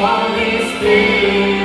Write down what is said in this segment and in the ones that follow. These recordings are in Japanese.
Holy Spirit.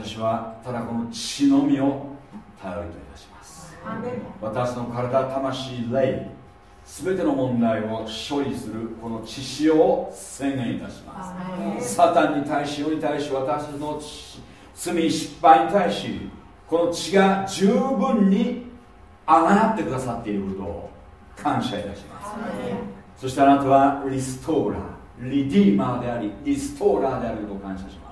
たちはただこの血のみを頼りといたします。私の体魂霊全ての問題を処理するこの血潮を宣言いたします。サタンに対し世に対し私の罪失敗に対しこの血が十分にあがなってくださっていることを感謝いたします。そしてあなたはリストーラーリディーマーでありリストーラーであることを感謝します。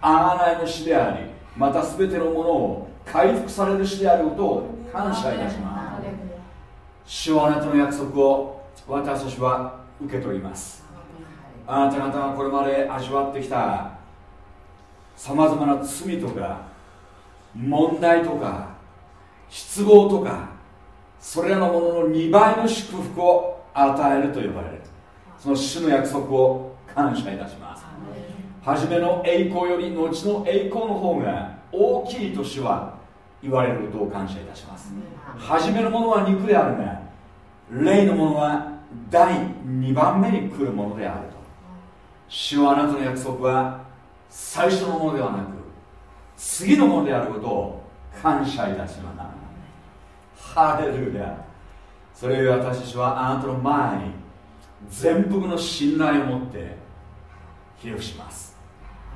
あがないの死でありまた全てのものを回復される死であることを感謝いたします。主はあなたの約束を私たちは受け取ります。あなた方がこれまで味わってきたさまざまな罪とか問題とか失望とかそれらのものの2倍の祝福を与えると呼ばれる。その主の約束を感謝いたします。初めの栄光より後の栄光の方が大きいと主は言われることを感謝いたします。初めのものは肉であるが霊のものは第2番目に来るものであると。主はあなたの約束は最初のものではなく次のものであることを感謝いたします。ハレルヤ。それを私たちはあなたの前に全幅の信頼を持って広します。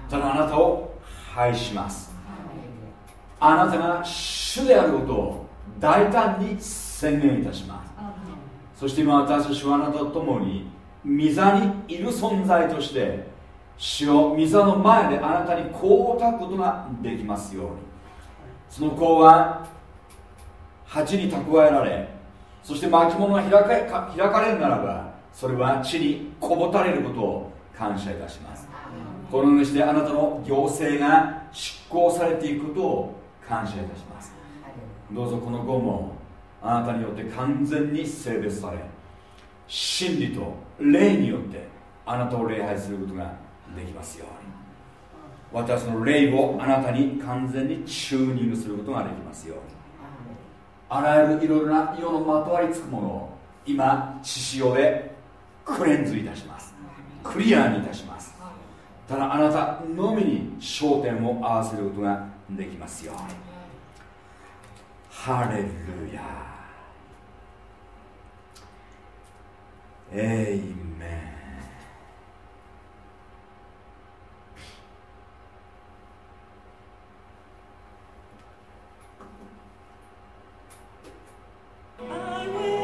ただあなたを拝します。あなたが主であることを大胆に宣言いたします。そして今私たちはあなたと共に御座にいる存在として主を御座の前であなたにこう書くことができますように。その子は鉢に蓄えられそして巻物が開か開かれるならばそれは地にこぼたれることを感謝いたします。このようにしてあなたの行政が執行されていくことを感謝いたします。どうぞこの後もあなたによって完全に性別され真理と霊によってあなたを礼拝することができますように。私の霊をあなたに完全にチューニングすることができますように。あらゆるいろいろな世のまとわりつくものを今血潮でクレンズいたします。クリアにいたしますただあなたのみに焦点を合わせることができますよハレルヤ Amen. I will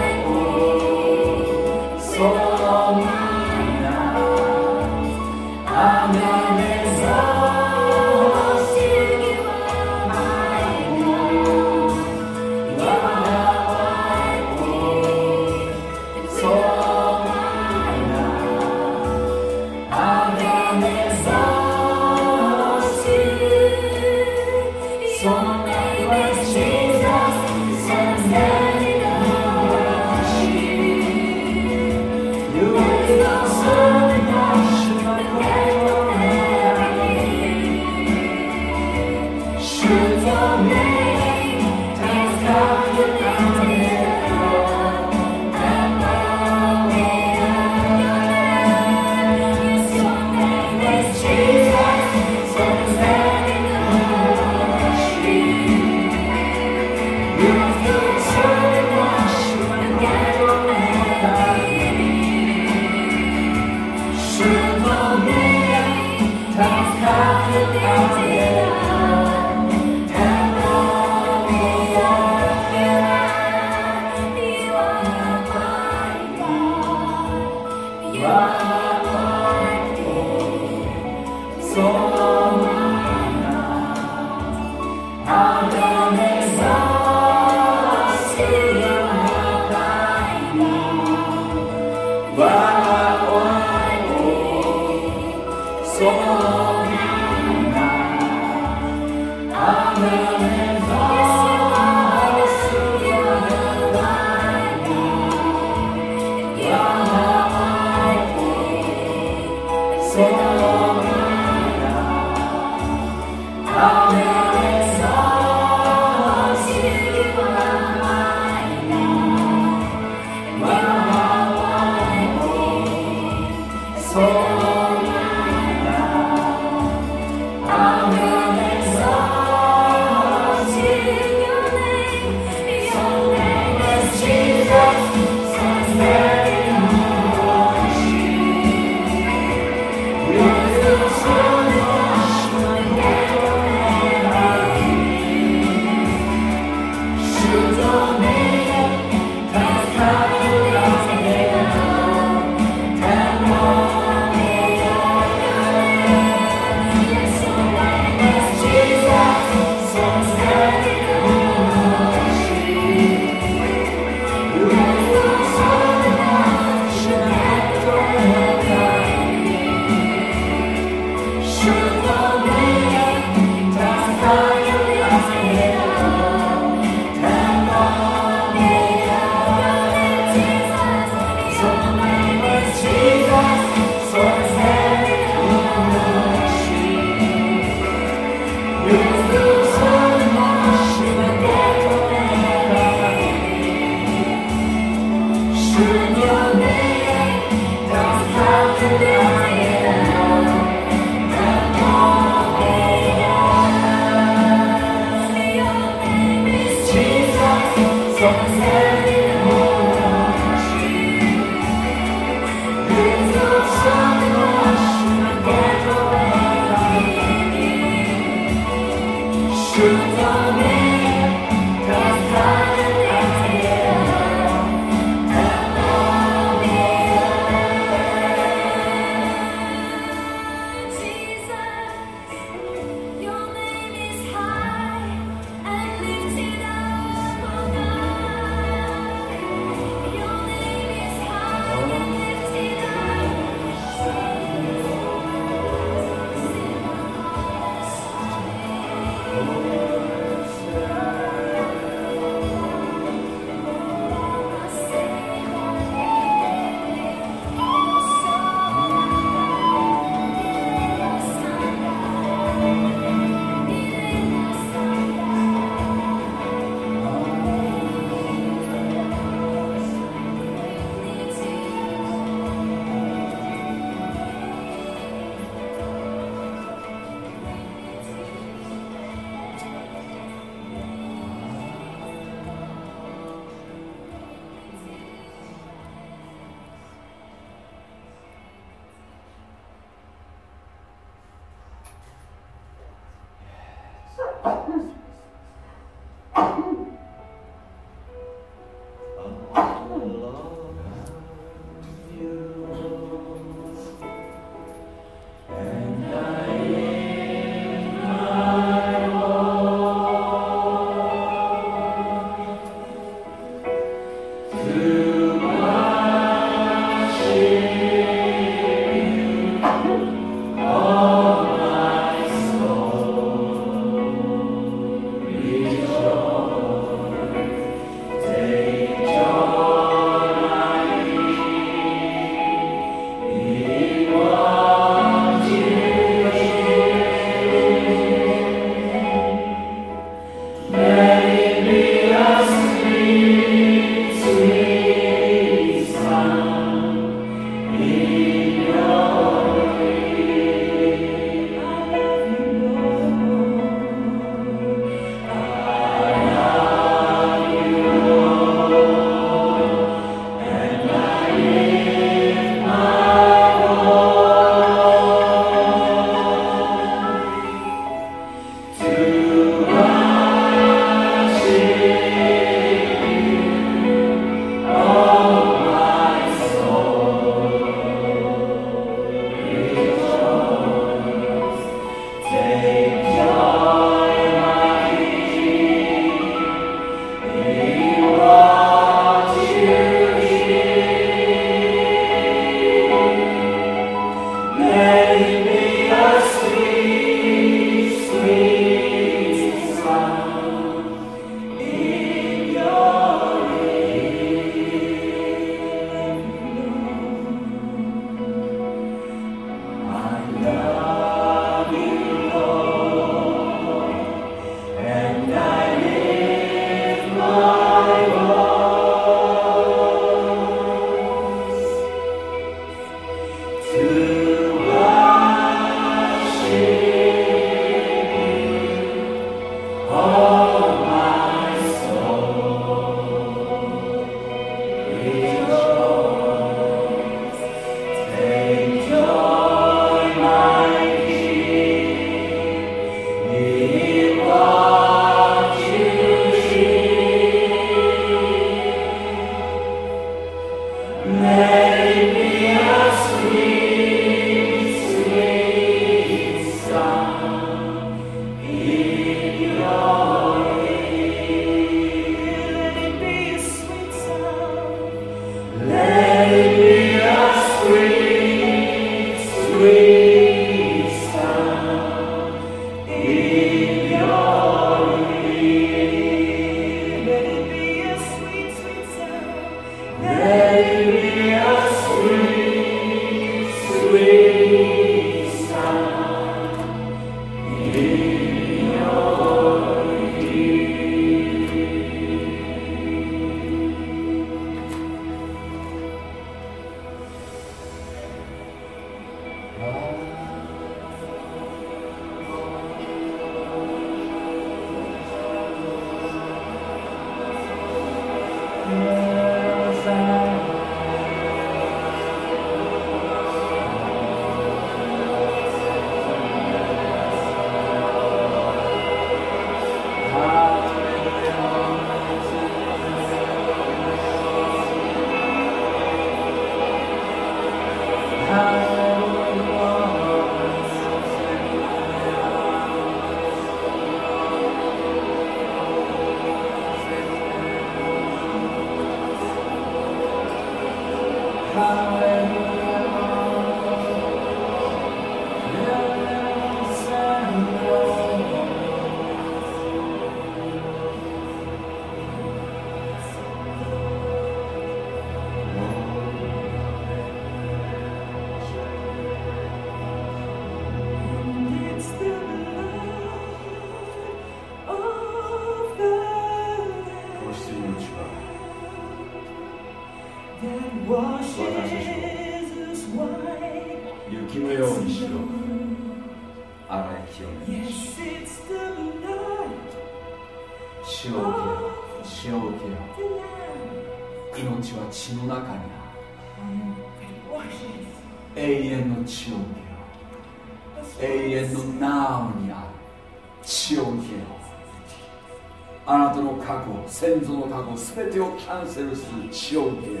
全てをキャンセルする血を受けよ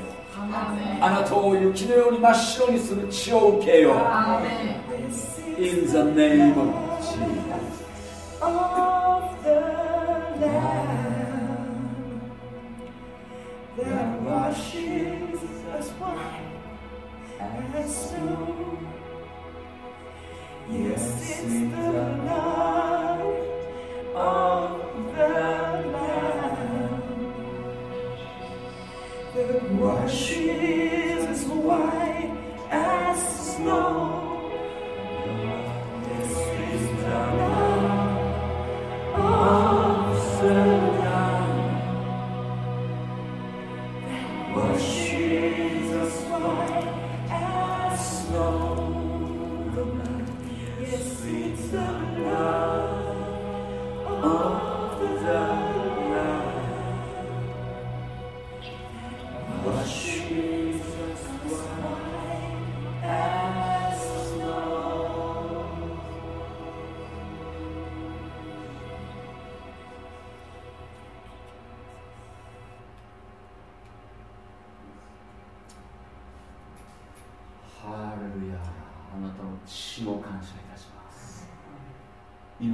あなたを雪のように真っ白にする血を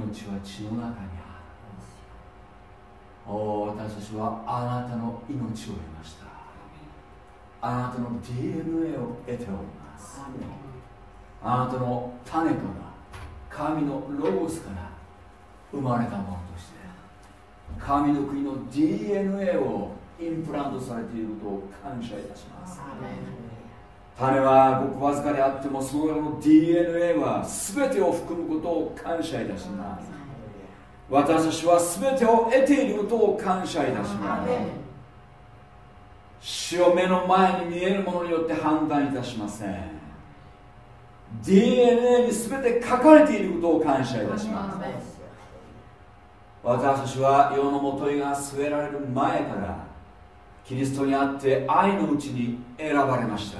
命は血の中にあるお私たちはあなたの命を得ました。あなたの DNA を得ております。あなたの種から神のロゴスから生まれたものとして神の国の DNA をインプラントされていることを感謝いたします。種はごくわずかであってもその中の DNA は全てを含むことを感謝いたします。私たちは全てを得ていることを感謝いたします。死を目の前に見えるものによって判断いたしません。DNA に全て書かれていることを感謝いたします。私たちは世のもといが据えられる前からキリストにあって愛のうちに選ばれました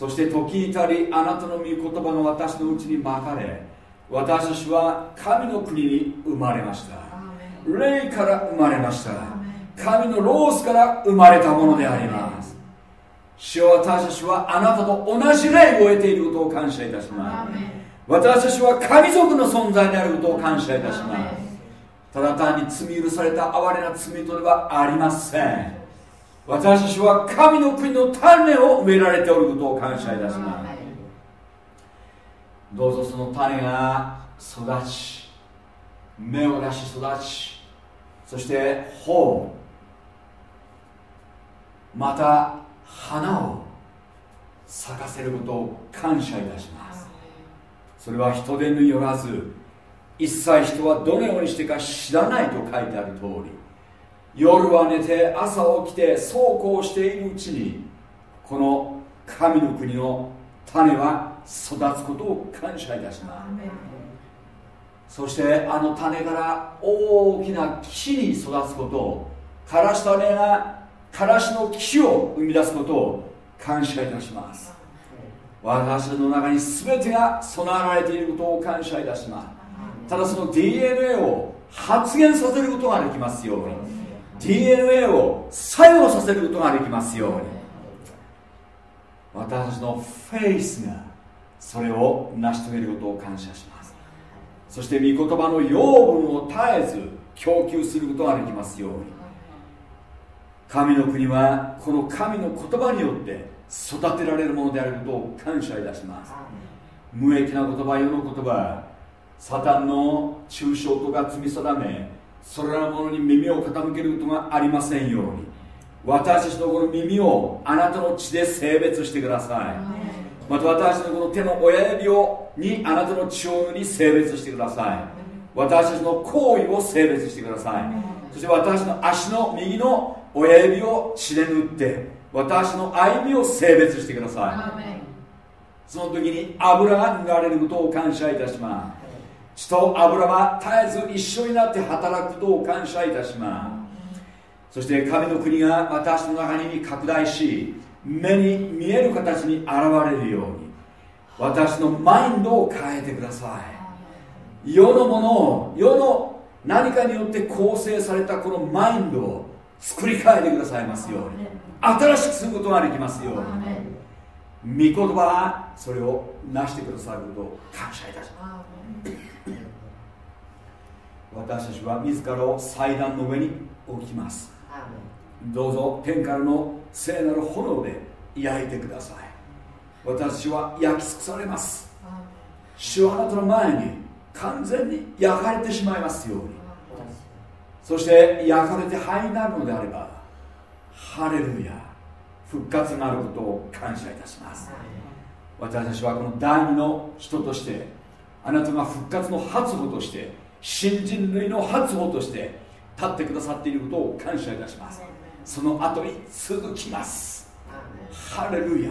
そして時至りあなたの御言葉が私のうちにまかれ私たちは神の国に生まれました。霊から生まれました。神のロースから生まれたものであります。主よ私たちはあなたと同じ霊を得ていることを感謝いたします。私たちは神族の存在であることを感謝いたします。ただ単に罪許された哀れな罪とではありません私たちは神の国の種を植えられておることを感謝いたします。どうぞその種が育ち芽を出し育ちそして穂また花を咲かせることを感謝いたします。それは人手によらず一切人はどのようにしてか知らないと書いてある通り夜は寝て朝起きてそうこうしているうちにこの神の国の種は育つことを感謝いたします。そしてあの種から大きな木に育つことをからし種がからしの木を生み出すことを感謝いたします。私の中に全てが備えられていることを感謝いたします。ただその DNA を発現させることができますように DNA を作用させることができますように。私たちのフェイスがそれを成し遂げることを感謝します。そして御言葉の養分を絶えず供給することができますように。神の国はこの神の言葉によって育てられるものであることを感謝いたします。無益な言葉世の言葉サタンの抽象とか積み定めそれらのものに耳を傾けることがありませんように。私たちのこの耳をあなたの血で性別してください。また私たちのこの手の親指をにあなたの血を塗り性別してください。私たちの行為を性別してください。そして私の足の右の親指を血で塗って私の歩みを性別してください。その時に油が流れることを感謝いたします血と油は絶えず一緒になって働くことを感謝いたします。そして神の国が私の中に拡大し目に見える形に現れるように私のマインドを変えてください。世のものを世の何かによって構成されたこのマインドを作り変えてくださいますように。新しくすることができますように。御言葉はそれを成してくださることを感謝いたします。私たちは自らを祭壇の上に置きます。どうぞ天からの聖なる炎で焼いてください。私は焼き尽くされます。主はあなたの前に完全に焼かれてしまいますように。そして焼かれて灰になるのであればハレルヤ復活があることを感謝いたします。私たちはこの第二の人としてあなたが復活の発歩として新人類の発歩として立ってくださっていることを感謝いたします。その後に続きます。ハレルヤ。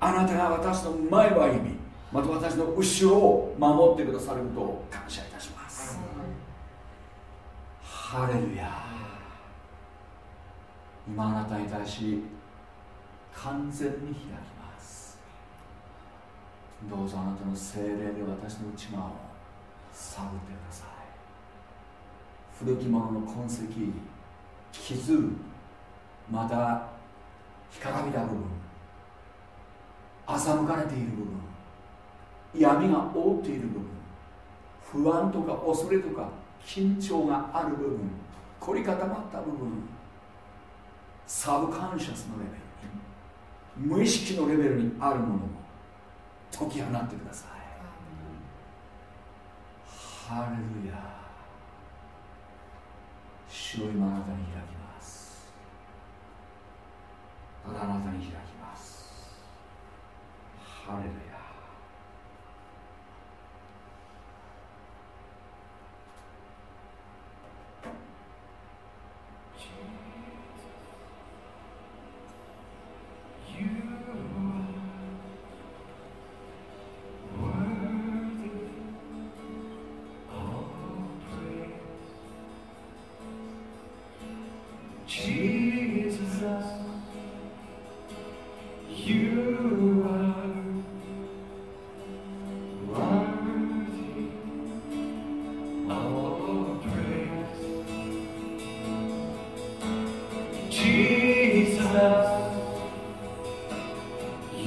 あなたが私の前を歩みまた私の後ろを守ってくださることを感謝いたします。ハレルヤ。今あなたに対し完全に開きます。どうぞあなたの精霊で私の内側を探ってください。古き物の痕跡傷また干からびた部分欺かれている部分闇が覆っている部分不安とか恐れとか緊張がある部分凝り固まった部分サブカンシャスのレベル無意識のレベルにあるものを解き放ってください。ハレルヤ。主を今あなたに開きます。ただあなたに開きます。ハレルヤ。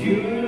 You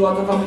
た領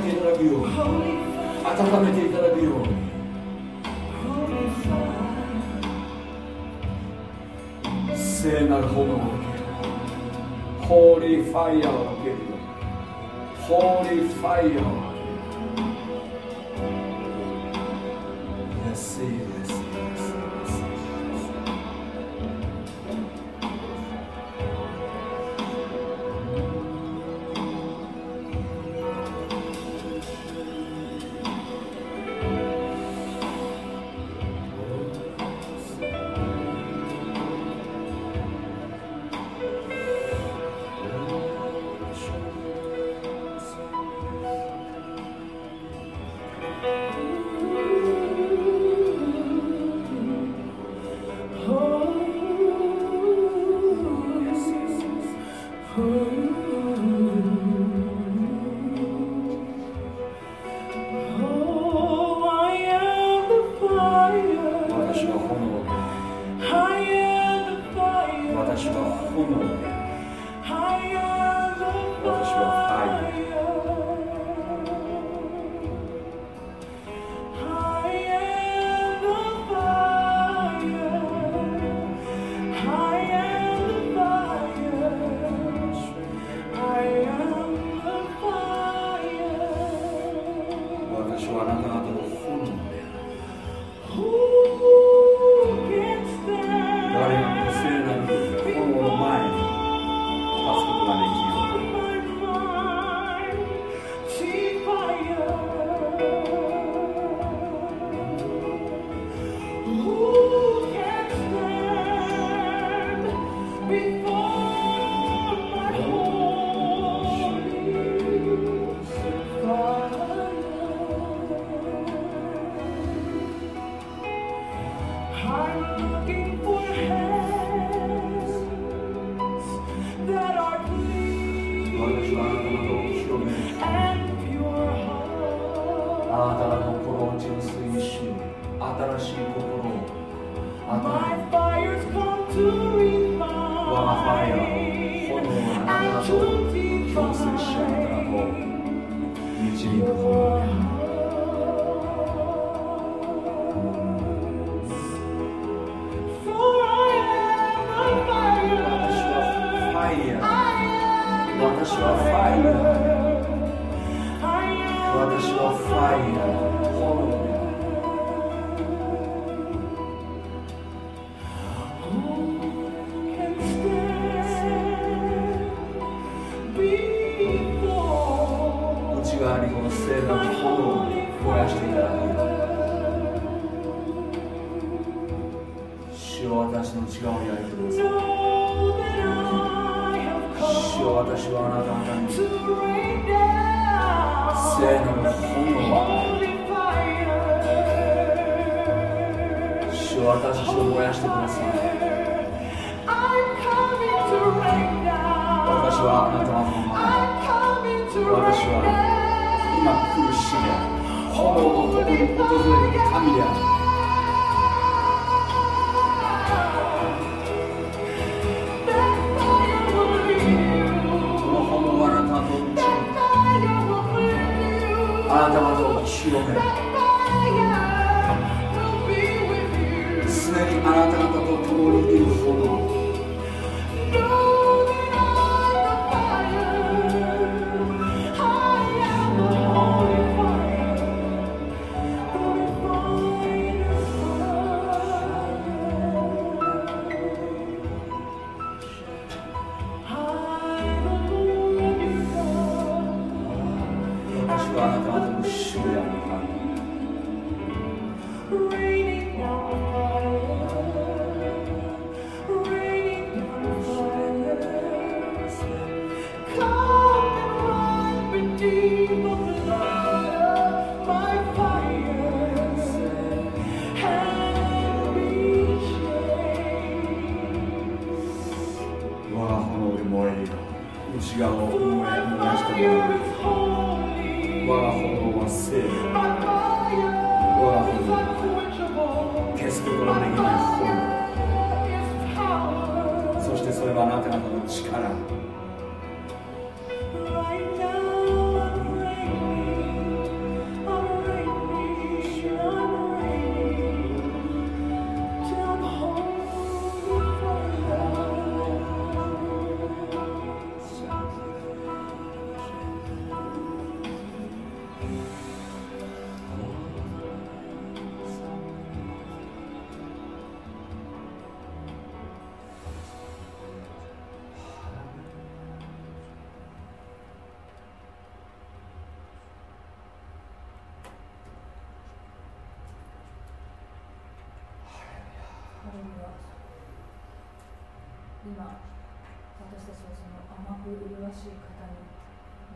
しい方に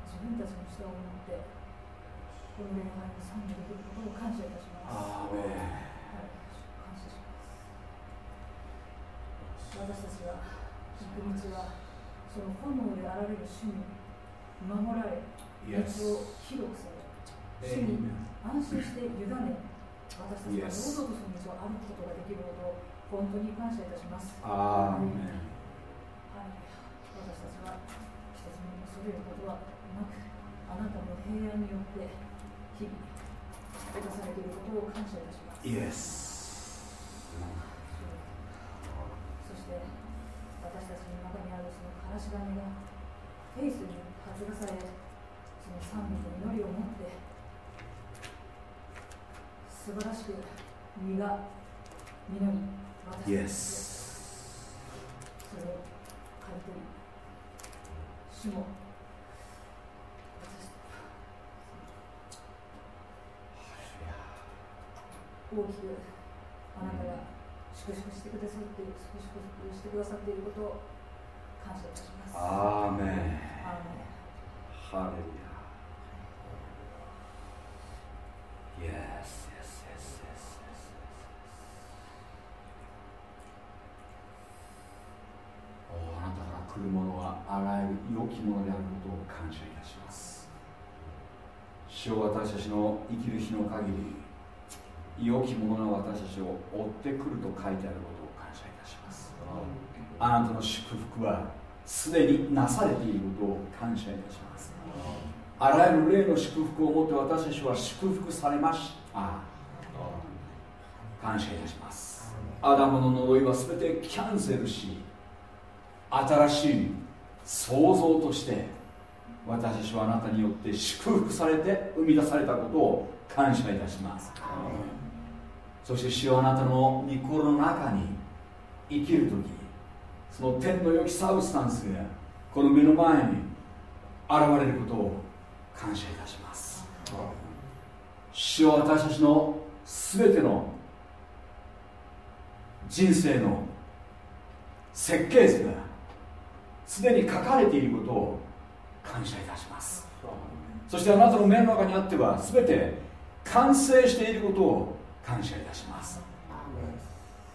自分たちの舌を持ってこの礼拝に賛美できることを感謝いたします。はい、感謝します。私たちが行く道はその炎であられる主に守られ、道を広くされ、主に安心して委ね、私たちが堂々とその道を歩くことができることを本当に感謝いたします。アーメンはい、私たちは一つも恐れることはなく、あなたの平安によって日々、生かされていることを感謝いたします。イエスそして私たちの中にあるそのからし種がフェイスに発芽され、その賛美と祈りを持って、素晴らしく実が実り、私たちそれを刈り取り、主も私大きくあなたが祝福してくださっている、祝福してくださっていることを感謝いたします。アーメンアーメンハレルヤ Yes, yes, yes, yes, yes, yes. おあなたから来るものはあらゆる良きものであることを感謝いたします主を私たちの生きる日の限り良きものが私たちを追ってくると書いてあることを感謝いたします。あなたの祝福はすでになされていることを感謝いたします。あらゆる霊の祝福をもって私たちは祝福されました。感謝いたします。アダムの呪いは全てキャンセルし新しい創造として私たちはあなたによって祝福されて生み出されたことを感謝いたしますそして主よあなたの御心の中に生きる時その天の良きサブスタンスがこの目の前に現れることを感謝いたします。主よ私たちの全ての人生の設計図がすでに書かれていることを感謝いたします。そしてあなたの目の中にあっては全て完成していることを感謝いたします。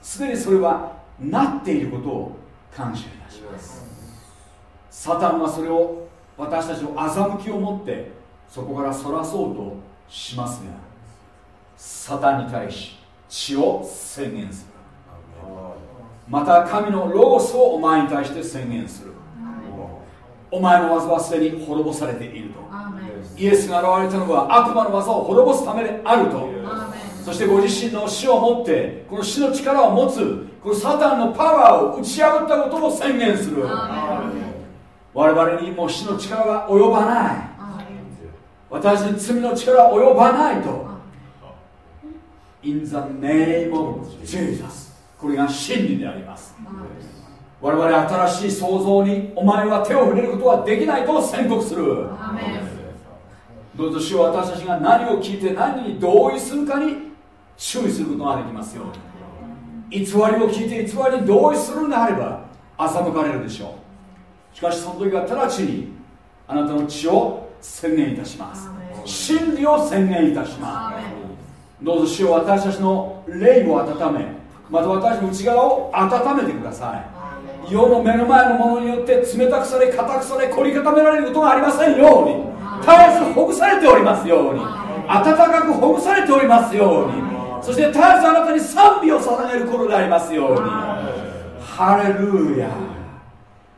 すでにそれはなっていることを感謝いたします。サタンはそれを私たちの欺きを持ってそこからそらそうとしますがサタンに対し血を宣言する。また神のロゴスをお前に対して宣言する。お前の技はすでに滅ぼされていると。イエスが現れたのは悪魔の技を滅ぼすためであるとそしてご自身の死を持ってこの死の力を持つこのサタンのパワーを打ち破ったことを宣言する。我々にもう死の力は及ばない。私に罪の力は及ばないと。In the name of Jesus これが真理であります。我々新しい創造にお前は手を触れることはできないと宣告する。どうぞ主は私たちが何を聞いて何に同意するかに注意することができますよ偽りを聞いて偽りに同意するのであれば欺かれるでしょう。しかしその時は直ちにあなたの血を宣言いたします。真理を宣言いたします。どうぞ主を私たちの霊を温めまた私の内側を温めてください。世の目の前のものによって冷たくされ硬くされ凝り固められることがありませんように。絶えずほぐされておりますように。温かくほぐされておりますようにそして絶えずあなたに賛美を捧げる頃でありますように。ハレルーヤ。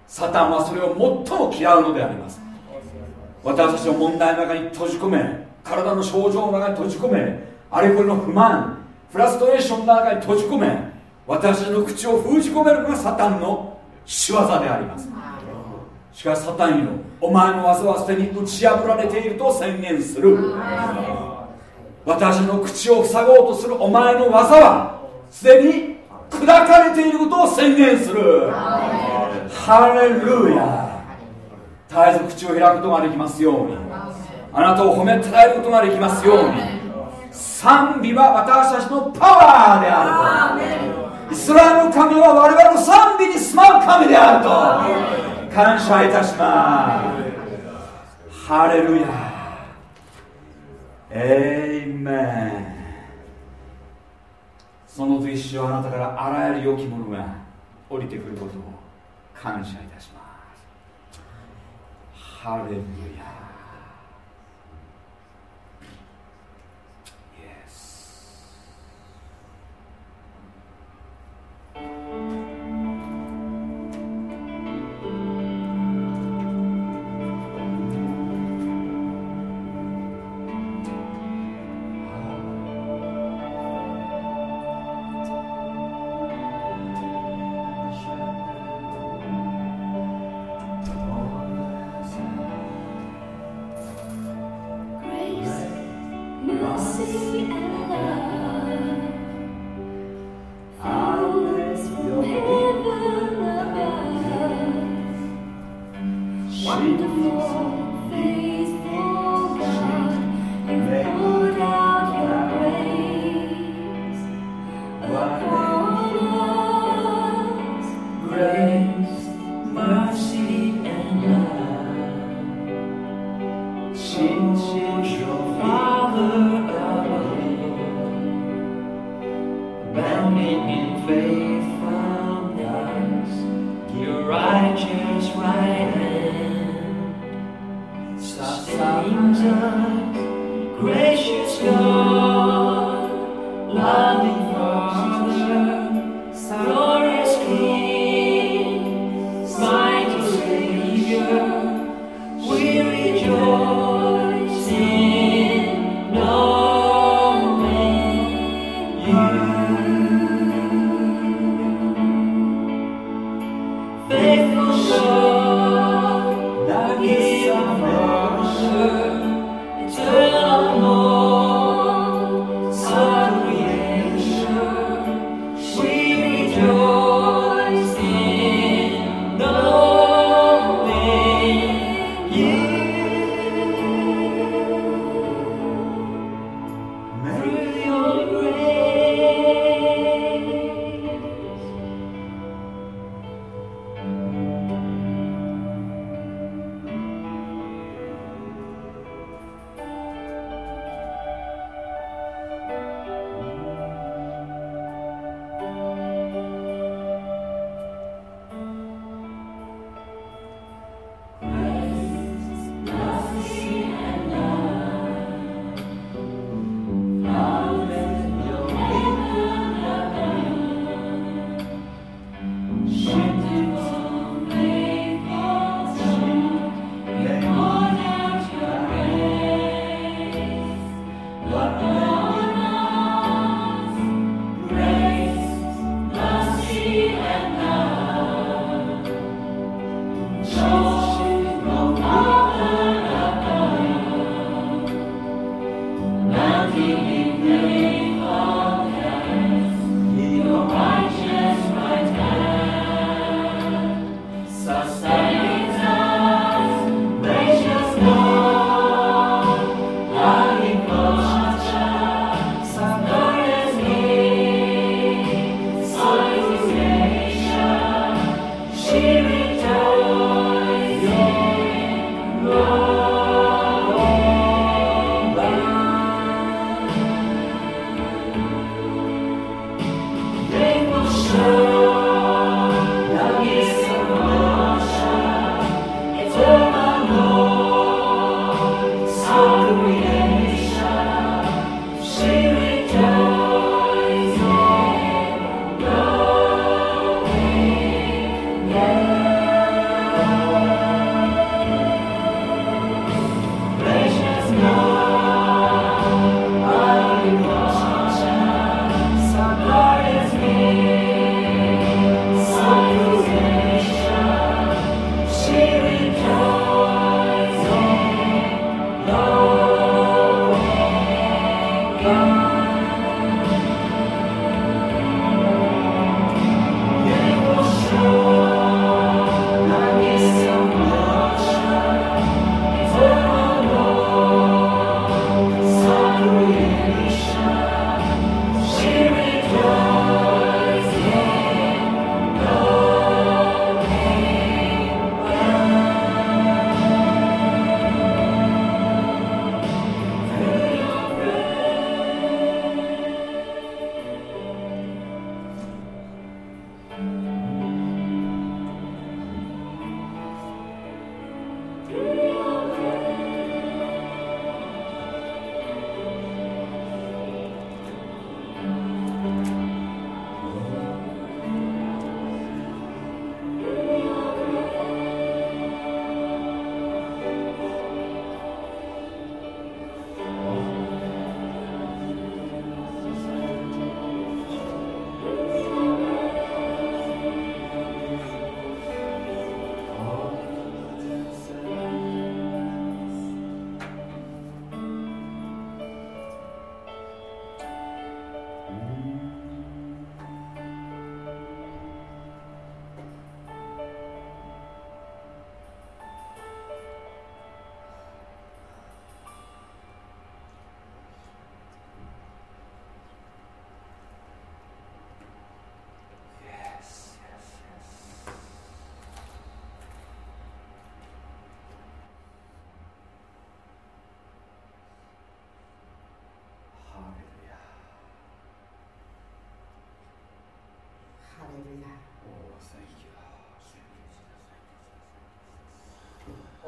サタンはそれを最も嫌うのであります。私たちの問題の中に閉じ込め体の症状の中に閉じ込めあれこれの不満フラストレーションの中に閉じ込め私の口を封じ込めるのがサタンの仕業であります。しかしサタンよお前の技はすでに打ち破られていると宣言する私の口を塞ごうとするお前の技はすでに砕かれていることを宣言する。ハレルヤ。絶えず口を開くことができますように。あなたを褒めたたえることができますように。賛美は私たちのパワーであると。イスラエルの神は我々の賛美に住まう神であると感謝いたします。ハレルヤエイメンその時主はあなたからあらゆる良きものが降りてくることを感謝いたします。ハレルヤ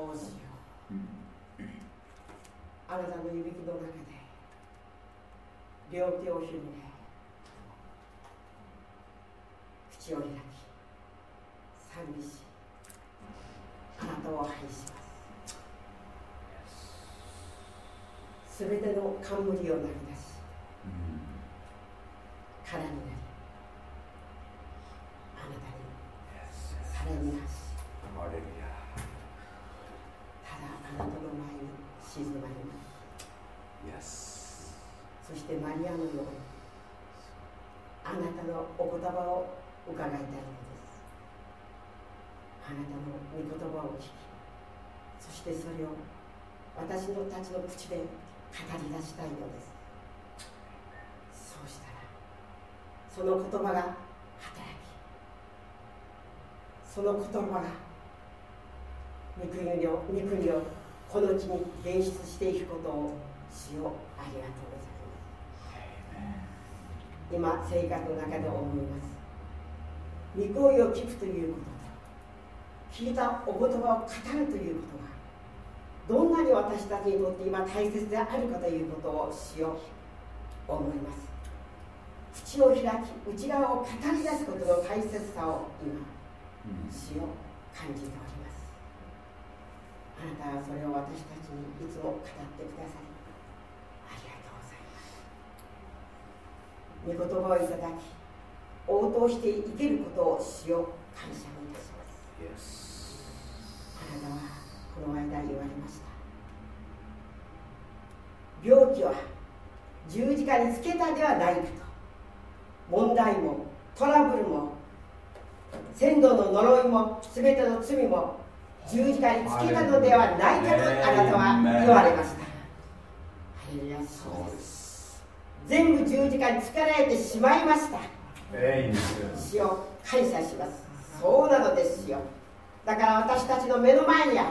王子よ。あなたの指の中で両手を広げ口を開き賛美しあなたを愛します。すべての冠をなげ伺いたいのですあなたの御言葉を聞きそしてそれを私のたちの口で語り出したいのです。そうしたらその言葉が働きその言葉が御国を御国をこの地に現出していくことを主よありがとうございます。今生活の中で思います。御声を聞くということ。と聞いたお言葉を語るということがどんなに私たちにとって今大切であるかということをしよう思います。口を開き内側を語り出すことの大切さを今死を感じております。あなたはそれを私たちにいつも語ってくださりありがとうございます。御言葉をいただき応答して生きることを死を感謝をいたします。Yes. あなたはこの間言われました。病気は十字架につけたではないかと。問題もトラブルも先祖の呪いも全ての罪も十字架につけたのではないかとあなたは言われました。全部十字架につけられてしまいました主を感謝します。そうなのですよ。だから私たちの目の前にある。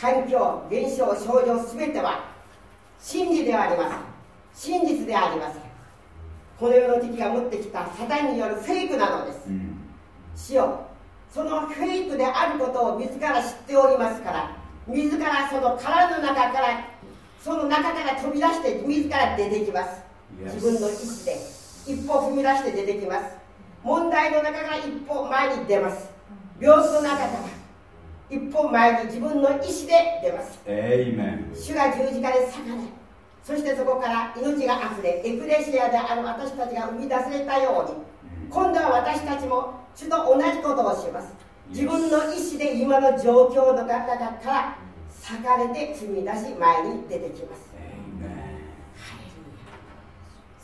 環境現象症状すべては真理ではありません。真実ではありません。この世の敵が持ってきたサタンによるフェイクなのです。うん。主よそのフェイクであることを自ら知っておりますから自らその殻の中からその中から飛び出して自ら出てきます。自分の意思で一歩踏み出して出てきます。問題の中から一歩前に出ます。病気の中から一歩前に自分の意思で出ます。主が十字架で裂かれそしてそこから命があふれエクレシアである私たちが生み出されたように今度は私たちも主と同じことをします。自分の意思で今の状況の中から裂かれて踏み出し前に出てきます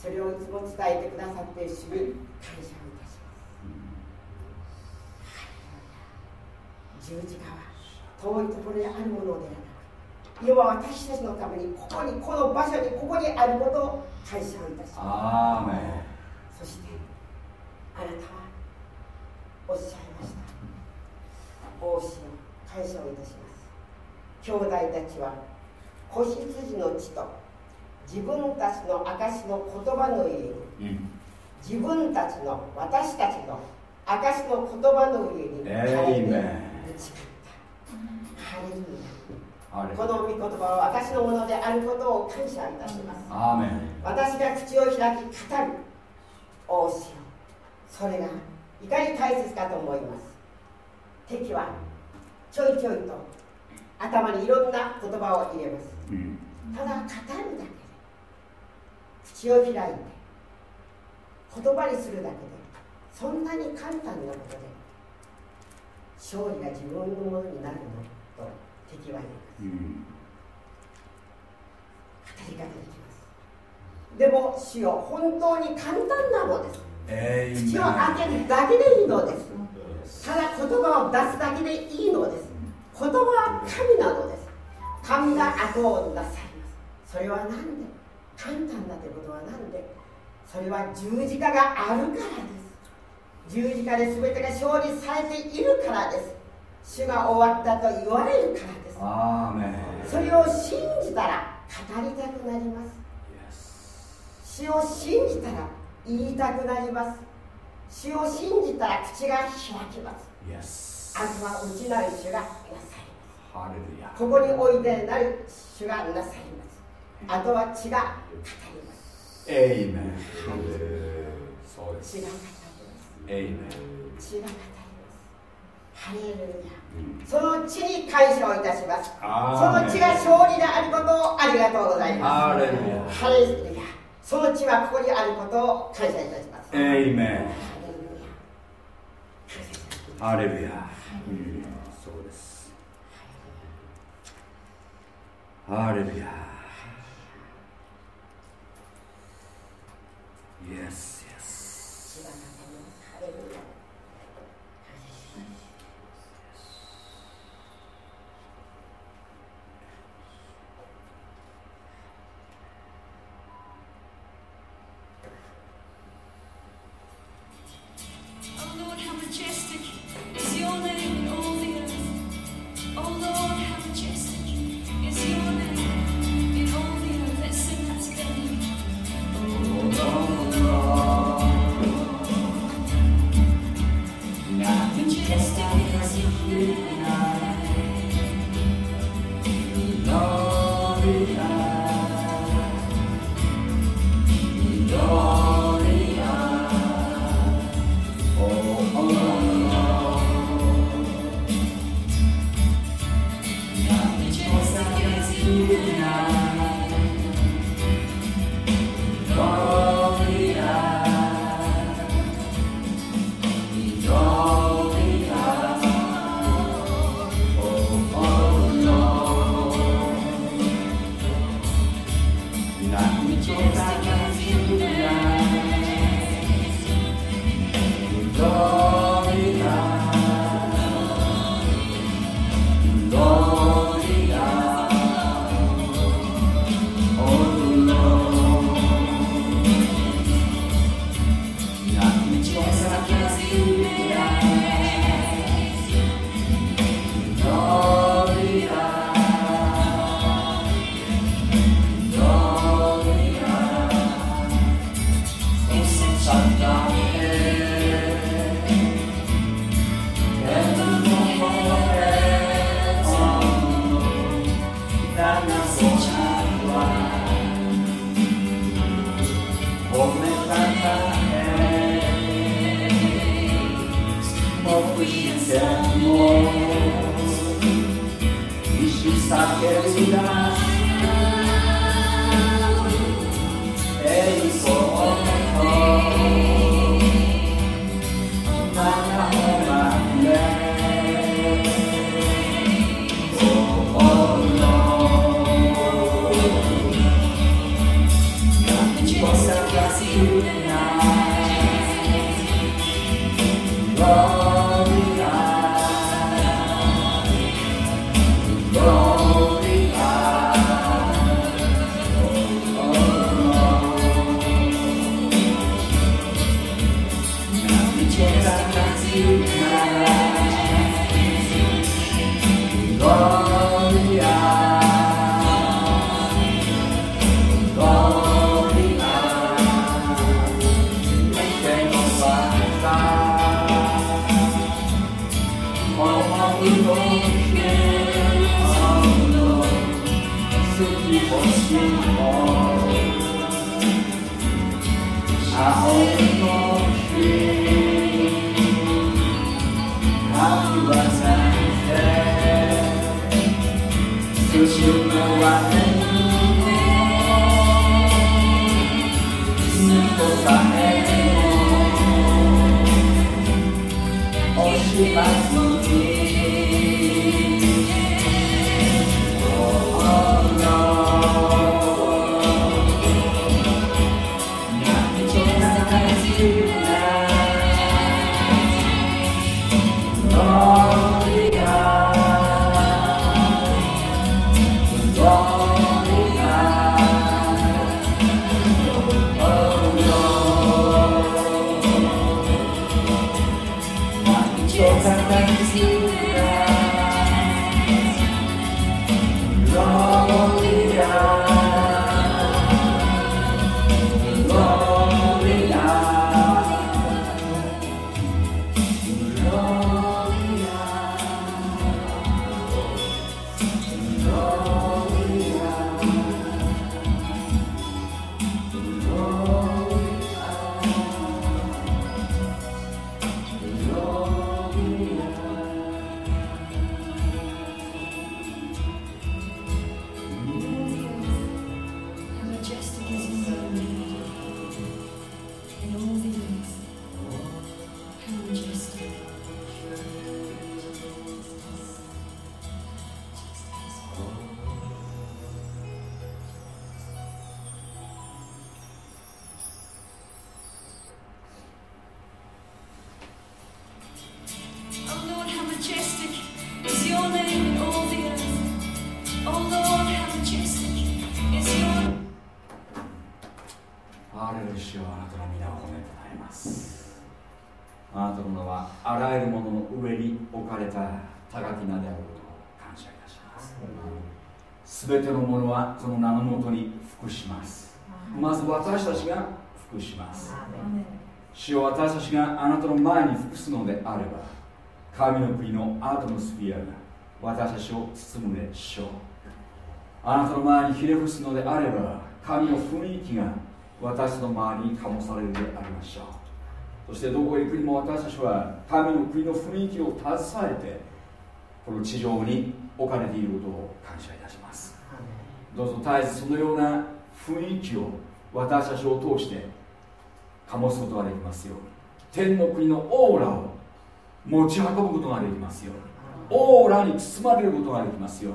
それをいつも伝えてくださっている主に感謝をいたします十字架は遠いところにあるものではなく今私たちのためにここにこの場所にここにあることを感謝をいたしますそしてあなたはおっしゃいました。王子を感謝をいたします。兄弟たちは子羊の血と自分たちの証の言葉の上にうん。自分たちの私たちの証の言葉の上にエイメン打ち勝ったこの御言葉は私のものであることを感謝いたします。アーメン私が口を開き語る王子よ。それがいかに大切かと思います。敵はちょいちょいと頭にいろんな言葉を入れます。うん。ただ語るだけ。で口を開い。て言葉にするだけでそんなに簡単なことで勝利が自分のものになるのと敵は言いますうん。語り方できます。でも主よ本当に簡単なのです。エイメン口を開けるだけでいいのです。ただ言葉を出すだけでいいのです。言葉は神なのです。神が後をなさいます。それは何で？簡単だということは何で？それは十字架があるからです。十字架で全てが勝利されているからです。主が終わったと言われるからです。それを信じたら語りたくなります。主を信じたら言いたくなります。主を信じたら口が開きます。あとは内なる主がなさいます。ここにおいでなる主がなさいますあとは血が語ります。エイメンそうです。血が語ります。血が語ります。ハレルヤその血に感謝をいたします。その血が勝利であることをありがとうございます。ハレルヤハレルヤ。その血はここにあることを感謝いたします。エイメンハレルヤ。ハレルヤ。うん。そうです。ハレルヤ Yes, てのものはその名のもとに服します。まず私たちが服します。主よ私たちがあなたの前に服すのであれば神の国のアトモスフィアが私たちを包むでしょう。あなたの前にひれ伏すのであれば神の雰囲気が私の周りに醸されるでありましょう。そしてどこへ行くにも私たちは神の国の雰囲気を携えてこの地上に置かれていることを感謝いたしますどうぞ絶えずそのような雰囲気を私たちを通して醸すことができますように。天の国のオーラを持ち運ぶことができますように。オーラに包まれることができますよう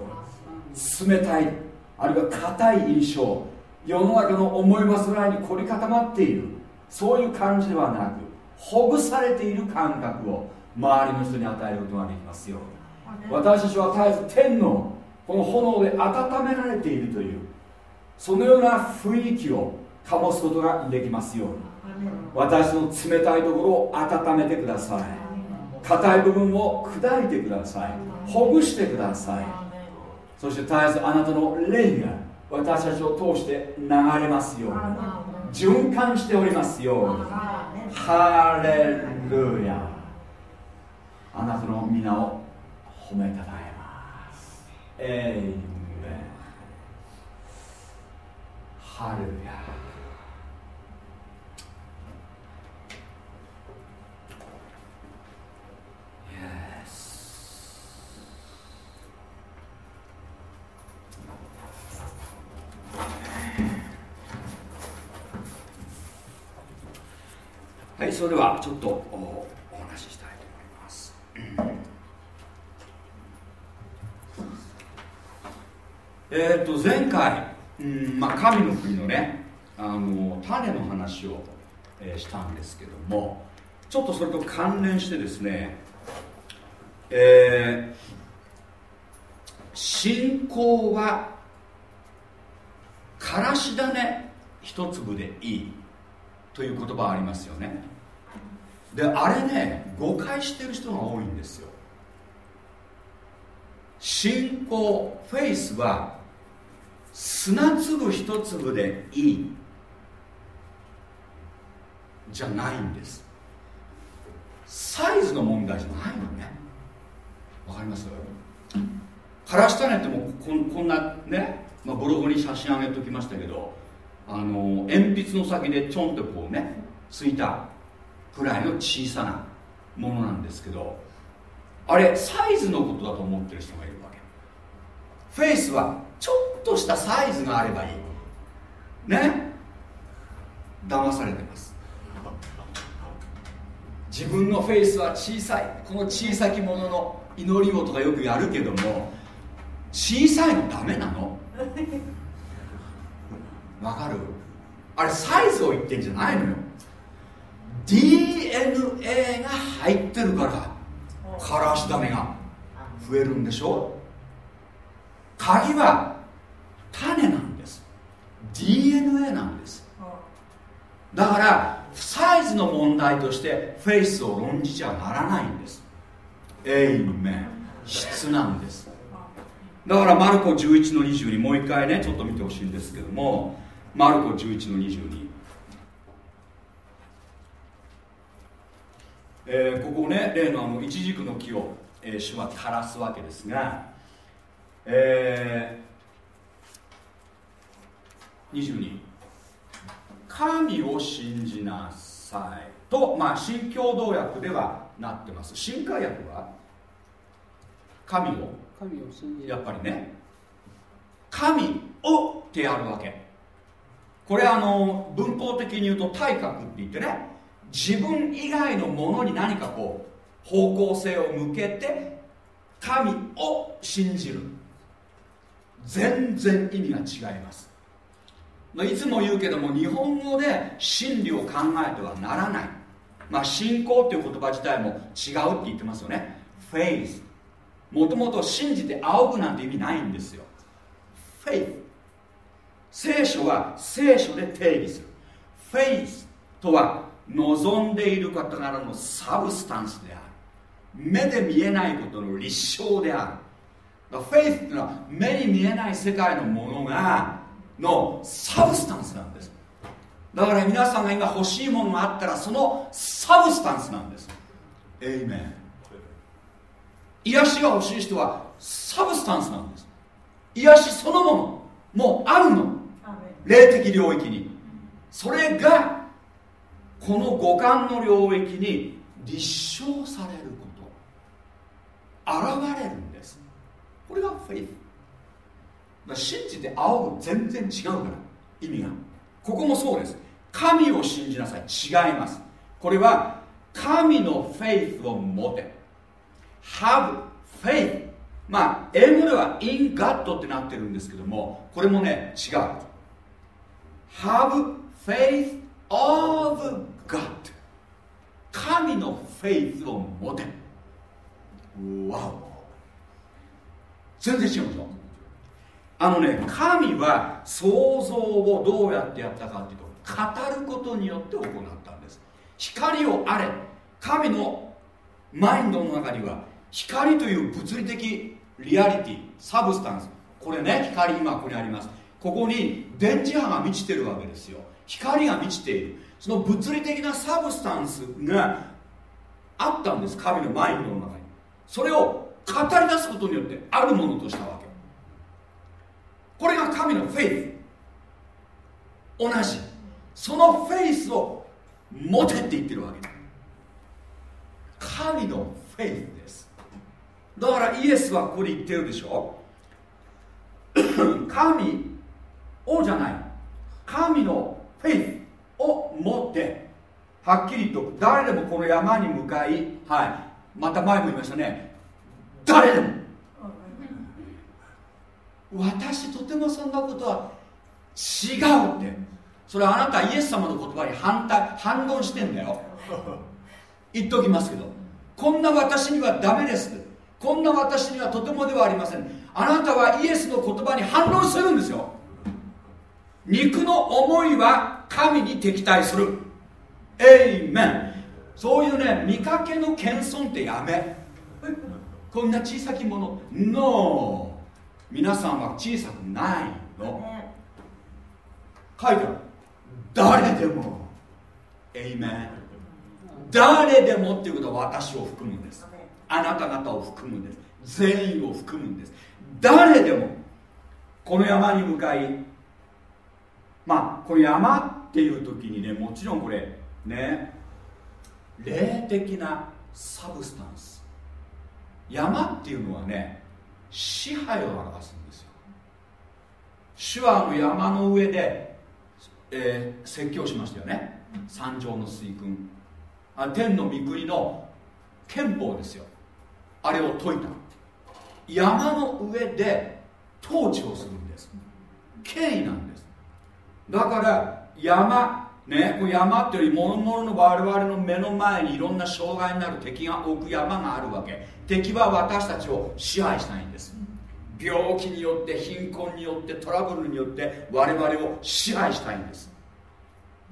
に。冷たいあるいは硬い印象世の中の思い煩いに凝り固まっている。そういう感じではなくほぐされている感覚を周りの人に与えることができますよ私たちは絶えず天のこの炎で温められているというそのような雰囲気を醸すことができますように。私の冷たいところを温めてください。硬い部分を砕いてください。ほぐしてください。そして絶えずあなたの霊が私たちを通して流れますように。循環しておりますように。ハレルヤ。あなたの皆を褒めたたえエイメンハレルヤはい、それではちょっとおお話ししたいと思います。えっと前回、うんまあ、神の国のねあの種の話を、えーしたんですけどもちょっとそれと関連してですね、えー信仰はからし種一粒でいいという言葉ありますよね。であれね誤解してる人が多いんですよ。信仰フェイスは砂粒一粒でいい。じゃないんです。サイズの問題じゃないのね。わかります？からし種ってもこんこんなね、まあ、ブログに写真あげときましたけどあの鉛筆の先でちょんとこうねついたくらいの小さなものなんですけどあれサイズのことだと思ってる人がいるわけ。フェイスはちょっとしたサイズがあればいい。ね？騙されてます。自分のフェイスは小さい。この小さきものの祈りをとかよくやるけども小さいのダメなの。わかる？あれサイズを言ってんじゃないのよ。DNA が入ってるからからし種が増えるんでしょ？鍵は種なんです。DNA なんです。だからサイズの問題としてフェイスを論じちゃならないんです。エイメン。質なんです。だからマルコ11の22もう一回ねちょっと見てほしいんですけども。マルコ11の22えーここね例のあのイチジクの木を、えー主は枯らすわけですが、えー22神を信じなさいと、まあ、新共同訳ではなってます。新海訳は神を神を信じやっぱりね神をってやるわけ。これあの文法的に言うと体格って言ってね自分以外のものに何かこう方向性を向けて神を信じる全然意味が違います。まいつも言うけども日本語で真理を考えてはならない。まあ信仰っていう言葉自体も違うって言ってますよね。フェイスもともと信じて仰ぐなんて意味ないんですよ。フェイス聖書は聖書で定義する。フェイスとは望んでいる方からの substance である。目で見えないことの立証である。フェイスっていうのは目に見えない世界のものがの substance なんです。だから皆さんが今欲しいものがあったらその substance なんです。エイメン癒しが欲しい人はサブスタンスなんです。癒しそのものもうあるの。霊的領域に。それがこの五感の領域に立証されること。現れるこれがフェイスだ信じて仰ぐ全然違うから意味が。ここもそうです。神を信じなさい。違います。これは神のフェイスを持て。Have faith まあ英語では in God ってなってるんですけどもこれもね違う。Have faith of God 神のフェイスを持て。Wow 全然違うんですよあのね神は創造をどうやってやったかっていうと語ることによって行ったんです。光をあれ。神のマインドの中には光という物理的リアリティ substance。これね光今ここにあります。ここに電磁波が満ちてるわけですよ。光が満ちている。その物理的な substance があったんです。神のマインドの中に。それを語り出すことによってあるものとしたわけ。これが神の faith。同じ。その faith を持てって言ってるわけ。神のフェイスです。だからイエスはここで言ってるでしょ。神をじゃない。神のフェイスを持って。はっきりと誰でもこの山に向かい。はい。また前も言いましたね。誰でも。私とてもそんなことは違うって。それはあなたイエス様の言葉に反対反論してんだよ。言っときますけど。こんな私にはダメです。こんな私にはとてもではありません。あなたはイエスの言葉に反論するんですよ。肉の思いは神に敵対する。エイメン。そういうね見かけの謙遜ってやめ。こんな小さきもの。NO! 皆さんは小さくないの。書いてある誰でも。エイメン誰でもっていうことは私を含むんです。あなた方を含むんです。全員を含むんです。誰でも。この山に向かい。まあこの山っていう時にねもちろんこれね霊的なサブスタンス山っていうのはね支配を表すんですよ。主はあの山の上で、えー説教しましたよね。山上の水訓あ天の御国の憲法ですよ。あれを解いた。山の上で統治をするんです。権威なんです。だから山ね。こう山っていうよりも々の我々の目の前にいろんな障害になる敵が置く山があるわけ。敵は私たちを支配したいんです。病気によって貧困によってトラブルによって我々を支配したいんです。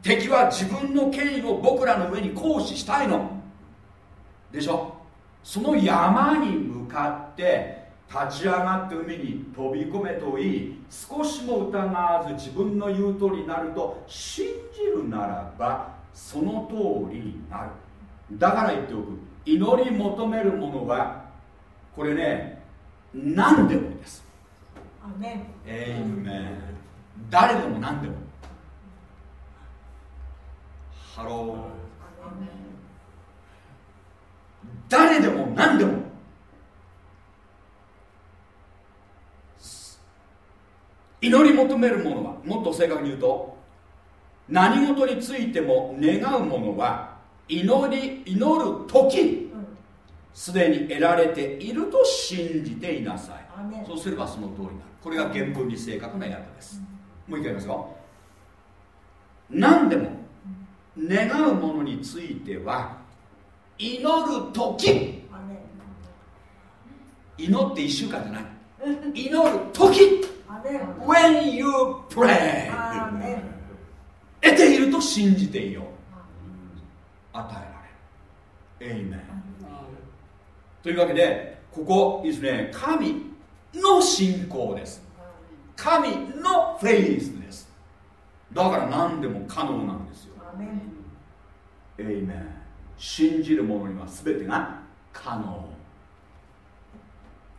敵は自分の権威を僕らの上に行使したいの。でしょ？その山に向かって立ち上がって海に飛び込めといい少しも疑わず自分の言う通りになると信じるならばその通りになる。だから言っておく。祈り求めるものはこれね何でもです。アーメンエイメン誰でも何でも。ハロー。アーメン誰でも何でも祈り求めるものはもっと正確に言うと何事についても願うものは祈り祈る時うん。すでに得られていると信じていなさい。そうすればその通りになる。これが原文に正確な訳です。もう一回言いますよ。何でも願うものについては祈る時。祈って1週間じゃない。祈る時 When you pray. 得ていると信じていよう。与えられる。エイメンというわけでここいいですね神の信仰です。神のフェイスです。だから何でも可能なんですよ。エイメン信じる者には全てが可能。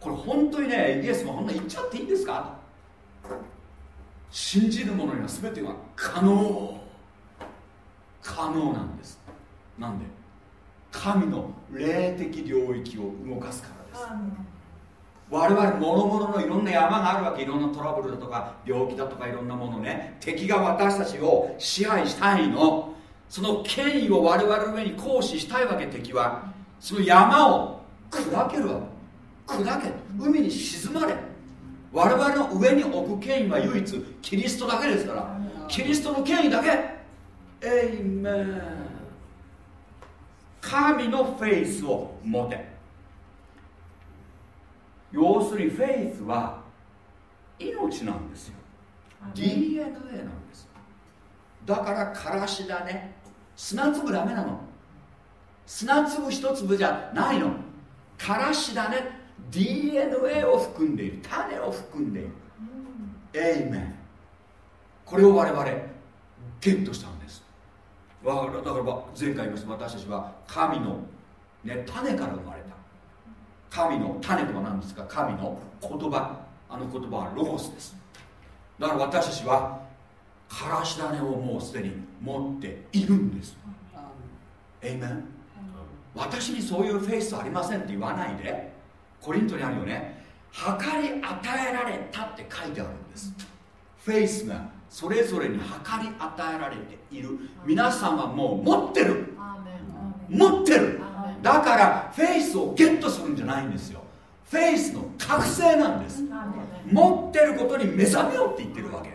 これ本当にねイエスもこんな言っちゃっていいんですか？信じる者には全てが可能。可能なんです。なんで？神の霊的領域を動かすからです。我々もろもろのいろんな山があるわけ。いろんなトラブルだとか病気だとかいろんなものね。敵が私たちを支配したいの。その権威を我々の上に行使したいわけ。敵は。その山を砕けるわけ。砕け海に沈まれ我々の上に置く権威は唯一キリストだけですから。キリストの権威だけ。エイメン神のフェイスを持て。要するにフェイスは命なんですよ。DNA なんですだからからしだね。砂粒ダメなの。砂粒一粒じゃないの。からしだね。DNA を含んでいる種を含んでいる。エイメンこれを我々ゲットしたんです。わだから前回言いました私たちは神の、ね、種から生まれた。神の種とは何ですか？神の言葉。あの言葉はロゴスです。だから私たちはからし種をもうすでに持っているんです。エイメン私にそういうフェイスありませんって言わないでコリントにあるよね。計り与えられたって書いてあるんです。フェイスがそれぞれに計り与えられている。皆さんはもう持ってる。持ってる。だからフェイスをゲットするんじゃないんですよ。フェイスの覚醒なんです。持ってることに目覚めようって言ってるわけ。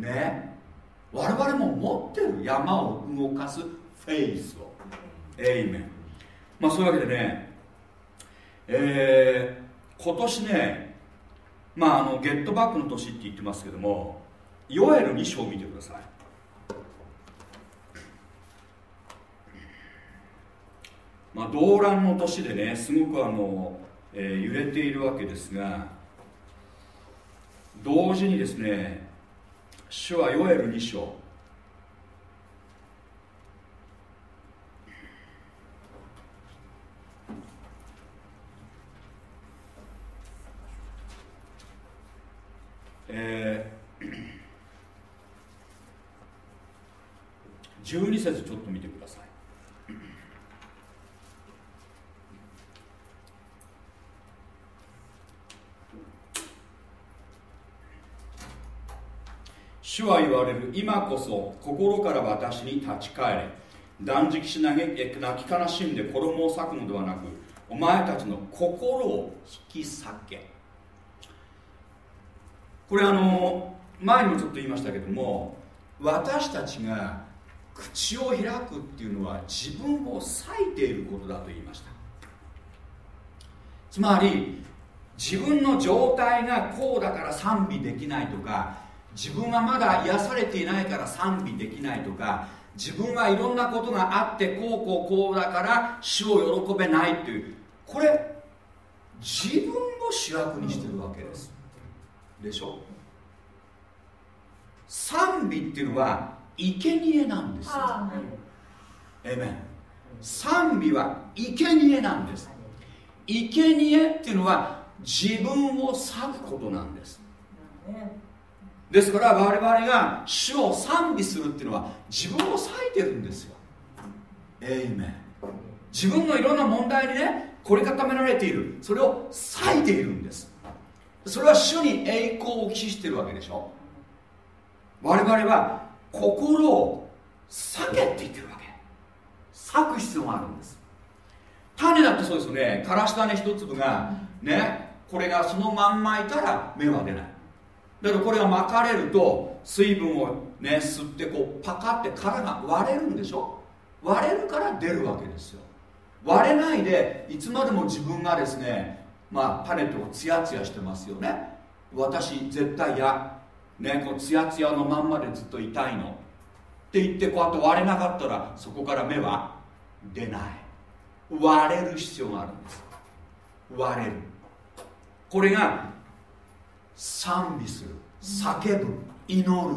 ね。我々も持ってる山を動かすフェイスを。エイメンまあそういうわけでねえー、今年ねまああのゲットバックの年って言ってますけどもヨエル2章を見てください。まあ、動乱の年でねすごくあの、えー、揺れているわけですが同時にですね主はヨエル2章えー、12節ちょっと見てください。主は言われる今こそ心から私に立ち返れ。断食しなき悲しんで衣を裂くのではなくお前たちの心を引き裂け。これあの前にもちょっと言いましたけども私たちが口を開くっていうのは自分を裂いていることだと言いました。つまり自分の状態がこうだから賛美できないとか自分はまだ癒されていないから賛美できないとか自分はいろんなことがあってこうこうこうだから主を喜べないっていうこれ自分を主役にしてるわけです。でしょ？賛美っていうのは生贄なんですよ。えめ賛美は生贄なんです。生贄っていうのは自分を裂くことなんです。ですから我々が主を賛美するっていうのは自分を裂いてるんですよ。えいめ自分のいろんな問題にね凝り固められている。それを裂いているんですそれは主に栄光を期してるわけでしょ？我々は心を避けって言ってるわけ。裂く必要があるんです。種だってそうですよね。からし種一粒がねこれがそのまんまいたら芽は出ない。だからこれが巻かれると水分をね吸ってこうパカって殻が割れるんでしょ？割れるから出るわけですよ。割れないでいつまでも自分がですねまあ種とかツヤツヤしてますよね。私絶対嫌。ねこうツヤツヤのまんまでずっと痛いの。って言ってこうやって割れなかったらそこから芽は出ない。割れる必要があるんです。割れる。これが賛美する。叫ぶ。祈る。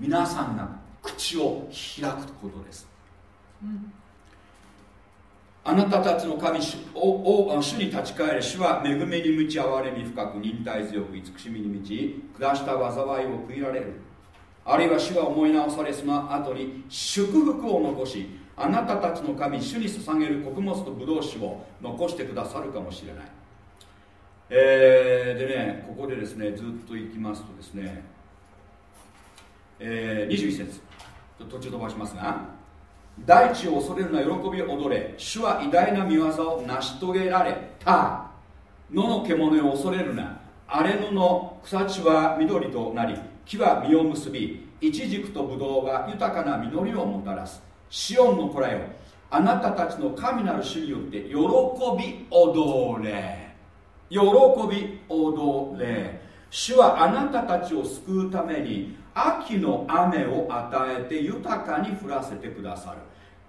皆さんが口を開くことです、あなたたちの神主おお主に立ち返れ主は恵みに満ち憐れみ深く忍耐強く慈しみに満ち下した災いを悔いられる。あるいは主は思い直されその後に祝福を残しあなたたちの神主に捧げる穀物とブドウ酒を残してくださるかもしれない。えー、でねここでですねずっと行きますとですね、えー、21節途中飛ばしますが大地を恐れるな喜び踊れ。主は偉大な見業を成し遂げられ。た野の獣を恐れるな。荒れ野の草地は緑となり木は実を結びイチジクとブドウが豊かな実りをもたらす。シオンの子らよ。あなたたちの神なる主によって喜び踊れ。喜び踊れ。主はあなたたちを救うために秋の雨を与えて豊かに降らせてくださる。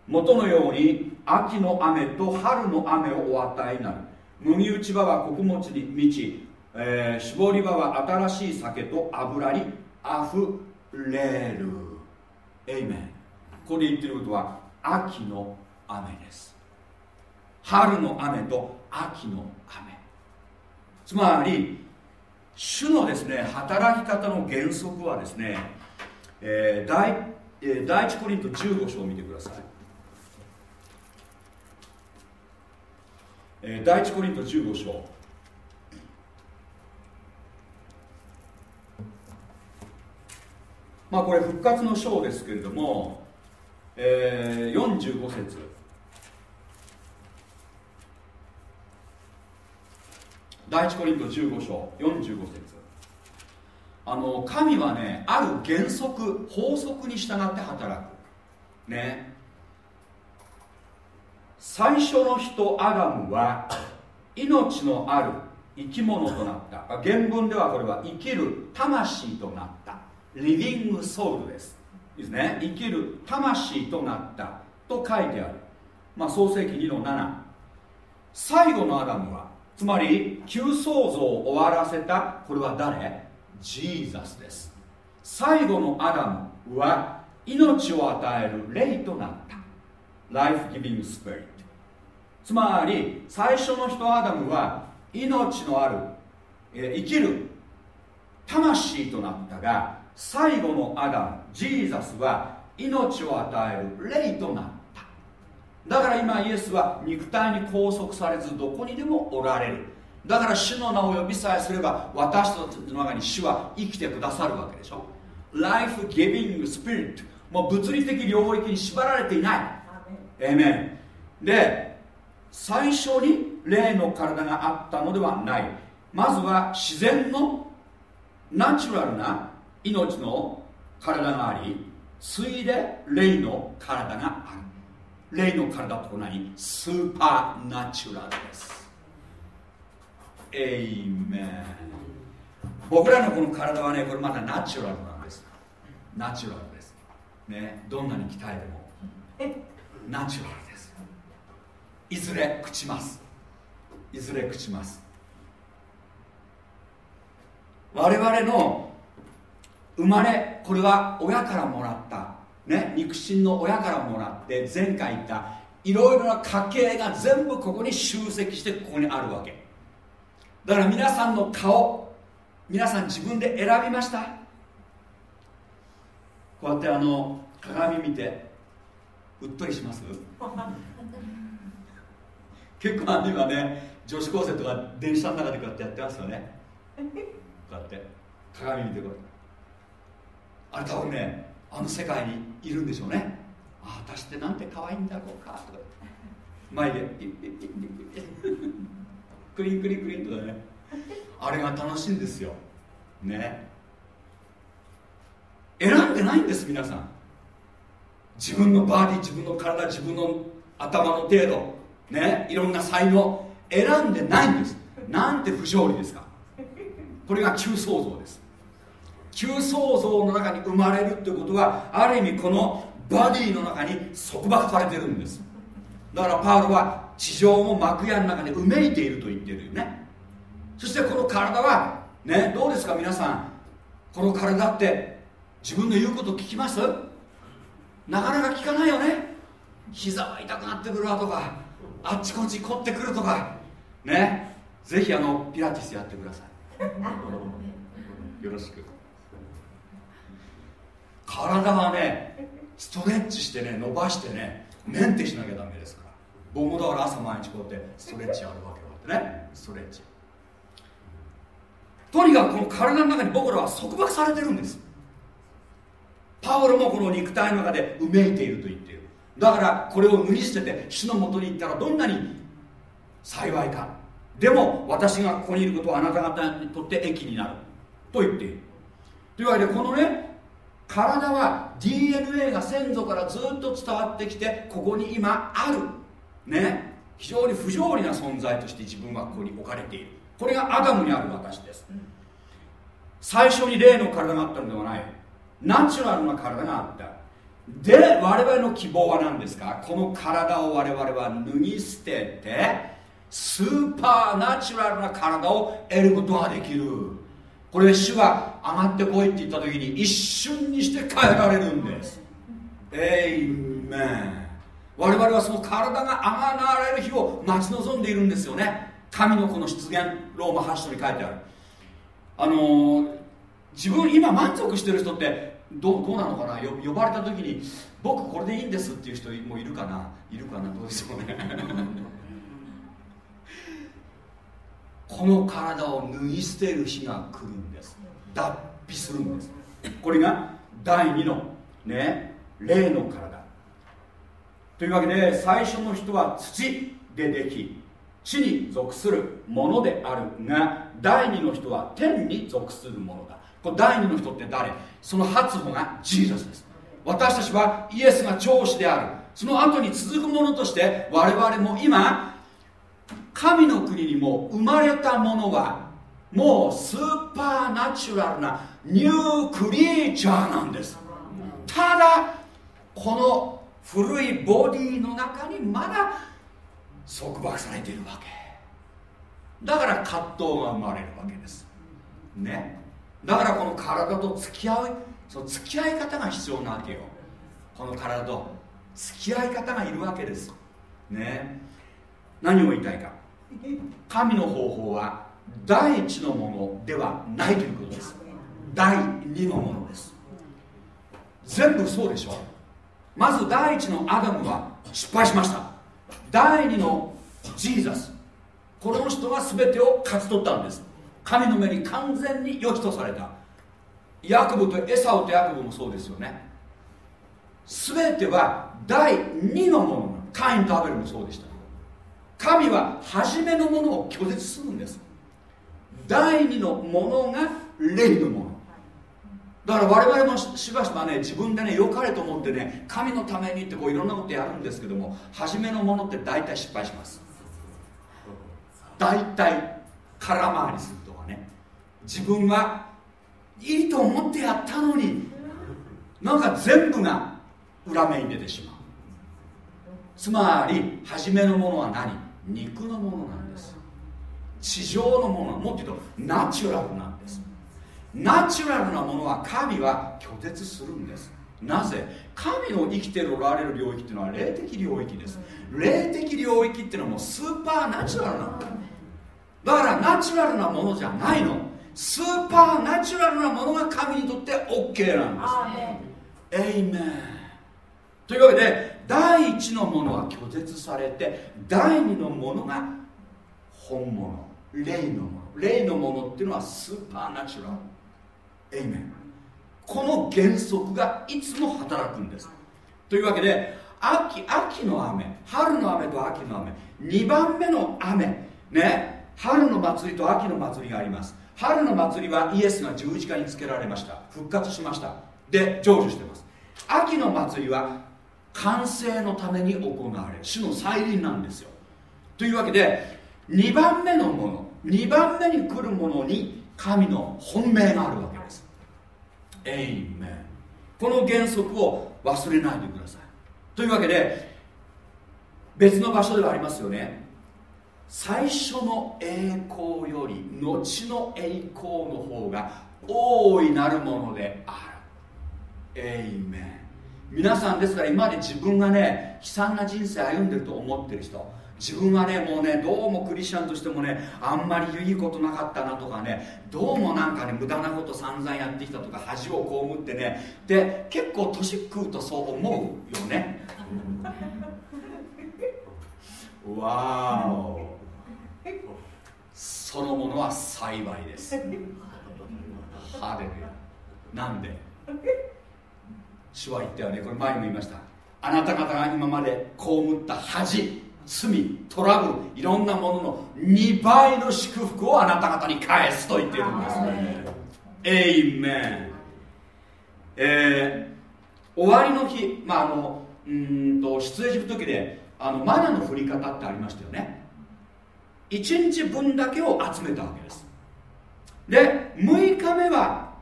元のように秋の雨と春の雨をお与えになる。麦打ち場は穀物に満ち、えー、絞り場は新しい酒と油にあふれる。エイメンここで言ってることは秋の雨です。春の雨と秋の雨。つまり主のですね働き方の原則はですね、えー、第えー、第一コリント15章を見てください、えー、第一コリント15章。まあこれ復活の章ですけれども、えー、45節。第一コリント15章45節。あの神はねある原則法則に従って働く。ね。最初の人アダムは命のある生き物となった。原文ではこれは生きる魂となった。living soul です。いいですね。生きる魂となったと書いてある。まあ創世記2の7最後のアダムはつまり旧創造を終わらせたこれは誰？ Jesus です。最後のアダムは命を与える霊となった。 life-giving spirit つまり最初の人アダムは命のある、え生きる魂となったが最後のアダムジーザスは命を与える霊となった。だから今イエスは肉体に拘束されずどこにでもおられる。だから主の名を呼びさえすれば私たちの中に主は生きてくださるわけでしょ。ライフギビングスピリット。もう物理的領域に縛られていない。エメン。で最初に霊の体があったのではない。まずは自然のナチュラルな命の体があり次いで霊の体がある霊の体と何スーパーナチュラルです。エイメン。僕らのこの体はねこれまだナチュラルなんです。ナチュラルです。ねどんなに鍛えても。ナチュラルです。いずれ朽ちます。いずれ朽ちます。我々の生まれこれは親からもらったね肉親の親からもらって前回言ったいろいろな家系が全部ここに集積してここにあるわけ。だから皆さんの顔皆さん自分で選びました。こうやってあの鏡見てうっとりします？結構あの今ね女子高生とか電車の中でこうやってやってますよね。こうやって鏡見てこう。あれ多分ねあの世界にいるんでしょうね。ああ私ってなんて可愛いんだろうかとか。前でピッピッピッピッピックリンクリンクリンとかね。あれが楽しいんですよ。ね。選んでないんです皆さん。自分のバーディー自分の体自分の頭の程度。ね。いろんな才能。選んでないんです。なんて不条理ですか。これが旧創造です。旧創造の中に生まれるってことはある意味このバディの中に束縛されてるんです。だからパウロは地上も幕屋の中にうめいていると言ってるよね。そしてこの体はねどうですか皆さん。この体って自分の言うこと聞きます？なかなか聞かないよね。膝が痛くなってくるわとかあっちこっち凝ってくるとか。ね。ぜひあのピラティスやってください。よろしく。体はねストレッチしてね伸ばしてねメンテしなきゃダメですから。僕もだから朝毎日こうやってストレッチやるわけよ。ってね？ストレッチ。とにかくこの体の中に僕らは束縛されてるんです。パウロもこの肉体の中でうめいていると言っている。だからこれを脱ぎ捨てて主のもとに行ったらどんなに幸いか。でも私がここにいることはあなた方にとって益になる。と言っている。というわけでこのね体は DNA が先祖からずっと伝わってきてここに今ある。ね。非常に不条理な存在として自分はここに置かれている。これがアダムにある私です。最初に霊の体があったのではない。ナチュラルな体があった。で我々の希望は何ですか？この体を我々は脱ぎ捨ててスーパーナチュラルな体を得ることができるこれ主が上がってこいって言った時に一瞬にして変えられるんです。エイメン我々はその体が上がられる日を待ち望んでいるんですよね。神のこの出現ローマ8章に書いてある。あのー自分今満足してる人ってどうどうなのかな？呼ばれた時に僕これでいいんですっていう人もいるかな？いるかな？どうでしょうね。この体を脱ぎ捨てる日が来るんです。脱皮するんです。これが第2のね霊の体。というわけで最初の人は土ででき地に属するものであるが第二の人は天に属するものだ。これ第二の人って誰？その発語がジーザスです。私たちはイエスが長子である。その後に続くものとして我々も今神の国にも生まれたものはもうスーパーナチュラルなニュークリーチャーなんです。ただこの古いボディの中にまだ束縛されているわけ。だから葛藤が生まれるわけです。ね。だからこの体と付き合うその付き合い方が必要なわけよ。この体と付き合い方がいるわけです。ね。何を言いたいか。神の方法は第一のものではないということです。第二のものです。全部そうでしょまず第一のアダムは失敗しました。第二のジーザス。この人が全てを勝ち取ったんです。神の目に完全に良しとされた。ヤコブとエサオとヤコブもそうですよね。全ては第二のもの。カインとアベルもそうでした。神は初めのものを拒絶するんです。第二のものが霊のもの。だから我々もしばしばね自分でね良かれと思ってね神のためにってこういろんなことやるんですけども初めのものって大体失敗します。大体空回りするとかね。自分はいいと思ってやったのになんか全部が裏目に出てしまう。つまり初めのものは何？肉のものなんです。地上のものはもっと言うとナチュラルなんです。ナチュラルなものは神は拒絶するんです。なぜ？神の生きておられる領域っていうのは霊的領域です。霊的領域っていうのはもうスーパーナチュラルなんだ。だからナチュラルなものじゃないの。スーパーナチュラルなものが神にとって OK なんです。エイメン。というわけで第一のものは拒絶されて第二のものが本物。霊のもの。霊のものっていうのはスーパーナチュラル。エイメンこの原則がいつも働くんです。というわけで秋秋の雨。春の雨と秋の雨。2番目の雨。ね。春の祭りと秋の祭りがあります。春の祭りはイエスが十字架につけられました。復活しました。で成就してます。秋の祭りは完成のために行われ主の再臨なんですよ。というわけで2番目のもの2番目に来るものに神の本命があるわけです。エイメンこの原則を忘れないでください。というわけで別の場所ではありますよね。最初の栄光より後の栄光の方が大いなるものである。エイメン皆さんですから今まで自分がね悲惨な人生歩んでると思ってる人自分はねもうねどうもクリスチャンとしてもねあんまりいいことなかったなとかねどうもなんかね無駄なこと散々やってきたとか恥を被ってねで結構年食うとそう思うよね。わーお。そのものは幸いです。ハレルヤ。なんで？主は言ったよね。これ前にも言いました。あなた方が今まで被った恥罪トラブルいろんなものの2倍の祝福をあなた方に返すと言っているんです。エイメンえー、終わりの日まああのうんと出エジプト記であのマナの振り方ってありましたよね。1日分だけを集めたわけです。で6日目は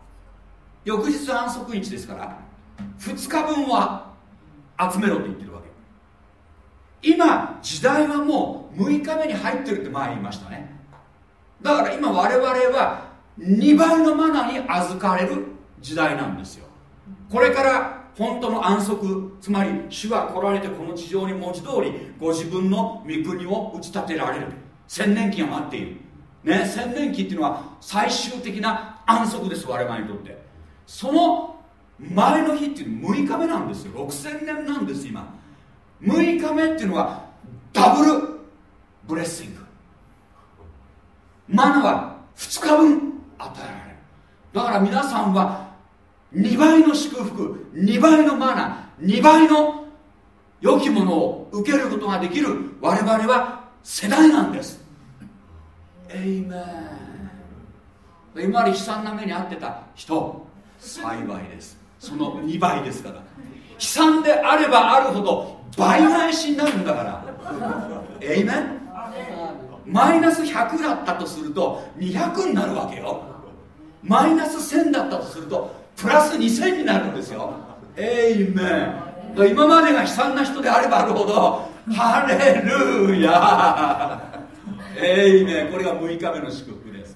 翌日安息日ですから2日分は集めろと言ってるわけ今時代はもう6日目に入ってるって前言いましたね。だから今我々は2倍のマナーに預かれる時代なんですよ。これから本当の安息つまり主が来られてこの地上に文字通りご自分の御国を打ち立てられる。千年期が待っている。ね千年期っていうのは最終的な安息です我々にとって。その前の日っていうの6日目なんですよ。6000年なんです今。6日目っていうのはダブル。ブレッシング。マナは2日分与えられる。だから皆さんは2倍の祝福2倍のマナ2倍の良きものを受けることができる我々は世代なんです。エイメン。今まで悲惨な目に遭ってた人幸いです。その2倍ですから。悲惨であればあるほど倍返しになるんだから。エイメン？マイナス100だったとすると200になるわけよ。マイナス1000だったとするとプラス2000になるんですよ。エイメン。今までが悲惨な人であればあるほどハレルヤエイメン。これが6日目の祝福です。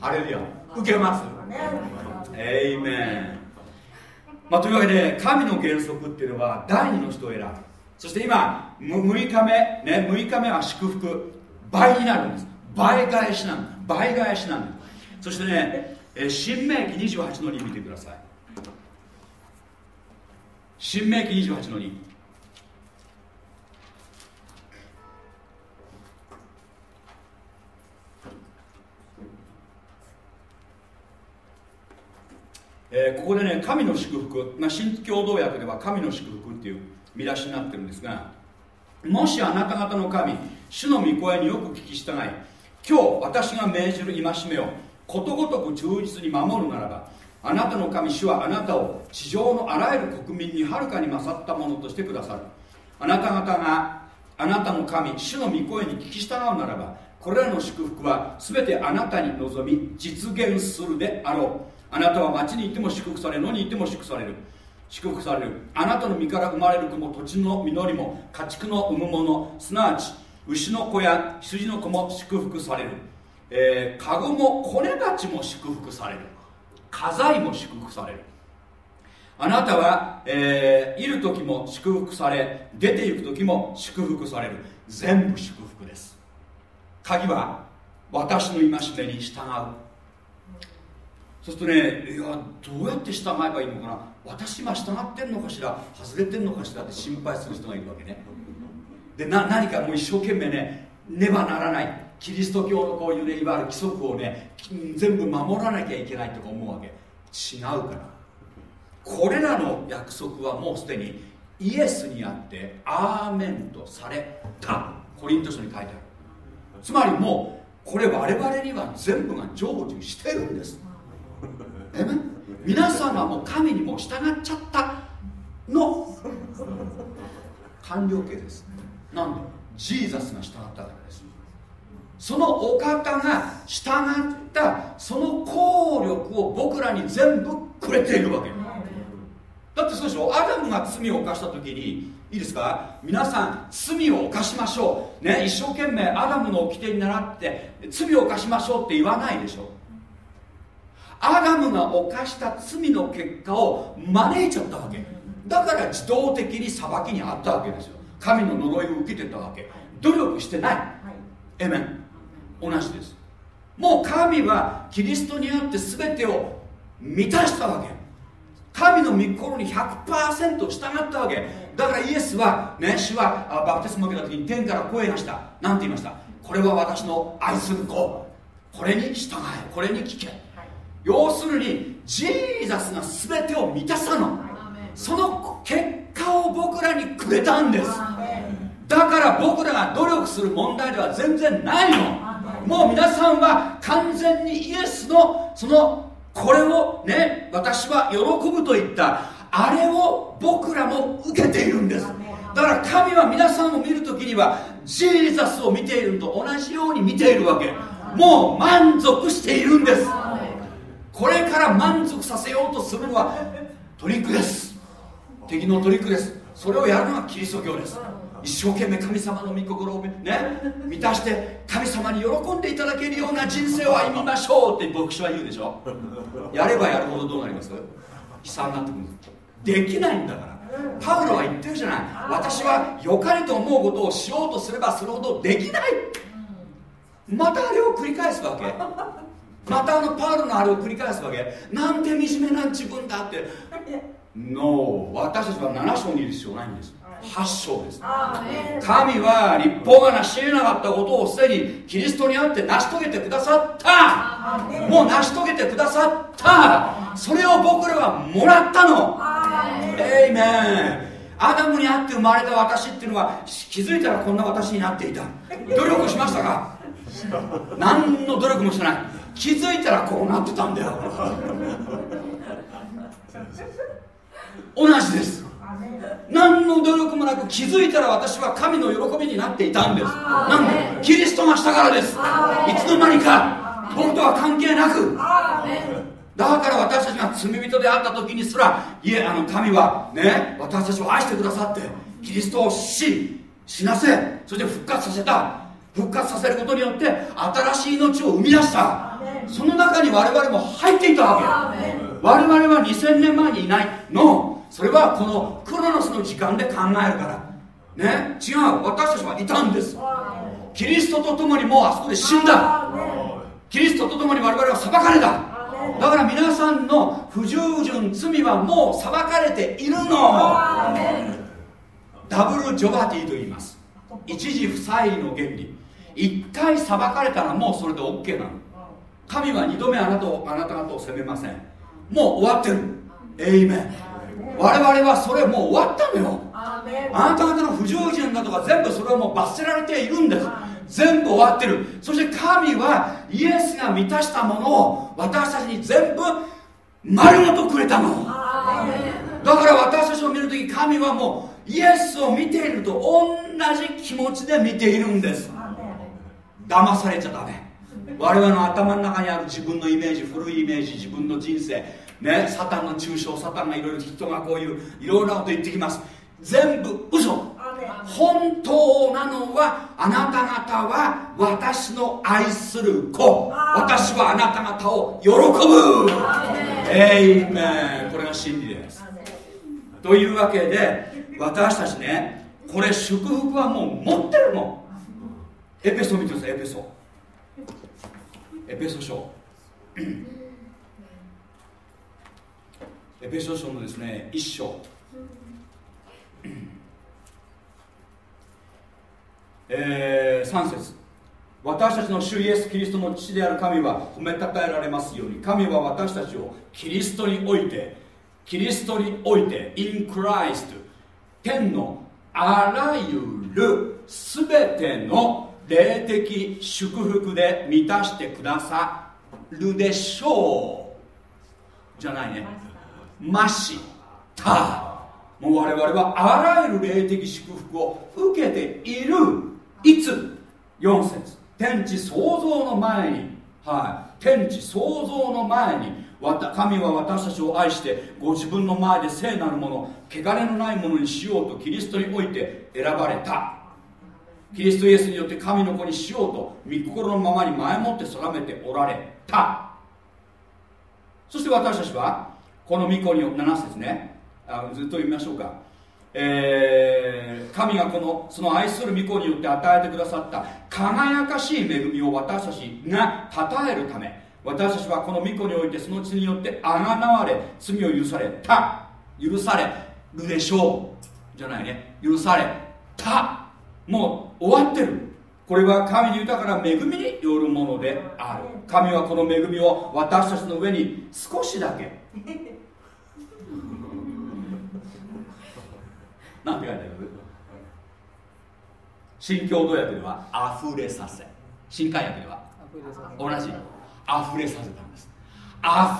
ハレルヤ受けます。エイメンまあ、というわけで神の原則っていうのは第二の人を選ぶ。そして今6日目ね6日目は祝福。倍になるんです。倍返しなんだ。倍返しなんだ。そしてね、えー、新明記28の2見てください。新明記28の2えー、ここでね神の祝福、まあ、新共同訳では神の祝福っていう見出しになってるんですがもしあなた方の神主の御声によく聞き従い今日私が命じる戒めをことごとく忠実に守るならばあなたの神主はあなたを地上のあらゆる国民にはるかに勝ったものとしてくださる。あなた方があなたの神主の御声に聞き従うならばこれらの祝福は全てあなたに望み実現するであろう。あなたは町に行っても祝福され野に行っても祝福される。祝福される。あなたの身から生まれる子も土地の実りも家畜の産むもの。すなわち牛の子や羊の子も祝福される、えー、籠も子ネたちも祝福される。家財も祝福される。あなたは、えー、いる時も祝福され出ていく時も祝福される。全部祝福です。鍵は私の戒めに従う。そうするとねいやどうやって従えばいいのかな？私今従ってんのかしら？外れてんのかしら？って心配する人がいるわけね。でな何かもう一生懸命ねねばならない。キリスト教のこういうねいわゆる規則をね全部守らなきゃいけないとか思うわけ。違うから。これらの約束はもうすでにイエスにあってアーメンとされた。コリント書に書いてある。つまりもうこれ我々には全部が成就してるんです。え？皆さんはも神にも従っちゃったの。完了形です。なんで？ジーザスが従ったからです。そのお方が従ったその効力を僕らに全部くれているわけ。だってそうでしょ？アダムが罪を犯した時にいいですか？皆さん罪を犯しましょう。ね？一生懸命アダムの掟に倣って罪を犯しましょうって言わないでしょ？アダムが犯した罪の結果を招いちゃったわけ。だから自動的に裁きにあったわけですよ。神の呪いを受けてたわけ。努力してない。エメン同じです。もう神はキリストにあって全てを満たしたわけ。神の御心に100%従ったわけ。だからイエスはね主はあバプテスマを受けた時に天から声がした。何て言いました？これは私の愛する子。これに従え。これに聞け要するにジーザスが全てを満たしたの。その結果を僕らにくれたんです。だから僕らが努力する問題では全然ないの。もう皆さんは完全にイエスのそのこれをね私は喜ぶといった。あれを僕らも受けているんです。だから神は皆さんを見るときにはジーザスを見ているのと同じように見ているわけ。もう満足しているんですこれから満足させようとするのはトリックです。敵のトリックです。それをやるのがキリスト教です。一生懸命神様の御心をね満たして神様に喜んでいただけるような人生を歩みましょうって牧師は言うでしょ。やればやるほどどうなります？悲惨になってくる。できないんだから。パウロは言ってるじゃない。私は良かれと思うことをしようとすればするほどできない。またあれを繰り返すわけ。またあのパウロのあれを繰り返すわけ。なんて惨めな自分だって。No 私たちは7章にいる必要ないんです。8章です。神は立法が成し得なかったことをすでにキリストにあって成し遂げてくださった。もう成し遂げてくださった。それを僕らはもらったの。エイメン。アダムにあって生まれた私っていうのは気づいたらこんな私になっていた。努力しましたか？何の努力もしてない。気づいたらこうなってたんだよ。同じです。何の努力もなく気づいたら私は神の喜びになっていたんです。なんでキリストがしたからです。いつの間にか僕とは関係なく。だから私たちが罪人であった時にすらいえあの神はね私たちを愛してくださってキリストを死死なせそして復活させた。復活させることによって新しい命を生み出した。その中に我々も入っていたわけ。我々は2000年前にいない。のそれはこのクロノスの時間で考えるから。ね？違う。私たちはいたんです。キリストと共にもうあそこで死んだ。キリストと共に我々は裁かれた。だから皆さんの不従順罪はもう裁かれているの。ダブルジョバティと言います。一時不再理の原理一回裁かれたらもうそれで OK なの。神は二度目あなたをあなた方を責めません。もう終わってる。エイメン。我々はそれもう終わったのよ。あなた方の不従順だとか全部それはもう罰せられているんです。全部終わってる。そして神はイエスが満たしたものを私たちに全部丸ごとくれたの。だから私たちを見るとき神はもうイエスを見ていると同じ気持ちで見ているんです騙されちゃダメ。我々の頭の中にある自分のイメージ古いイメージ自分の人生。ねサタンの抽象サタンがいろいろ人がこういういろんなこと言ってきます。全部嘘。本当なのはあなた方は私の愛する子。私はあなた方を喜ぶ。エイメンこれが真理です。というわけで私たちねこれ祝福はもう持ってるのエペソ見てくださいエペソエペソ書エペソ書のですね一章えー、3節私たちの主イエス・キリストの父である神は褒めたたえられますように神は私たちをキリストにおいてキリストにおいて in Christ 天のあらゆるすべての霊的祝福で満たしてくださるでしょう。じゃないね。ました。もう我々はあらゆる霊的祝福を受けている。いつ？4節。天地創造の前に。はい。天地創造の前に。神は私たちを愛してご自分の前で聖なるもの汚れのないものにしようとキリストにおいて選ばれた。キリストイエスによって神の子にしようと御心のままに前もって定めておられた。そして私たちはこの御子によって7節ね。あずっと読みましょうか。えー神がこのその愛する御子によって与えてくださった輝かしい恵みを私たちが称えるため私たちはこの御子においてその血によってあがなわれ罪を許された。許されるでしょう。じゃないね。許された。もう終わってる。これは神に豊かな恵みによるものである。神はこの恵みを私たちの上に少しだけ。なんて書いてある？新共同訳では溢れさせ。新海訳では？同じ。溢れさせたんです。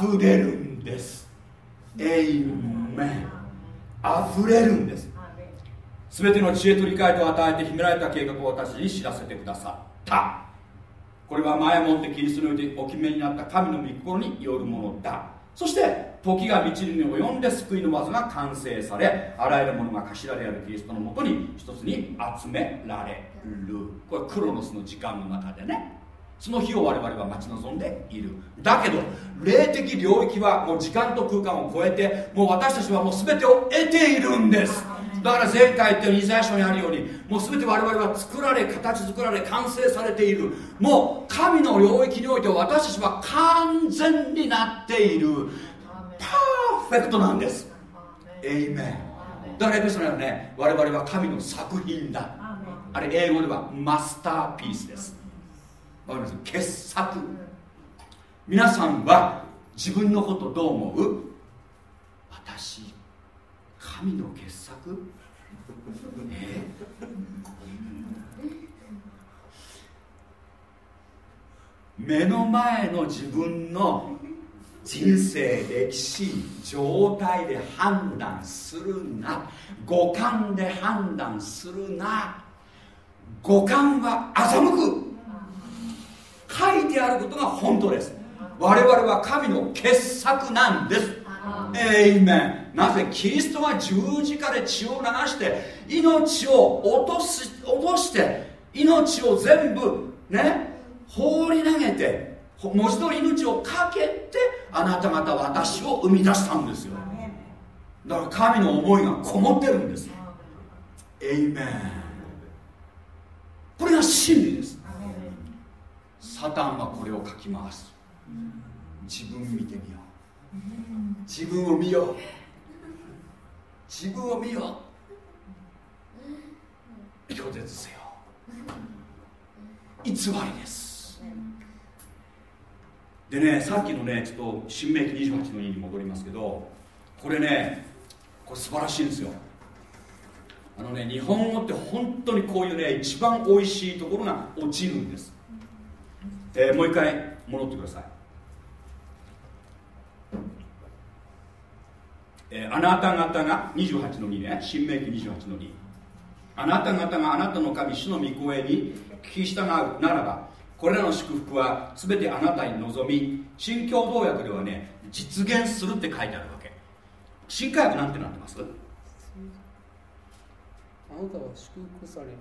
溢れるんです。エイメン溢れるんです全ての知恵と理解と与えて秘められた計画を私に知らせてくださった。これは前もってキリストにおいてお決めになった神の御心によるものだ。そして時が満ちるに及んで救いの技が完成されあらゆるものが頭であるキリストのもとに一つに集められる。これクロノスの時間の中でね。その日を我々は待ち望んでいる。だけど霊的領域はもう時間と空間を超えてもう私たちはもう全てを得ているんです。だから前回言ったようにイザヤ書にあるようにもう全て我々は作られ形作られ完成されている。もう神の領域において私たちは完全になっている。パーフェクトなんです。エイメンだからエペソのようにね我々は神の作品だ。あれ英語ではマスターピースです。わかります？傑作。皆さんは自分のことどう思う？私神の傑作。目の前の自分の人生歴史状態で判断するな。五感で判断するな。五感は欺く。書いてあることが本当です。我々は神の傑作なんです。エイメンなぜキリストが十字架で血を流して命を落とす落として命を全部ね放り投げてほ文字通り命をかけてあなた方私を生み出したんですよ。だから神の思いがこもってるんです。エイメンこれが真理です。サタンはこれを書きます。自分見てみよう自分を見よう。自分を見よう。拒絶せよ。偽りです。でねさっきのねちょっと新明記28の2に戻りますけどこれねこれ素晴らしいんですよ。あのね日本語って本当にこういうね一番美味しいところが落ちるんです、えーもう一回戻ってください。えーあなた方が28の2ね。新明記28の2あなた方があなたの神主の御声に聞き従うならばこれらの祝福は全てあなたに望み新共同訳ではね実現するって書いてあるわけ。新海訳なんてなってます？あなたは祝福される。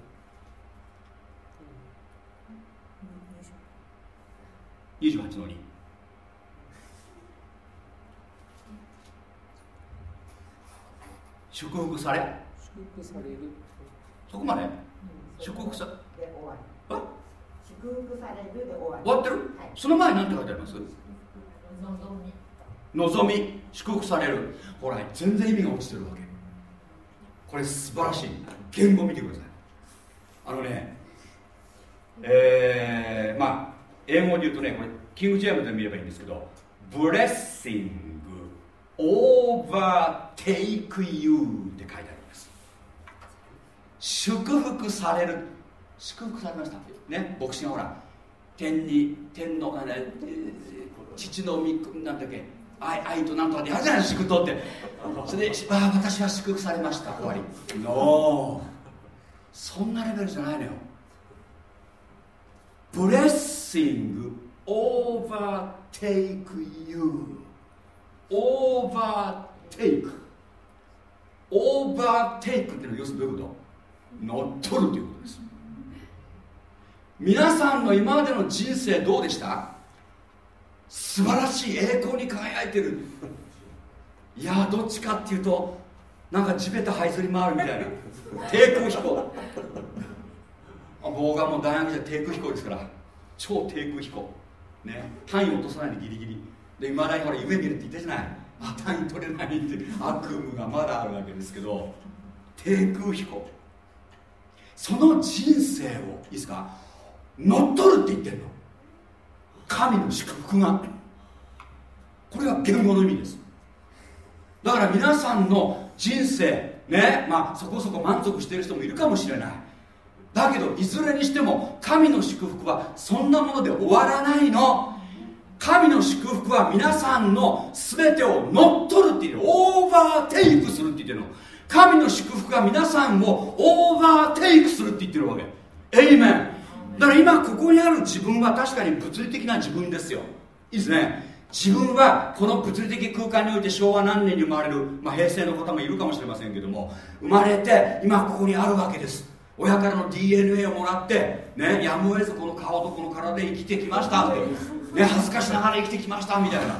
28の2祝福され。祝福される。そこまで？祝福さで終わあり祝福されるで終わり。終わってる？はい。その前に何て書いてあります？望み祝福される。ほら全然意味が落ちてるわけ。これ素晴らしい。言語見てください。あのねえー、まあ英語で言うとねこれキング・ジェームズで見ればいいんですけど Blessing overtake you って書いてあるんです。祝福される。祝福されました。ね牧師がほら天に天のあれえー父の御なんだっけ愛愛となんとかでやるじゃない祝祷って。それでああ私は祝福されました。終わり。ノーそんなレベルじゃないのよ blessing overtake. You overtake overtake っていうのは要するにどういうこと？乗っ取るということです。皆さんの今までの人生どうでした？素晴らしい栄光に輝いてる。いやどっちかっていうとなんか地べた這いずり回るみたいな。低空飛行。僕はもう大学じゃ低空飛行ですから。超低空飛行。ね。単位落とさないでギリギリ。でいまだにほら夢見るって言ったじゃない。あ単位取れないって悪夢がまだあるわけですけど低空飛行。その人生をいいですか？乗っ取るって言ってるの。神の祝福が。これが言語の意味です。だから皆さんの人生ねまあそこそこ満足している人もいるかもしれない。だけどいずれにしても神の祝福はそんなもので終わらないの。神の祝福は皆さんの全てを乗っ取るって言ってるオーバーテイクするって言ってるの。神の祝福が皆さんをオーバーテイクするって言ってるわけ。エイメンだから今ここにある自分は確かに物理的な自分ですよ。いいですね。自分はこの物理的空間において昭和何年に生まれる、まあ、平成の方もいるかもしれませんけども生まれて今ここにあるわけです。親からの DNA をもらってねやむを得ずこの顔とこの体で生きてきました。って、ね、恥ずかしながら生きてきましたみたいな。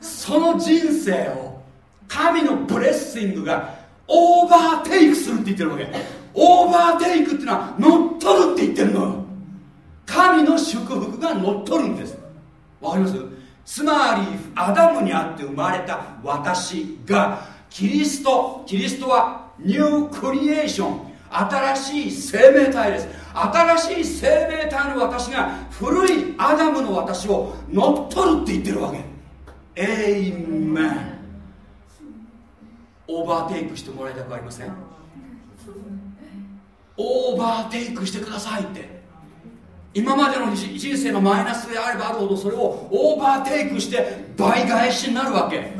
その人生を神の blessing が overtake するって言ってるわけ。 overtake っていうのは乗っ取るって言ってるのよ。神の祝福が乗っ取るんです。わかります？つまりアダムにあって生まれた私がキリストキリストは new creation 新しい生命体です。新しい生命体の私が古いアダムの私を乗っ取るって言ってるわけ。Amen overtake してもらいたくありません？ overtake してくださいって。今までの人生がマイナスであればあるほどそれを overtake して倍返しになるわけ。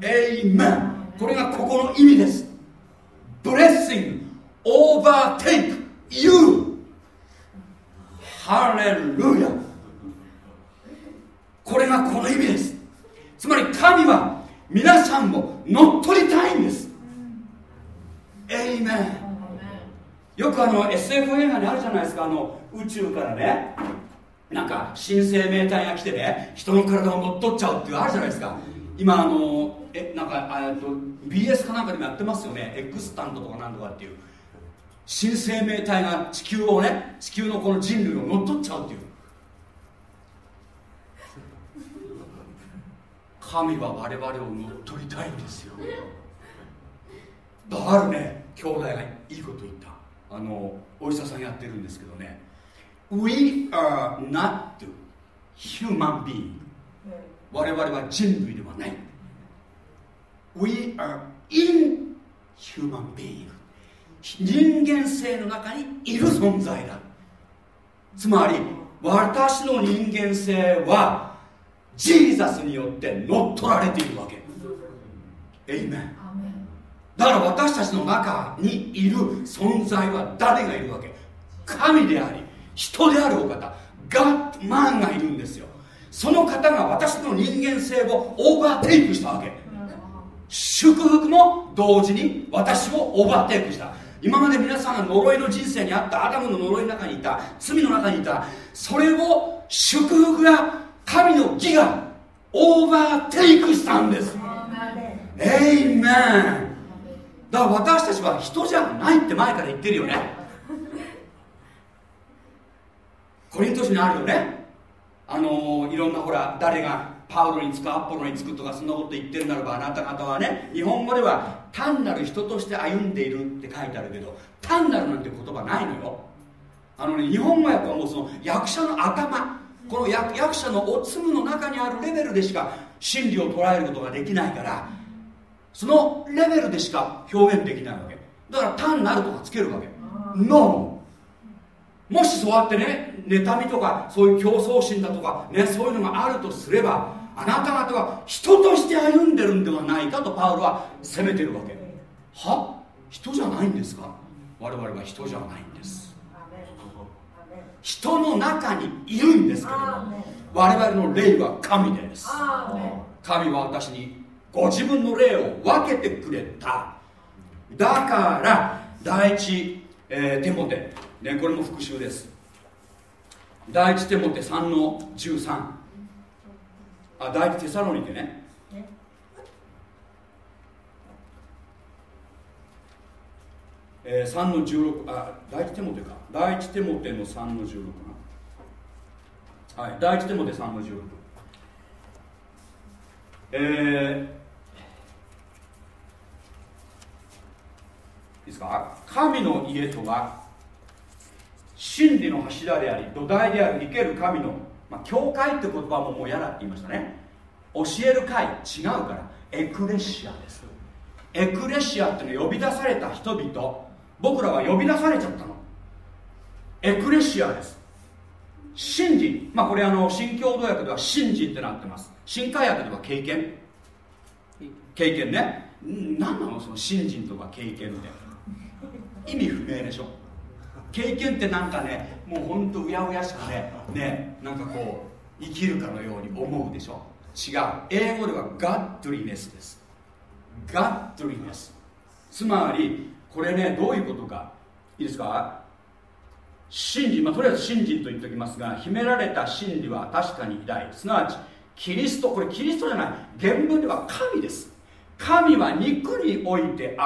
エイメンこれがここの意味です。 Blessing overtake. You ハレルヤ。これがこの意味です。つまり神は皆さんを乗っ取りたいんです。エイメン。よくあの SF 映画にあるじゃないですか。あの宇宙からね。なんか新生命体が来てね。人の体を乗っ取っちゃうっていうあるじゃないですか。今あのえなんかあと BS かなんかでもやってますよね。エクスタントとかなんとかっていう。新生命体が地球をね地球のこの人類を乗っ取っちゃうっていう。神は我々を乗っ取りたいんですよ。だからね兄弟がいいこと言った。あのお医者さんやってるんですけどね。We are not human being. 我々は人類ではない。We are in human being. 人間性の中にいる存在だ。つまり私の人間性は Jesus によって乗っ取られているわけ。 Amen。だから私たちの中にいる存在は誰がいるわけ？神であり人であるお方。 God-man がいるんですよ。その方が私の人間性を overtake したわけ。祝福も同時に私を overtake した今まで皆さんが呪いの人生にあったアダムの呪いの中にいた罪の中にいたそれを祝福が神の義がオーバーテイクしたんです。エイメン。だから私たちは人じゃないって前から言ってるよね。コリント書にあるよね。あのーいろんなほら誰がパウロにつくアポロにつくとかそんなこと言ってるならばあなた方はね日本語では単なる人として歩んでいるって書いてあるけど単なるなんて言葉ないのよ。あのね日本語訳はもうその役者の頭この役役者のおつむの中にあるレベルでしか真理を捉えることができないからそのレベルでしか表現できないわけ。だから単なるとかつけるわけ。NO もしそうやってね妬みとかそういう競争心だとかねそういうのがあるとすればあなた方は人として歩んでるんではないかとパウロは責めてるわけ。は？人じゃないんですか？我々は人じゃないんです。人の中にいるんですけども我々の霊は神です。神は私にご自分の霊を分けてくれた。だから第一、えー、テモテ、ね、これも復習です。第一テモテ3の13あ第一テサロニケね。えー、3の16あ第一テモテか。第一テモテの3の16かな。はい第一テモテ3の16えー、いいですか？神の家とは真理の柱であり土台である生ける神の、まあ、教会って言葉ももう嫌だって言いましたね。教える会違うから。エクレシアです。エクレシアっていうのは呼び出された人々。僕らは呼び出されちゃったの。エクレシアです。信心まあこれあの新共同訳では信心ってなってます。新海訳では経験。経験ね。何なの？その信心とか経験って。意味不明でしょ。経験ってなんかねもうほんとうやうやしくねねなんかこう生きるかのように思うでしょ。違う。英語ではガットリネスです。ガットリネス。つまりこれねどういうことか。いいですか？真理、まあ、とりあえず信心と言っておきますが秘められた真理は確かに偉大。すなわちキリスト。これキリストじゃない。原文では神です。神は肉において現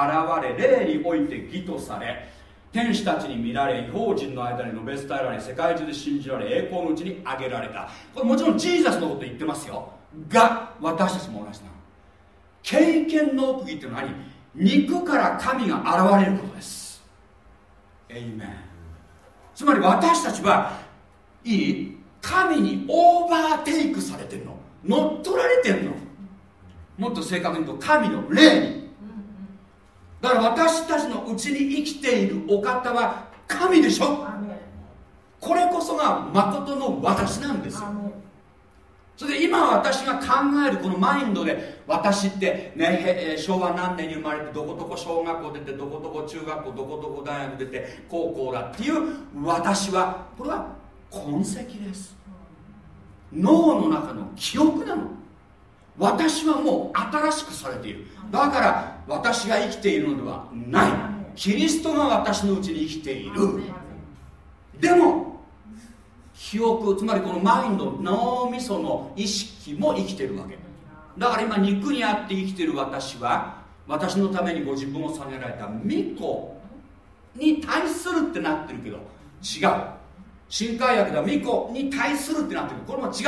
れ霊において義とされ天使たちに見られ違法人の間に述べ伝えられ世界中で信じられ栄光のうちに挙げられた。これもちろんジーザスのこと言ってますよ。が私たちも同じなの。経験の奥義ってのは何？肉から神が現れることです。エイメンつまり私たちはいい？神にオーバーテイクされてるの。乗っ取られてるの。もっと正確に言うと神の霊に。だから私たちのうちに生きているお方は神でしょ？これこそが誠の私なんですよ。それで今私が考えるこのマインドで私ってね昭和何年に生まれてどこどこ小学校出てどこどこ中学校どこどこ大学出て高校だっていう私はこれは痕跡です。脳の中の記憶なの。私はもう新しくされている。だから私が生きているのではない。キリストが私のうちに生きている。でも記憶つまりこのマインド脳みその意識も生きてるわけ。だから今肉にあって生きてる私は私のためにご自分を下げられた巫女に対するってなってるけど違う。新海薬では巫女に対するってなってる。これも違う。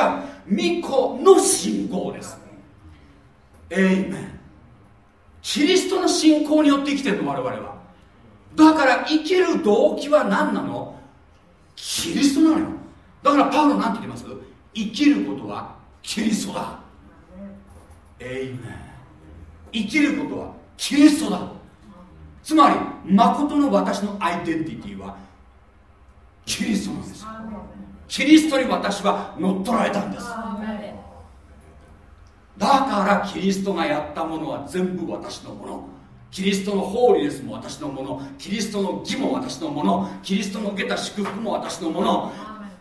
巫女の信仰です。エイメン。キリストの信仰によって生きてるの我々は。だから生きる動機は何なの？キリストなのよ。だからパウロなんて言います？生きることはキリストだ。エイメン。生きることはキリストだ。つまり誠の私のアイデンティティはキリストなんです。キリストに私は乗っ取られたんですだからキリストがやったものは全部私のもの。キリストのホーリネスも私のもの。キリストの義も私のもの。キリストの受けた祝福も私のもの。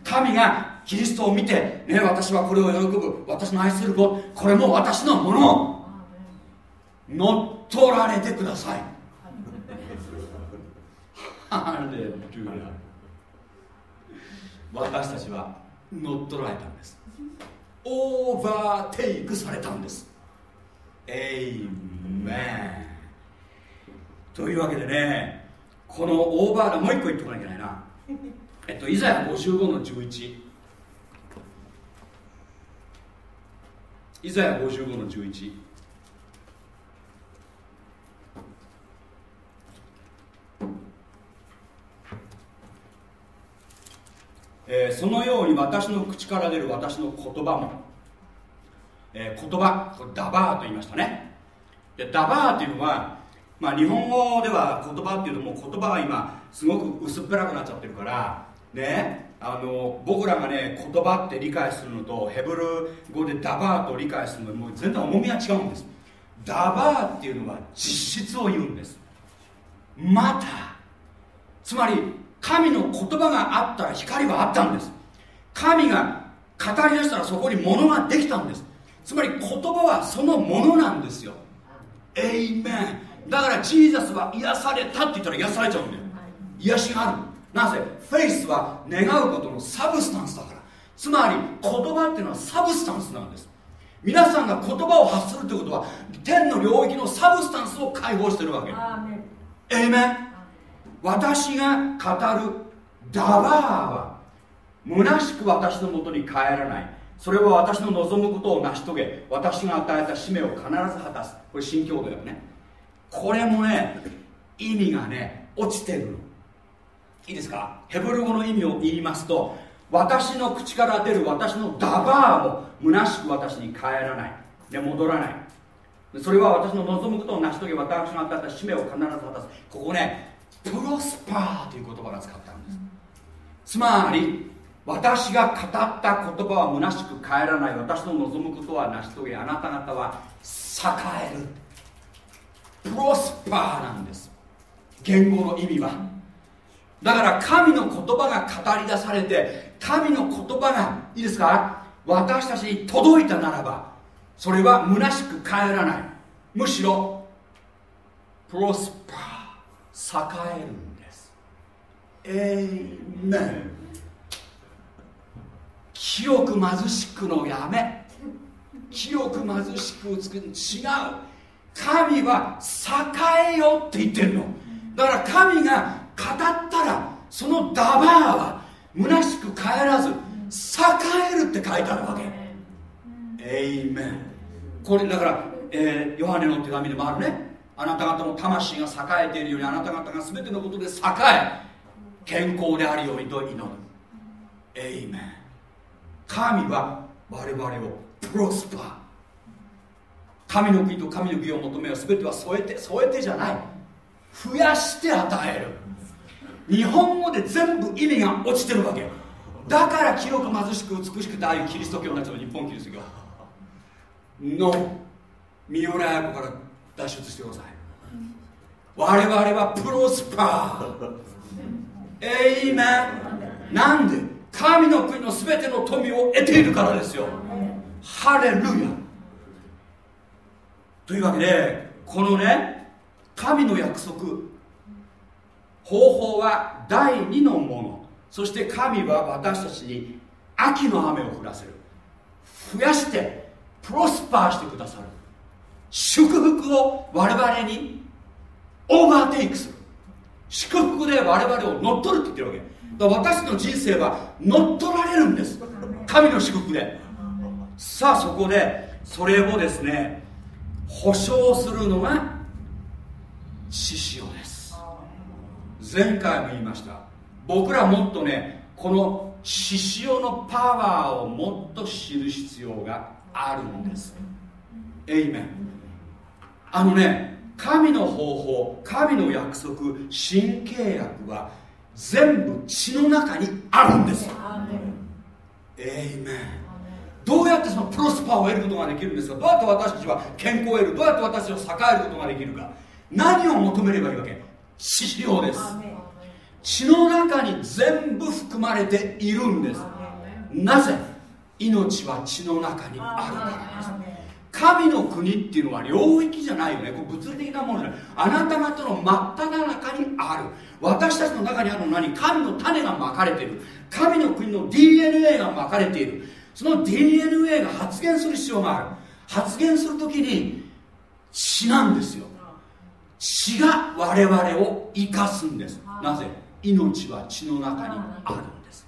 神がキリストを見て、ね、私はこれを喜ぶ。私の愛する子。これも私のもの。乗っ取られてください。ハレルヤ。私たちは乗っ取られたんです。オーバーテイクされたんです。エイメン。というわけでねこのオーバーラもう一個言っておかなきゃいけないな。えっとイザヤ55の11イザヤ55の11えー、そのように私の口から出る私の言葉も、えー、言葉これダバーと言いましたね。でダバーというのは、まあ、日本語では言葉っていうともう言葉は今すごく薄っぺらくなっちゃってるからねあの僕らがね言葉って理解するのとヘブル語でダバーと理解するのもう全然重みが違うんです。ダバーっていうのは実質を言うんです。またつまり神の言葉があったら光はあったんです。神が語り出したらそこに物ができたんです。つまり言葉はそのものなんですよ。エイメンだから Jesus は癒されたって言ったら癒されちゃうんだよ。癒しがある。なぜ？ Faith は願うことの substance だから。つまり言葉っていうのは substance なんです。皆さんが言葉を発するということは天の領域のサブスタンスを解放してるわけ。エイメン私が語るダバーは虚しく私のもとに帰らない。それは私の望むことを成し遂げ私が与えた使命を必ず果たす。これ新教だよね。これもね意味がね落ちてる。いいですか？ヘブル語の意味を言いますと私の口から出る私のダバーも虚しく私に帰らない。で戻らない。それは私の望むことを成し遂げ私が与えた使命を必ず果たす。ここねプロスパーという言葉が使ってあるんです。つまり私が語った言葉は虚しく帰らない。私の望むことは成し遂げあなた方は栄える。プロスパーなんです。言語の意味は。だから神の言葉が語り出されて神の言葉がいいですか？私たちに届いたならばそれは虚しく帰らない。むしろプロスパー。栄えるんです。エイメン清く貧しくのやめ。清く貧しく美しく違う。神は栄えよって言ってるの。だから神が語ったらそのダバーは虚しく帰らず栄えるって書いてあるわけ。エイメンこれだから、えーヨハネの手紙でもあるねあなた方の魂が栄えているようにあなた方が全てのことで栄え健康であるようにと祈る。エイメン神は我々をプロスパー。神の国と神の義を求めよ全ては添えて添えてじゃない。増やして与える。日本語で全部意味が落ちてるわけ。だから清く貧しく美しくてああいうキリスト教になっちゃう日本キリスト教。の三浦綾子から脱出してください。我々はプロスパー。エイメン。なんで？神の国の全ての富を得ているからですよ。ハレルヤ。というわけでこのね神の約束。方法は第二のもの。そして神は私たちに秋の雨を降らせる。増やしてプロスパーしてくださる。祝福を我々にオーバーテイクする祝福で我々を乗っ取るって言ってるわけ。だ私の人生は乗っ取られるんです。神の祝福で。さあそこでそれをですね保証するのが獅子王です。前回も言いました。僕らもっとねこの獅子王のパワーをもっと知る必要があるんですエイメンあのね神の方法神の約束新契約は全部血の中にあるんです。エイメンどうやってそのプロスパーを得ることができるんですか？どうやって私たちは健康を得る？どうやって私たちを栄えることができるか。何を求めればいいわけ？血潮です。血の中に全部含まれているんです。なぜ？命は血の中にあるからです神の国っていうのは領域じゃないよね。これ物理的なものじゃない。あなた方の真っ只中にある。私たちの中にあるのは何？神の種がまかれている。神の国の DNA がまかれている。その DNA が発現する必要がある。発現するときに血なんですよ。血が我々を生かすんです。なぜ？命は血の中にあるんです。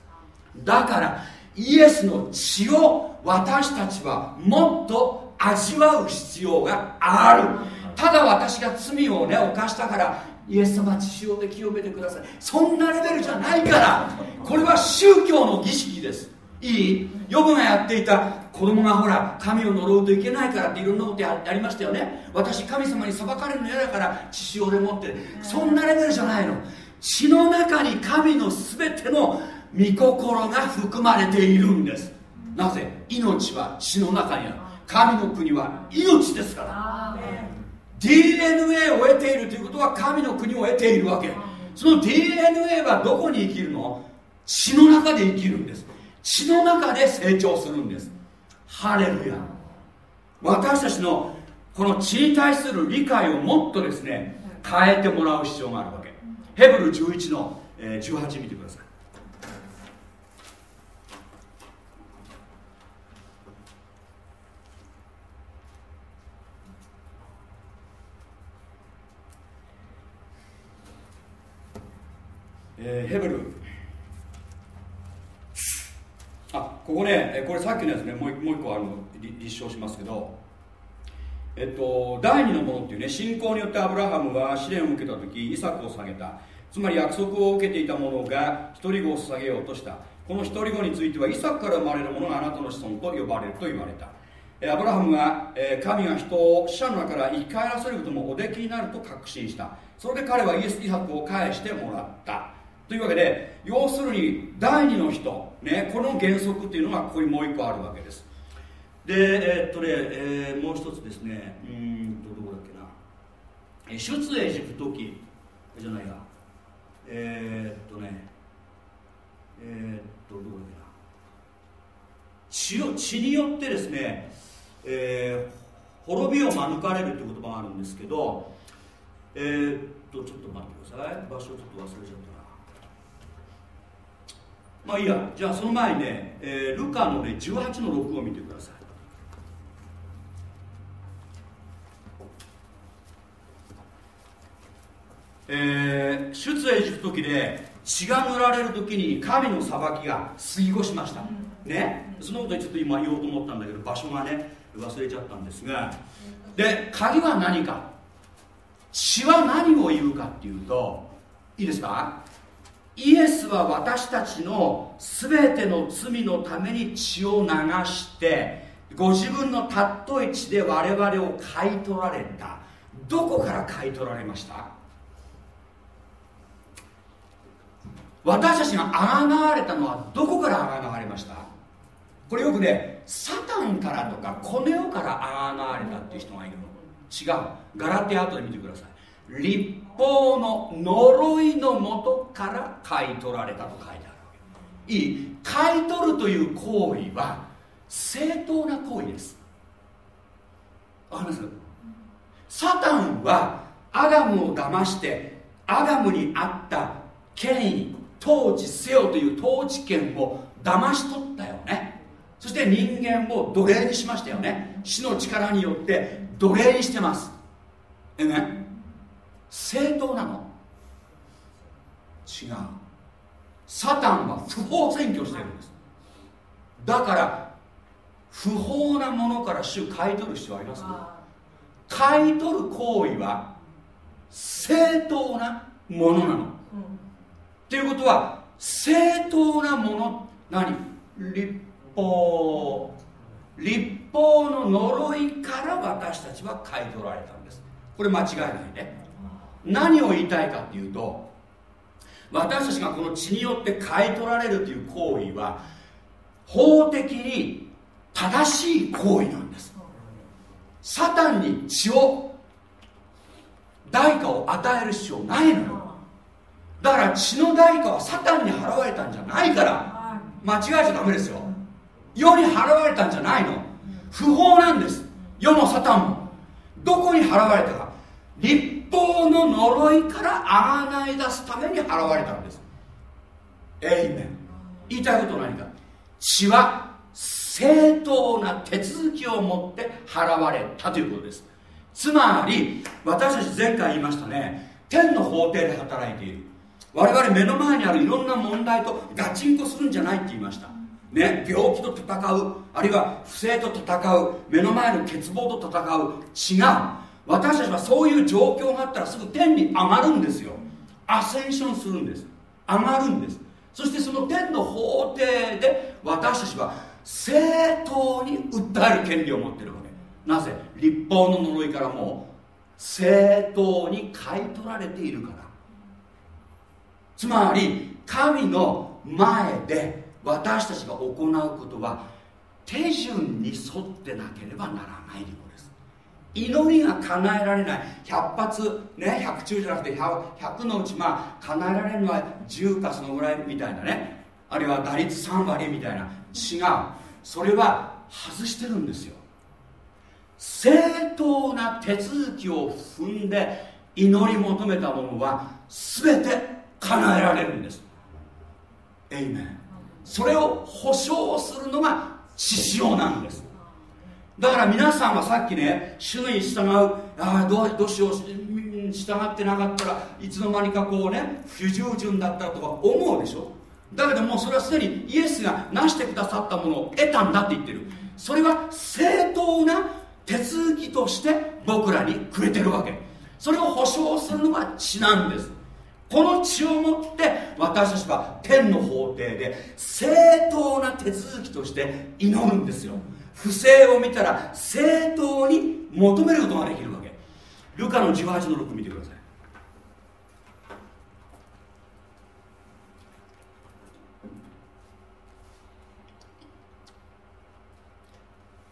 だからイエスの血を私たちはもっと味わう必要がある。ただ私が罪をね犯したからイエス様血潮で清めてください。そんなレベルじゃないからこれは宗教の儀式です。いい？ヨブがやっていた子供がほら神を呪うといけないからっていろんなことやりましたよね。私神様に裁かれるの嫌だから血潮でもって。そんなレベルじゃないの。血の中に神の全ての御心が含まれているんです。なぜ？命は血の中にある。神の国は命ですから。DNA を得ているということは神の国を得ているわけ。そその DNA はどこに生きるの？血の中で生きるんです。血の中で成長するんです。ハレルヤ。私たちのこの血に対する理解をもっとですね変えてもらう必要があるわけ。ヘブル11の、えー18見てくださいえーヘブルあここねえこれさっきのやつねもう一もう一個あるの立証しますけど。えっと第二のものっていうね信仰によってアブラハムは試練を受けた時イサクを下げた。つまり約束を受けていた者が一人子を捧げようとした。この一人子についてはイサクから生まれる者があなたの子孫と呼ばれると言われた。アブラハムが、え神が人を死者の中から生き返らせることもおできになると確信した。それで彼はイエス・イサクを返してもらった。というわけで要するに第二の人、ね、この原則っていうのがここにもう一個あるわけです。でえーっとね、えーもう一つですねうんとどこだっけな。えー出エジプト記じゃないや。えーっとねえーっとどこだっけな。血を血によってですね、えー滅びを免れるという言葉があるんですけどえーっとちょっと待ってください。場所ちょっと忘れちゃった。まあいいや。じゃあその前にね、えールカのね18の6を見てください。えー出エジプト記で血が塗られる時に神の裁きが過ぎ越しました、ね。そのことにちょっと今言おうと思ったんだけど場所がね忘れちゃったんですが。で鍵は何か。血は何を言うかっていうといいですか？イエスは私たちの全ての罪のために血を流してご自分の尊い血で我々を買い取られた。どこから買い取られました？私たちがあがわれたのはどこからあがわれました？これよくねサタンからとかこの世からあがわれたっていう人がいるの。違う。ガラテア後で見てください。立法の呪いのもとから買い取られたと書いてあるいい。買い取るという行為は正当な行為です。わかります？サタンはアダムを騙してアダムにあった権威統治せよという統治権を騙し取ったよね。そして人間を奴隷にしましたよね。死の力によって奴隷にしてます。えね。正当なの。違う。サタンは不法占拠してるんです。だから不法なものから主買い取る必要あります買い取る行為は正当なものなの。っていうことは正当なもの何？立法。立法の呪いから私たちは買い取られたんです。これ間違いないね何を言いたいかっていうと私たちがこの血によって買い取られるという行為は法的に正しい行為なんです。サタンに血を代価を与える必要ないのよ。だから血の代価はサタンに払われたんじゃないから間違えちゃダメですよ。世に払われたんじゃないの。不法なんです。世もサタンも。どこに払われたか。立法の呪いからあがない出すために払われたんです。エイメン言いたいことは何か。血は正当な手続きを持って払われたということです。つまり私たち前回言いましたね。天の法廷で働いている。我々目の前にあるいろんな問題とガチンコするんじゃないって言いました。ね病気と戦うあるいは不正と戦う目の前の欠乏と戦う。違う。私たちはそういう状況があったらすぐ天に上がるんですよ。アセンションするんです。上がるんです。そしてその天の法廷で私たちは正当に訴える権利を持ってるわけ。なぜ？立法の呪いからもう正当に買い取られているから。つまり神の前で私たちが行うことは手順に沿ってなければならない。祈りが叶えられない。100発ね100中じゃなくて 100, 100のうちまあ叶えられるのは10かそのぐらいみたいなね。あるいは打率3割みたいな。違う。それは外してるんですよ。正当な手続きを踏んで祈り求めたものは全て叶えられるんです。エイメンそれを保証するのが獅子王なんです。だから皆さんはさっきね主に従う。ああどうどうしよう。従ってなかったらいつの間にかこうね不従順だったとか思うでしょ？だけどもうそれはすでにイエスが成してくださったものを得たんだって言ってる。それは正当な手続きとして僕らにくれてるわけ。それを保証するのが血なんです。この血をもって私たちは天の法廷で正当な手続きとして祈るんですよ。不正を見たら正当に求めることができるわけ。ルカの18の6見てください。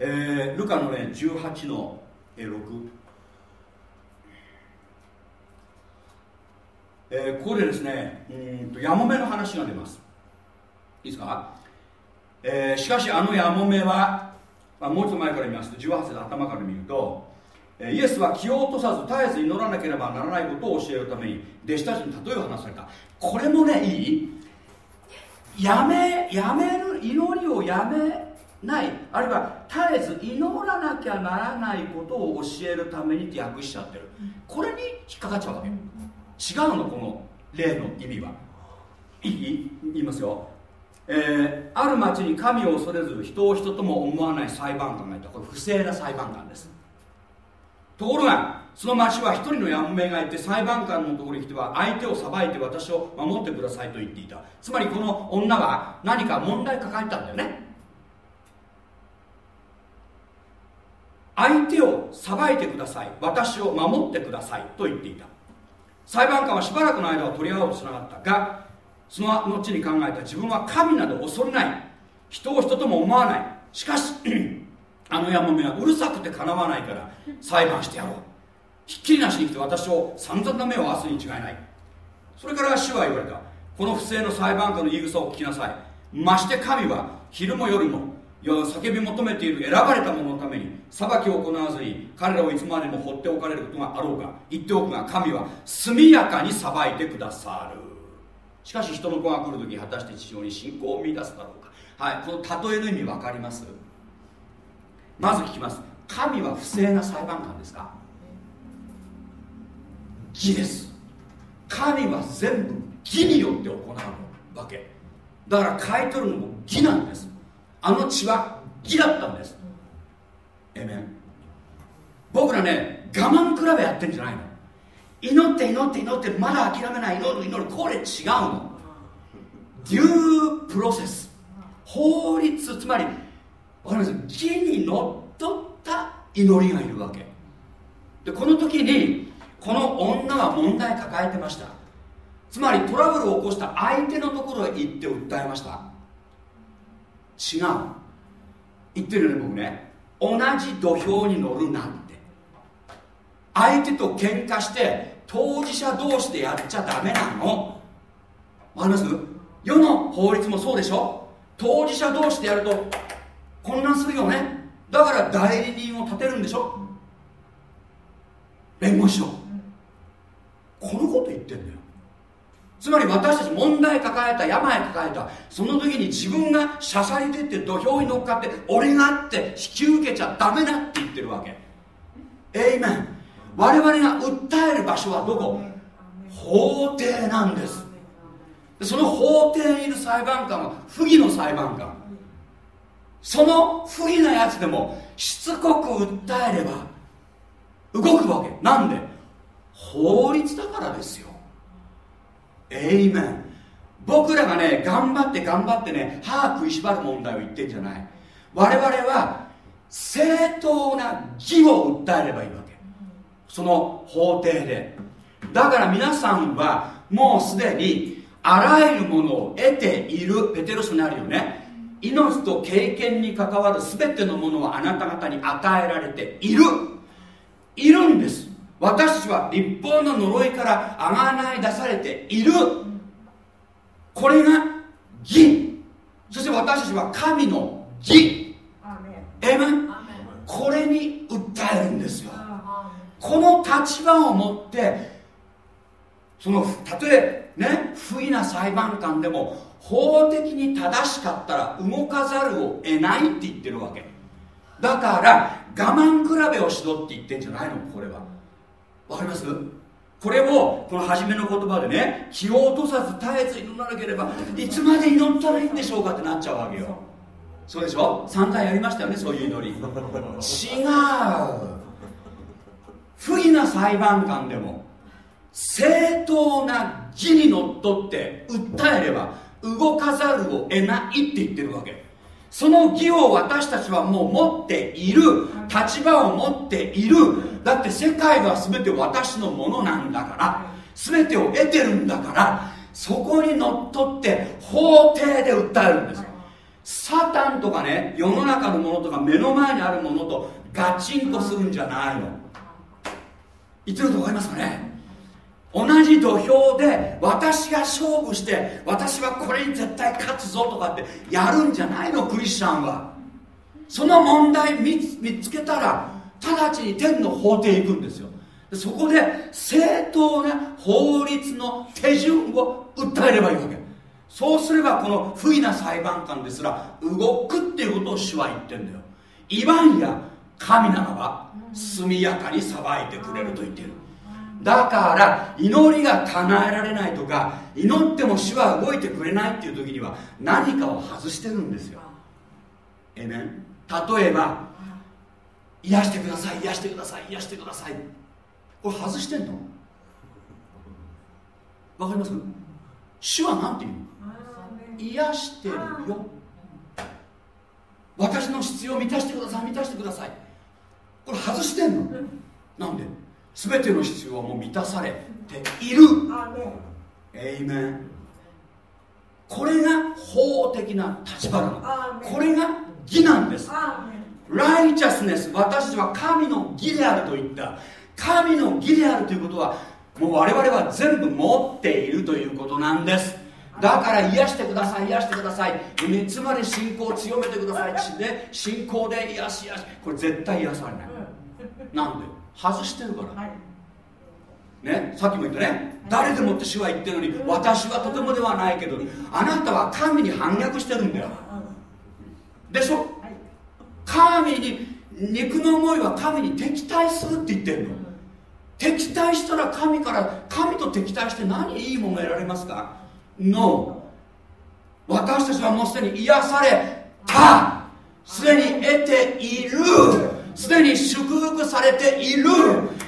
えー、ルカのね18の6えー、ここでですねうんとやもめの話が出ます。いいですか、えー、しかしあのやもめは、まあ、もう一度前から見ます。と18節頭から見るとイエスは気を落とさず絶えず祈らなければならないことを教えるために弟子たちに例えを話された。これもねいい？やめやめる祈りをやめない。あるいは絶えず祈らなきゃならないことを教えるためにって訳しちゃってる。これに引っかかっちゃうわけ。違うのこの例の意味は。いい？言いますよ。えー、ある町に神を恐れず人を人とも思わない裁判官がいた。これ不正な裁判官です。ところがその町は一人のやもめがいて裁判官のところに来ては相手を裁いて私を守ってくださいと言っていた。つまりこの女は何か問題抱えたんだよね。相手を裁いてください。私を守ってくださいと言っていた。裁判官はしばらくの間は取り合おうとしなかったがその後に考えた自分は神など恐れない。人を人とも思わない。しかし あのやもめはうるさくてかなわないから裁判してやろう。ひっきりなしに来て私を散々な目を合わすに違いない。それから主は言われた。この不正の裁判官の言い草を聞きなさい。まして神は昼も夜も叫び求めている選ばれた者のために裁きを行わずに彼らをいつまでも放っておかれることがあろうか。言っておくが神は速やかに裁いてくださる。しかし人の子が来る時果たして地上に信仰を見出すだろうか。はいこの例えの意味分かります？まず聞きます。神は不正な裁判官ですか？義です。神は全部義によって行うわけ。だから買い取るのも義なんです。あの血は義だったんです。えめん僕らね我慢比べやってんじゃないの。祈って祈って祈ってまだ諦めない。祈る祈る。これ違うの。デュープロセス。法律。つまりわかります？義にのっとった祈りがいるわけ。でこの時にこの女は問題抱えてました。つまりトラブルを起こした。相手のところへ行って訴えました。違う言ってるよね僕ね。同じ土俵に乗るなんて。相手と喧嘩して当事者同士でやっちゃダメなの。わかります？世の法律もそうでしょ？当事者同士でやると混乱するよね。だから代理人を立てるんでしょ？弁護士を。このこと言ってんだよ。つまり私たち問題抱えた病抱えたその時に自分がしゃさり出て土俵に乗っかって俺がって引き受けちゃダメだって言ってるわけ。エイメン我々が訴える場所はどこ？法廷なんです。その法廷にいる裁判官は不義の裁判官。その不義なやつでもしつこく訴えれば動くわけ。なんで？法律だからですよ。エイメン僕らがね頑張って頑張ってね歯食いしばる問題を言ってんじゃない。我々は正当な義を訴えればいいわその法廷で。だから皆さんはもうすでにあらゆるものを得ているペテロスにあるよね。命と経験に関わる全てのものはあなた方に与えられている。いるんです。私たちは立法の呪いからあがない出されている。これが義。そして私たちは神の義。えめこれに訴えるんです。よこの立場を持ってそのたとえね不義な裁判官でも法的に正しかったら動かざるを得ないって言ってるわけ。だから我慢比べをしろって言ってんじゃないのこれは。わかります？これをこの初めの言葉でね気を落とさず絶えず祈らなければいつまで祈ったらいいんでしょうかってなっちゃうわけよ。そうでしょ？散々やりましたよねそういう祈り。違う。不義な裁判官でも正当な義にのっとって訴えれば動かざるを得ないって言ってるわけ。その義を私たちはもう持っている立場を持っている。だって世界は全て私のものなんだから全てを得てるんだからそこにのっとって法廷で訴えるんです。サタンとかね世の中のものとか目の前にあるものとガチンコするんじゃないの。言ってると分かりますかね？同じ土俵で私が勝負して私はこれに絶対勝つぞとかってやるんじゃないの？クリスチャンは。その問題見つけたら直ちに天の法廷行くんですよ。そこで正当な法律の手順を訴えればいいわけ。そうすればこの不義な裁判官ですら動くっていうことを主は言ってんだよ。いわんや神ならば速やかに裁いてくれると言っている。だから祈りが叶えられないとか祈っても主は動いてくれないっていう時には何かを外してるんですよ。えめん例えば癒してください癒してください癒してください。これ外してんの？わかります？主は何て言うの？癒してるよ。私の必要を満たしてください満たしてください。これ外してんの？なんで？全ての必要はもう満たされている。エイメン。これが法的な立場なの。これが義なんです。ライチャスネス私たちは神の義であると言った。神の義であるということはもう我々は全部持っているということなんです。だから癒してください癒してください。いつまで信仰を強めてください。で信仰で癒し癒し。これ絶対癒されないなんで？外してるから、ね、さっきも言ったね。誰でもって主は言ってるのに私はとてもではないけどあなたは神に反逆してるんだよ。でしょ？神に肉の思いは神に敵対するって言ってるの。敵対したら神から神と敵対して何いいものが得られますか？No 私たちはもうすでに癒された。すでに得ているすでに祝福されている。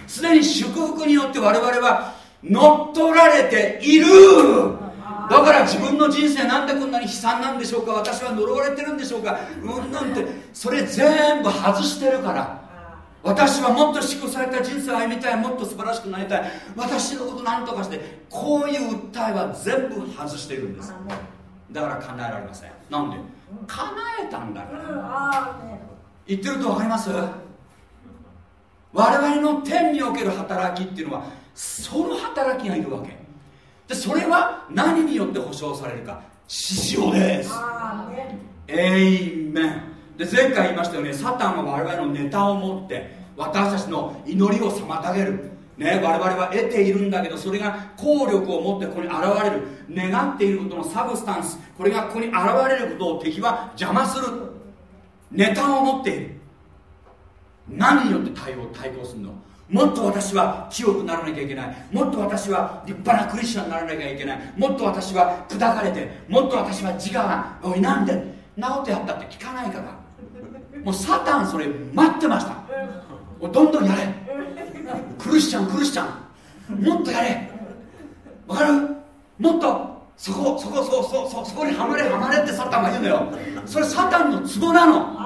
すでに祝福によって我々は乗っ取られている。だから自分の人生なんでこんなに悲惨なんでしょうか。私は呪われてるんでしょうか。うんなんて。それ全部外してるから。私はもっと祝福された人生を歩みたい。もっと素晴らしくなりたい。私のこと何とかしてこういう訴えは全部外してるんです。だから叶えられません。なんで？叶えたんだから言ってると分かります？我々の天における働きっていうのはその働きがいるわけ。でそれは何によって保証されるか？獅子王です。エイメン。で前回言いましたよね。サタンは我々のネタを持って私たちの祈りを妨げる。ね、我々は得ているんだけどそれが効力を持ってここに現れる。願っていることのサブスタンス。これがここに現れることを敵は邪魔するネタを持っている。何によって対応対抗するの？もっと私は清くならなきゃいけない。もっと私は立派なクリスチャンにならなきゃいけない。もっと私は砕かれてもっと私は自我がおいなんでなことやったって聞かないからもうサタンそれ待ってました。もうどんどんやれ。クリスチャンクリスチャンもっとやれ。わかる？もっとそこそこそそそそこにはまれはまれってサタンが言うのよ。それサタンのツボなの。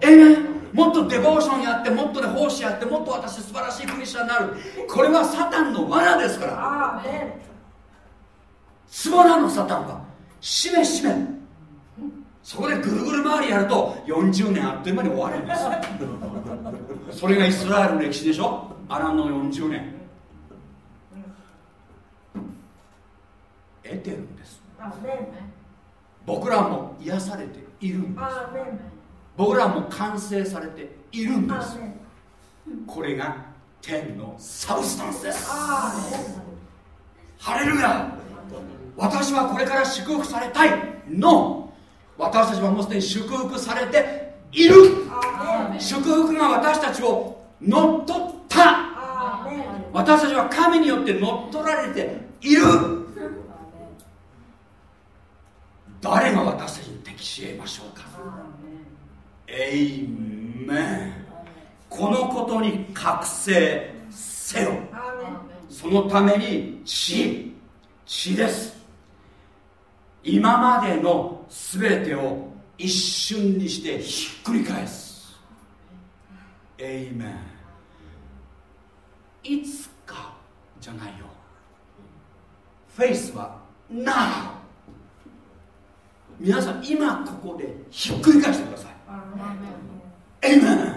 ええねもっとデボーションやってもっとね奉仕やってもっと私素晴らしいクリスチャンになる。これはサタンの罠ですから。ツボなのサタンは。しめしめ。そこでぐるぐる回りやると40年あっという間に終わるんです。それがイスラエルの歴史でしょ。アランの40年得てるんです。僕らも癒されているんです。僕らも完成されているんです。これが天のサブスタンスです。ハレルヤ。私はこれから祝福されたいの。私たちはもうすでに祝福されている。祝福が私たちを乗っ取った。私たちは神によって乗っ取られている誰が私たちに適し得ましょうか。エイメンこのことに覚醒せよ。そのために知知です。今までの全てを一瞬にしてひっくり返す。エイメンいつかじゃないよ。フェイスは Now 皆さん今ここでひっくり返してください。エイメン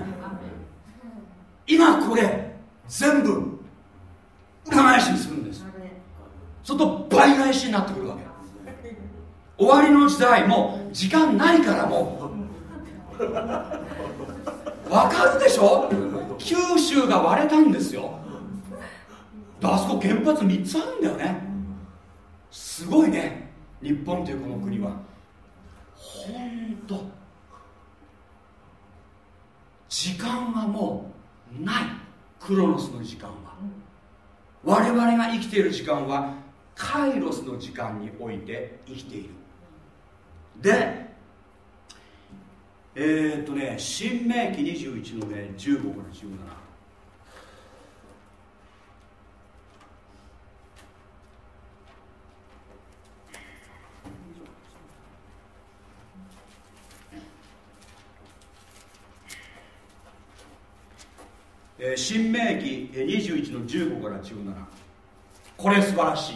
今これ全部裏返しにするんです。そると倍返しになってくるわけ。終わりの時代もう時間ないからもう。わかるでしょ？九州が割れたんですよ。あそこ原発3つあるんだよね。すごいね。日本というこの国は本当時間はもうない。クロノスの時間は。我々が生きている時間はカイロスの時間において生きている。でえー、っとね新明記21のね15から17えー、新明記21の15から17これ素晴らしい。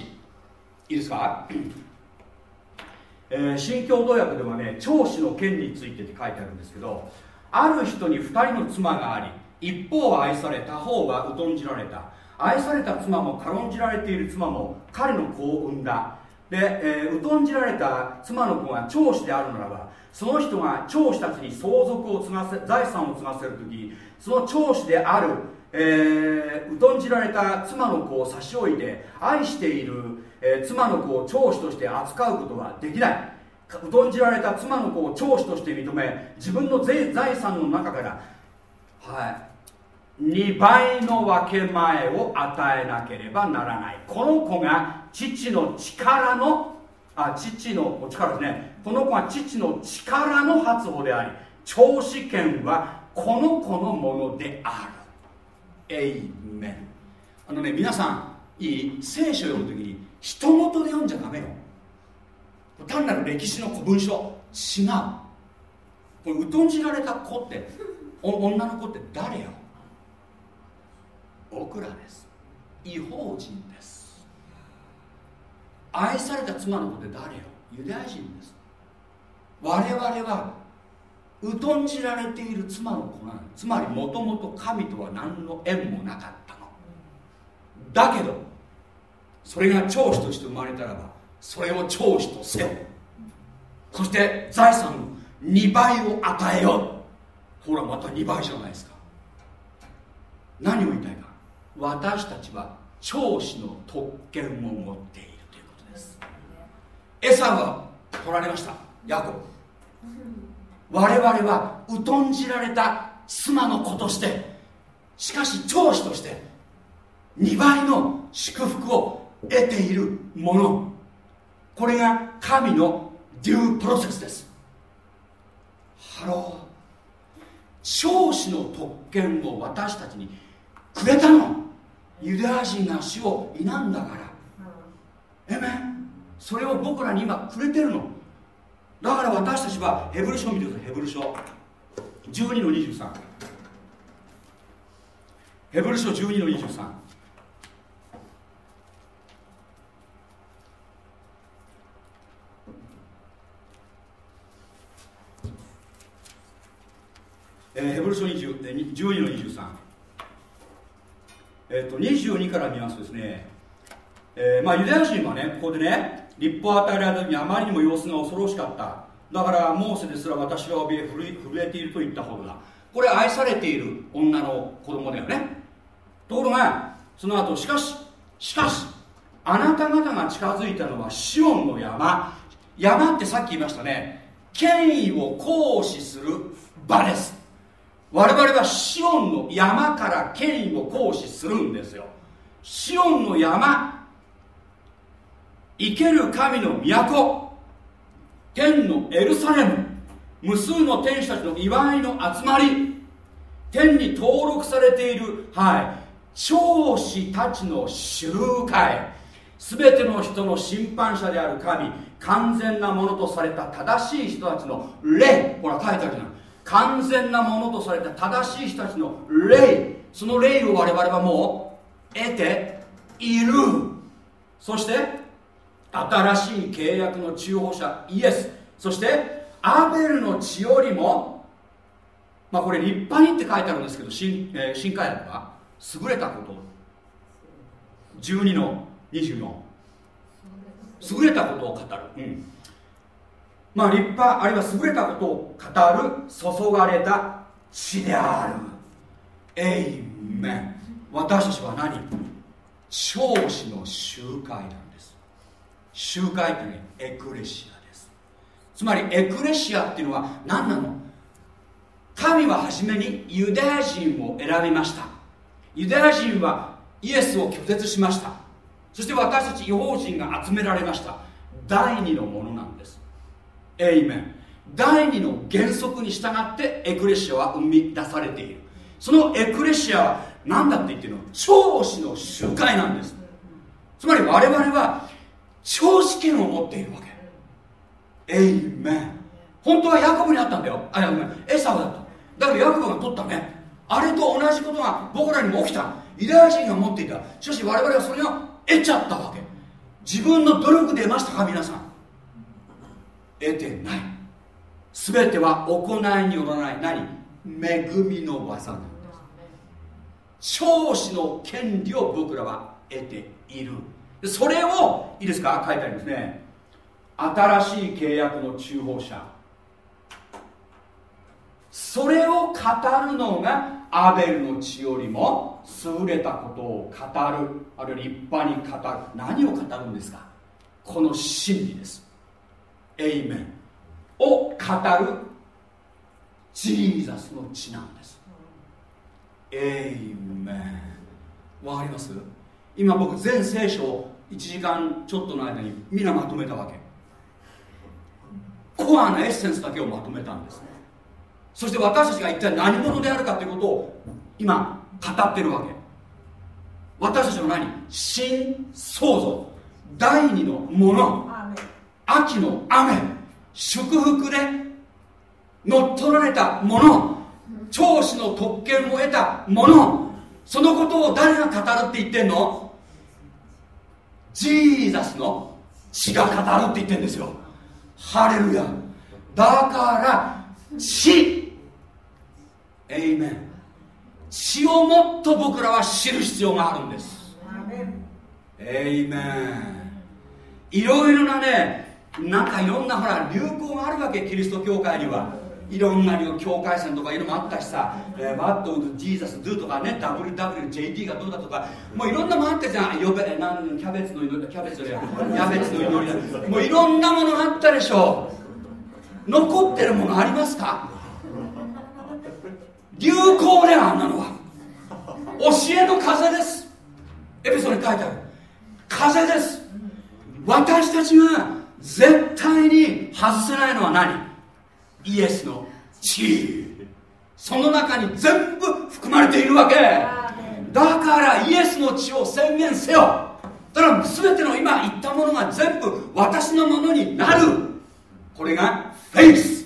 いいですか、えー、新共同訳ではね長子の権についてって書いてあるんですけどある人に2人の妻があり一方は愛され他方は疎んじられた。愛された妻も軽んじられている妻も彼の子を産んだで、えー、疎んじられた妻の子が長子であるならばその人が長子たちに相続を継がせ財産を継がせる時その長子である、えー、疎んじられた妻の子を差し置いて愛している、えー、妻の子を長子として扱うことはできない。疎んじられた妻の子を長子として認め自分の財産の中からはい2倍の分け前を与えなければならない。この子が父の力のあ父の力ですね。この子は父の力の発歩であり長子権はこの子のものである。エイメン。あのね皆さんいい聖書を読む時に人事で読んじゃダメよ。単なる歴史の古文書。違うこれ疎んじられた子って女の子って誰よ？僕らです。違法人です。愛された妻の子って誰よ？ユダヤ人です。我々は疎んじられている妻の子なんつまりもともと神とは何の縁もなかったの。だけどそれが長子として生まれたらばそれを長子とせよ。そして財産の2倍を与えよう。ほらまた2倍じゃないですか。何を言いたいか。私たちは長子の特権を持っている。エサウは取られました。ヤコブ。我々は疎んじられた妻の子としてしかし長子として2倍の祝福を得ているもの。これが神の due process です。 Hello。長子の特権を私たちにくれたの。ユダヤ人が主を否んだから。えめそれを僕らに今くれてるの。だから私たちはヘブル書を見てください。ヘブル書。12の23ヘブル書12の23えーヘブル書20 12の23えっ、と22から見ますとですね、えーまあ、ユダヤ人はねここでね立法を与えられた時にあまりにも様子が恐ろしかった。だからモーセですら私は怯え震え震えていると言ったほどだ。これ愛されている女の子供だよね。ところがその後しかししかしあなた方が近づいたのはシオンの山。山ってさっき言いましたね。権威を行使する場です。我々はシオンの山から権威を行使するんですよ。シオンの山生ける神の都天のエルサレム無数の天使たちの祝いの集まり天に登録されているはい長子たちの集会すべての人の審判者である神完全なものとされた正しい人たちの霊ほら書いてあるじゃな完全なものとされた正しい人たちの霊その霊を我々はもう得ている。そして新しい契約の中保者イエス。そしてアベルの血よりもまあこれ立派にって書いてあるんですけど新,、えー新海訳は優れたこと。12の24優れたことを語る、うん、まあ立派あるいは優れたことを語る注がれた血である。エイメン。私たちは何？長子の集会なんです集会というのエクレシアです。つまりエクレシアっていうのは何なの？神は初めにユダヤ人を選びました。ユダヤ人はイエスを拒絶しました。そして私たち違法人が集められました。第二のものなんです。エイメン第二の原則に従ってエクレシアは生み出されている。そのエクレシアは何だって言ってるの？長子の集会なんです。つまり我々は長子権を持っているわけ。エイメン本当はヤコブにあったんだよ。あごめん。エサウだった。だけどヤコブが取ったね。あれと同じことが僕らにも起きた。ユダヤ人が持っていた。しかし我々はそれを得ちゃったわけ。自分の努力で得ましたか皆さん。得てない。全ては行いによらない。何？恵みの技なんです。長子の権利を僕らは得ている。でそれをいいですか？書いてありますね。新しい契約の中保者。それを語るのがアベルの血よりも優れたことを語る。あるいは立派に語る。何を語るんですか？この真理です。エイメン。を語る。ジーザスの血なんです。エイメン。わかります？今僕全聖書を1時間ちょっとの間に皆まとめたわけ。コアなエッセンスだけをまとめたんですね。そして私たちが一体何者であるかということを今語ってるわけ。私たちは何新創造。第二のもの。秋の雨。祝福で乗っ取られたもの。長子の特権を得たもの。そのことを誰が語るって言ってんの？ジーザスの血が語るって言ってるんですよ。ハレルヤ。だから血エイメン血をもっと僕らは知る必要があるんです。エイメンいろいろなねなんかいろんなほら流行があるわけキリスト教会には。いろんな境界線とかいうのもあったしさ「えー、What would Jesus do」とかね WWJD がどうだとかもういろんなもあったじゃん。よべなんキャベツの祈りキャベツじゃキャベツの祈りだ。もういろんなものあったでしょう。残ってるものありますか？流行であんなのは教えの風です。エピソードに書いてある。風です。私たちが絶対に外せないのは何？イエスの血その中に全部含まれているわけ。だからイエスの血を宣言せよ。だから全ての今言ったものが全部私のものになる。これがフェイス。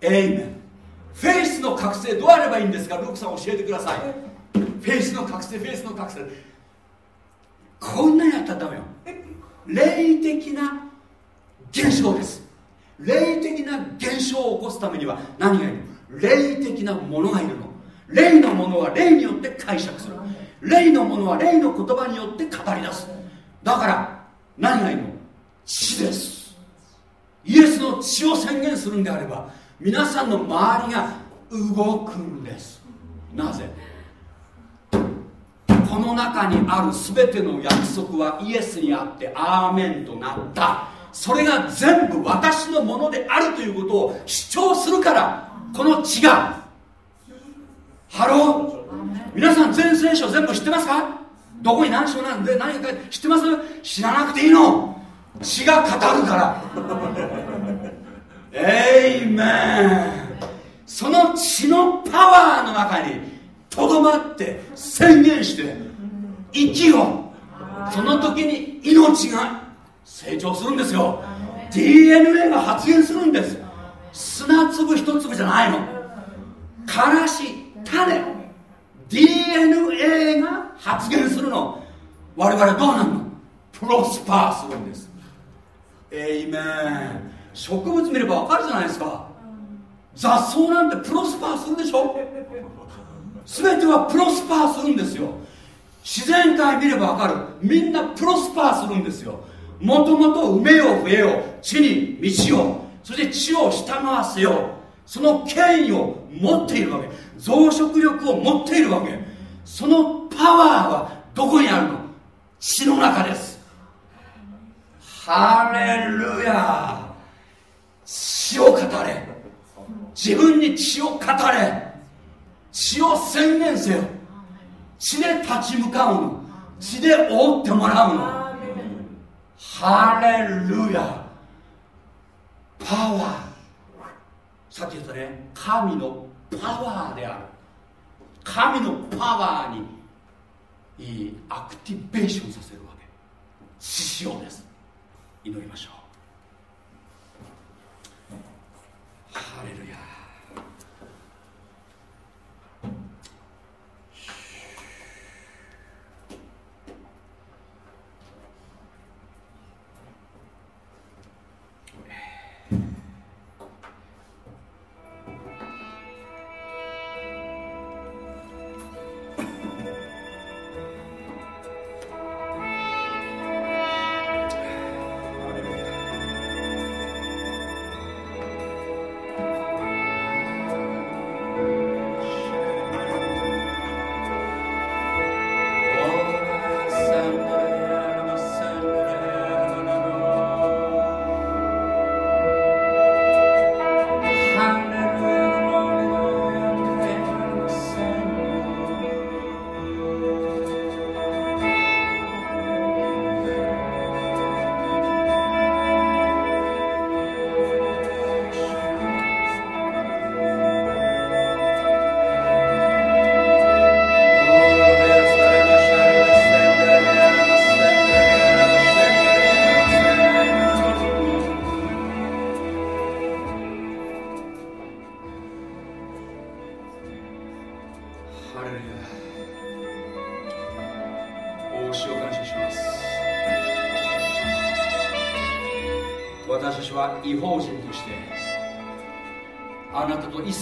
エイメンフェイスの覚醒どうやればいいんですか？ルークさん教えてください。フェイスの覚醒フェイスの覚醒。こんなにやったらダメよ霊的な現象です霊的な現象を起こすためには何がいる霊的なものがいるの。霊のものは霊によって解釈する。霊のものは霊の言葉によって語り出す。だから何がいるの？血です。イエスの血を宣言するんであれば皆さんの周りが動くんです。なぜ？この中にある全ての約束はイエスにあってアーメンとなった。それが全部私のものであるということを主張するからこの血が。Hello。皆さん全聖書全部知ってますか？どこに何章なんで何か知ってます？知らなくていいの。血が語るから。 Amen。その血のパワーの中にとどまって宣言して生きよその時に命が成長するんですよ。DNA が発現するんです。砂粒一粒じゃないのからし種。DNA が発現するの。我々どうなんの？プロスパーするんです。エイメン。植物見ればわかるじゃないですか。雑草なんてプロスパーするでしょ？全てはプロスパーするんですよ。自然界見ればわかる。みんなプロスパーするんですよもともと埋めよ増えよう地に満ちようそして地を従わせようその権威を持っているわけ。増殖力を持っているわけ。そのパワーはどこにあるの？血の中です。ハレルヤ血を語れ。自分に血を語れ。血を宣言せよ。血で立ち向かうの。血で覆ってもらうの。ハレルヤ。パワー。さっき言ったね。神のパワーである。神のパワーにいいアクティベーションさせるわけ。獅子王です。祈りましょう。ハレルヤ。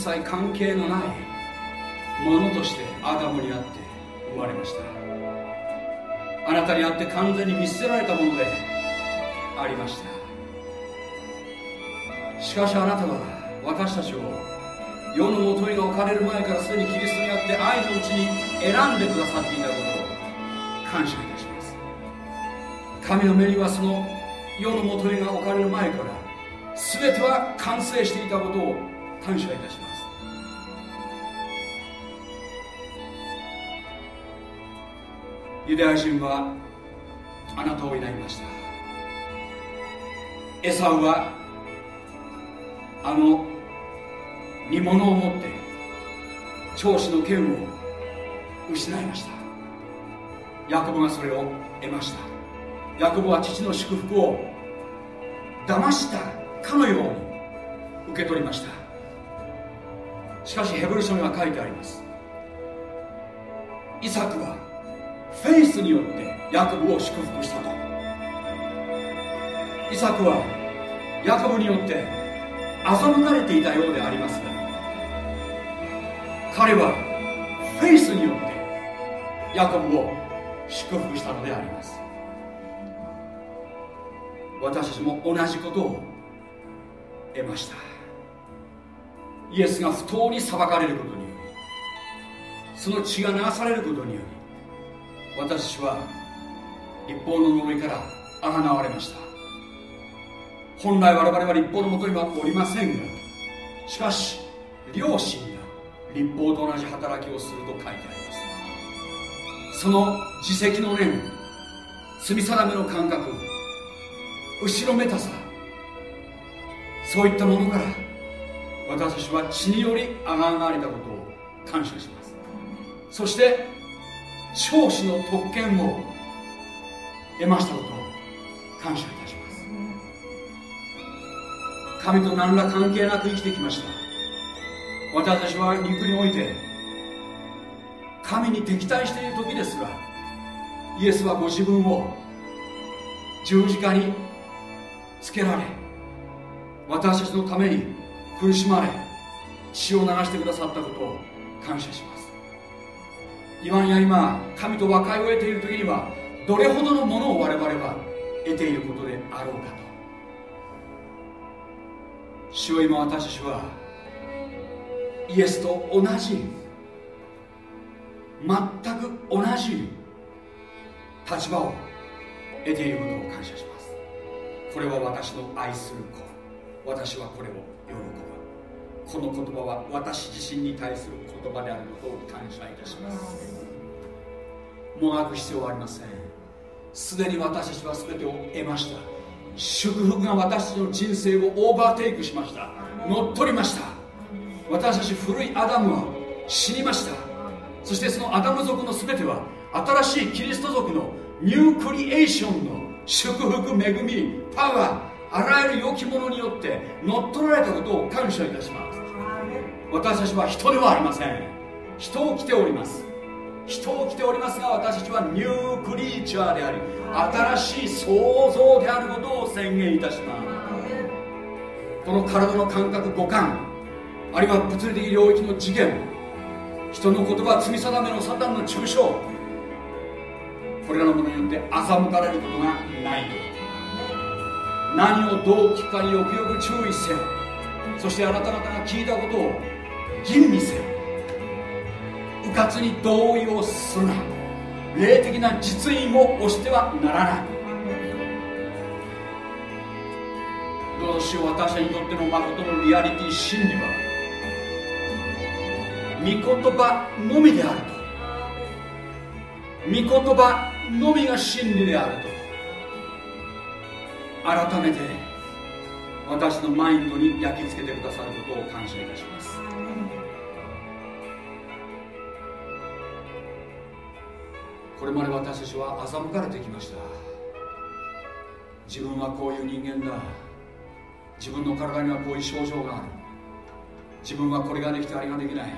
切関係のないものとしてアダムにあって生まれました。あなたにあって完全に見捨てられたものでありました。しかしあなたは私たちを世のもとにが置かれる前からすでにキリストにあって愛のうちに選んでくださっていたことを感謝いたします。神の目にはその世のもとにが置かれる前から全ては完成していたことを感謝いたします。ダヤ人はあなたを否みました。エサウはあの煮物を持って長子の剣を失いました。ヤコブがそれを得ました。ヤコブは父の祝福を騙したかのように受け取りました。しかしヘブル書には書いてあります。イサクはフェイスによってヤコブを祝福したと。イサクはヤコブによって欺かれていたようでありますが彼はフェイスによってヤコブを祝福したのであります。私たちも同じことを得ました。イエスが不当に裁かれることによりその血が流されることにより私は立法の呪いからあがなわれました。本来我々は立法のもとにはおりませんがしかし両親が立法と同じ働きをすると書いてあります。その自責の念罪定めの感覚後ろめたさそういったものから私は血によりあがなわれたことを感謝します。そして長子の特権を得ましたことを感謝いたします。神と何ら関係なく生きてきました。私たちは肉において神に敵対している時ですがイエスはご自分を十字架につけられ私たちのために苦しまれ血を流してくださったことを感謝します。今や今神と和解を得ている時にはどれほどのものを我々は得ていることであろうかと。主は今私たちはイエスと同じ全く同じ立場を得ていることを感謝します。これは私の愛する子。私はこれをこの言葉は私自身に対する言葉であることを感謝いたします。もがく必要はありません。すでに私たちは全てを得ました。祝福が私たちの人生を overtake しました。乗っ取りました。私たち古いアダムは死にました。そしてそのアダム族の全ては新しいキリスト族の new creation の祝福恵みパワーあらゆる良きものによって乗っ取られたことを感謝いたします。私たちは人ではありません。人を着ております。人を着ておりますが私たちはニュークリーチャーであり新しい創造であることを宣言いたします。この体の感覚五感あるいは物理的領域の次元人の言葉罪定めのサタンの抽象これらのものによって欺かれることがない。何をどう聞くかによくよく注意せよ。そしてあなた方が聞いたことを吟味せよ。迂闊に同意をするな。霊的な実印を押してはならない。どうしよう私にとっての誠のリアリティ真理は。御言葉のみであると。御言葉のみが真理であると。改めて私のマインドに焼き付けてくださることを感謝いたします。これまで私たちは欺かれてきました。自分はこういう人間だ。自分の体にはこういう症状がある。自分はこれができてあれができない。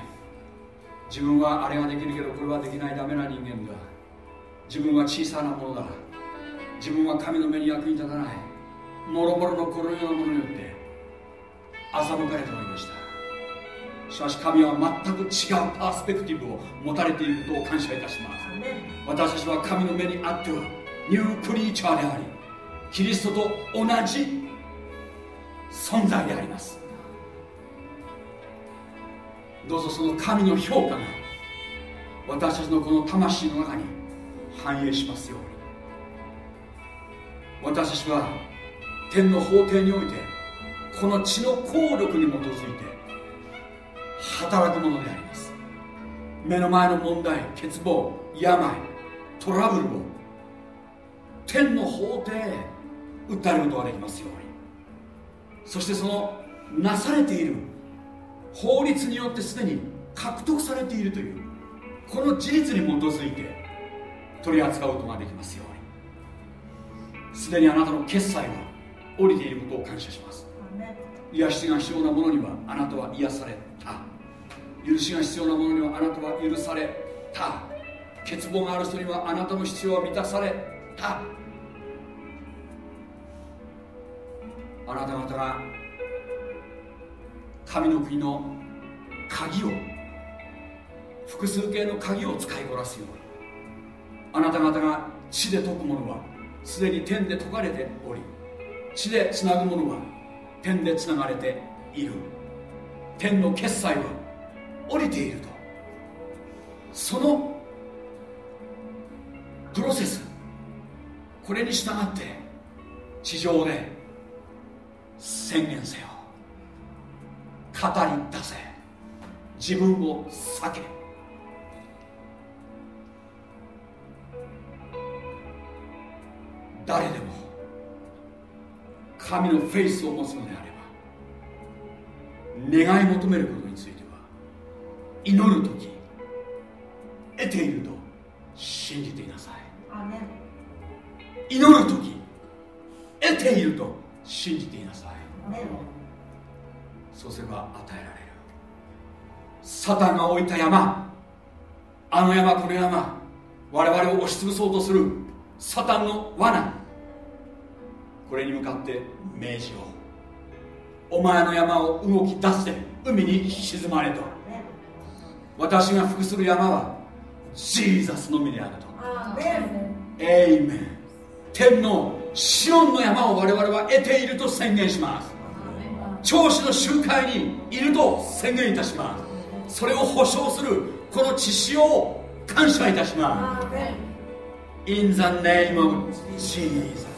自分はあれができるけどこれはできないダメな人間だ。自分は小さなものだ。自分は神の目に役に立たない。もろもろのこのようなものによって欺かれておりました。しかし神は全く違うパースペクティブを持たれていることを感謝いたします。私たちは神の目にあってはニュークリーチャーでありキリストと同じ存在であります。どうぞその神の評価が私たちのこの魂の中に反映しますように。私たちは天の法廷においてこの血の効力に基づいて働くものであります。目の前の問題欠乏病トラブルを天の法廷へ訴えることができますように。そしてそのなされている法律によってすでに獲得されているというこの事実に基づいて取り扱うことができますように。すでにあなたの決済が降りていることを感謝します。癒しが必要なものにはあなたは癒された許しが必要なものにはあなたは許された。欠乏がある人にはあなたの必要は満たされた。あなた方が神の国の鍵を複数形の鍵を使いこなすようにあなた方が地で解くものはすでに天で解かれており地でつなぐものは天でつながれている。天の決済は降りていると。そのプロセスこれに従って地上で宣言せよ。語り出せ。自分を避け。誰でも神のフェイスを持つのであれば願い求めることについて祈る時得ていると信じていなさい。祈る時得ていると信じていなさい。そうすれば与えられる。サタンが置いた山あの山この山我々を押し潰そうとするサタンの罠これに向かって命じようお前の山を動き出して海に沈まれと私が服する山はジーザスのみであると。エイメン。天のシオンの山を我々は得ていると宣言します。長子の集会にいると宣言いたします。それを保証するこの知識を感謝いたします。In the name of Jesus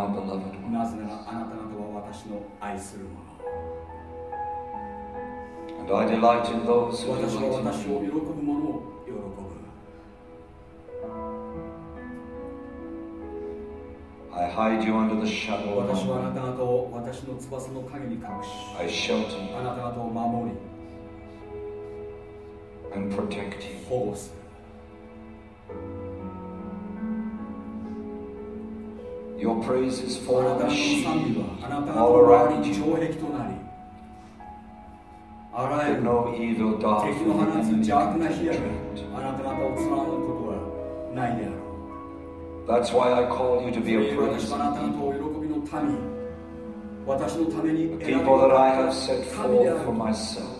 my beloved one. なぜならあなた方は私の愛する者 And I delight in those who 私は私を喜.ぶ者を喜ぶ I hide you under the shadow of 私はあ my なた方を私の翼の陰に隠し I shelter あ you なた方を守り and protect you. 保護する Your praise is forever Shiva, all around you. That no evil dark from the enemy can. That's why I call you to be a praise the people that I have set forth for myself,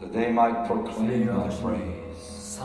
that they might proclaim my praise.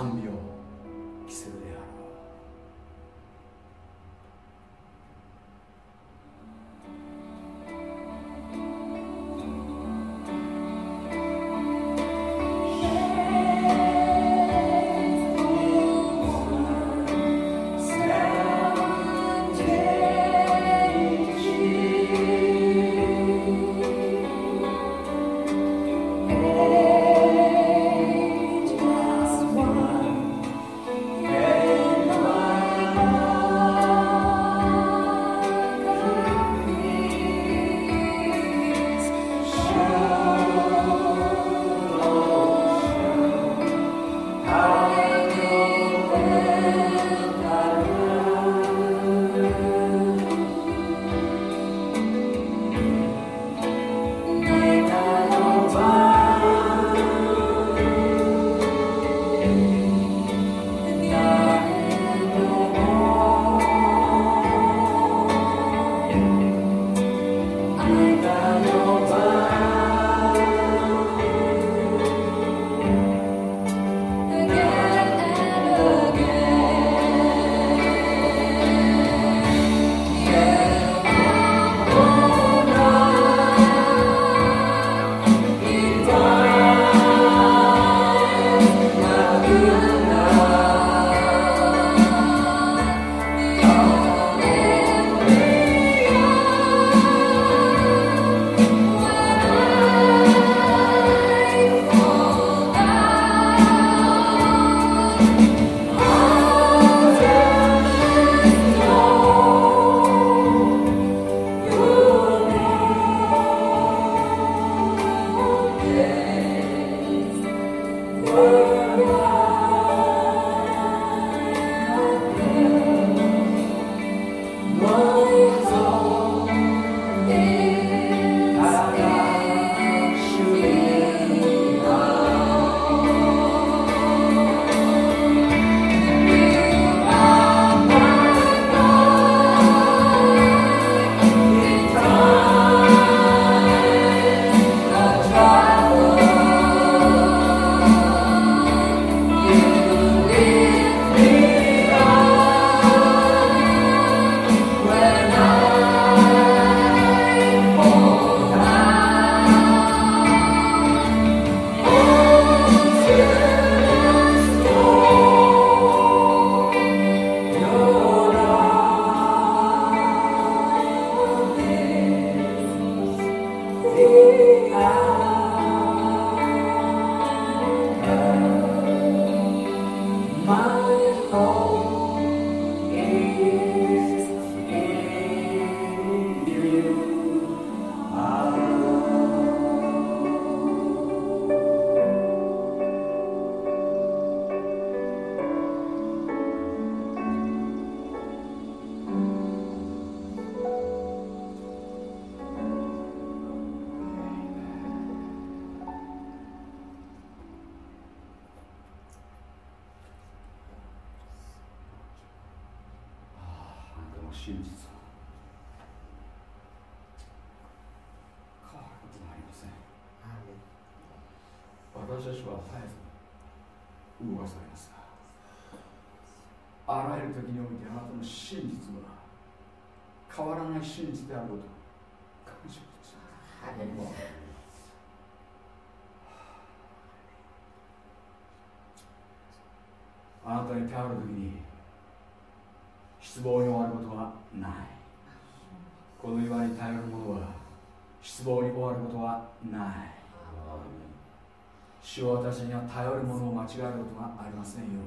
間違えることがありませんように。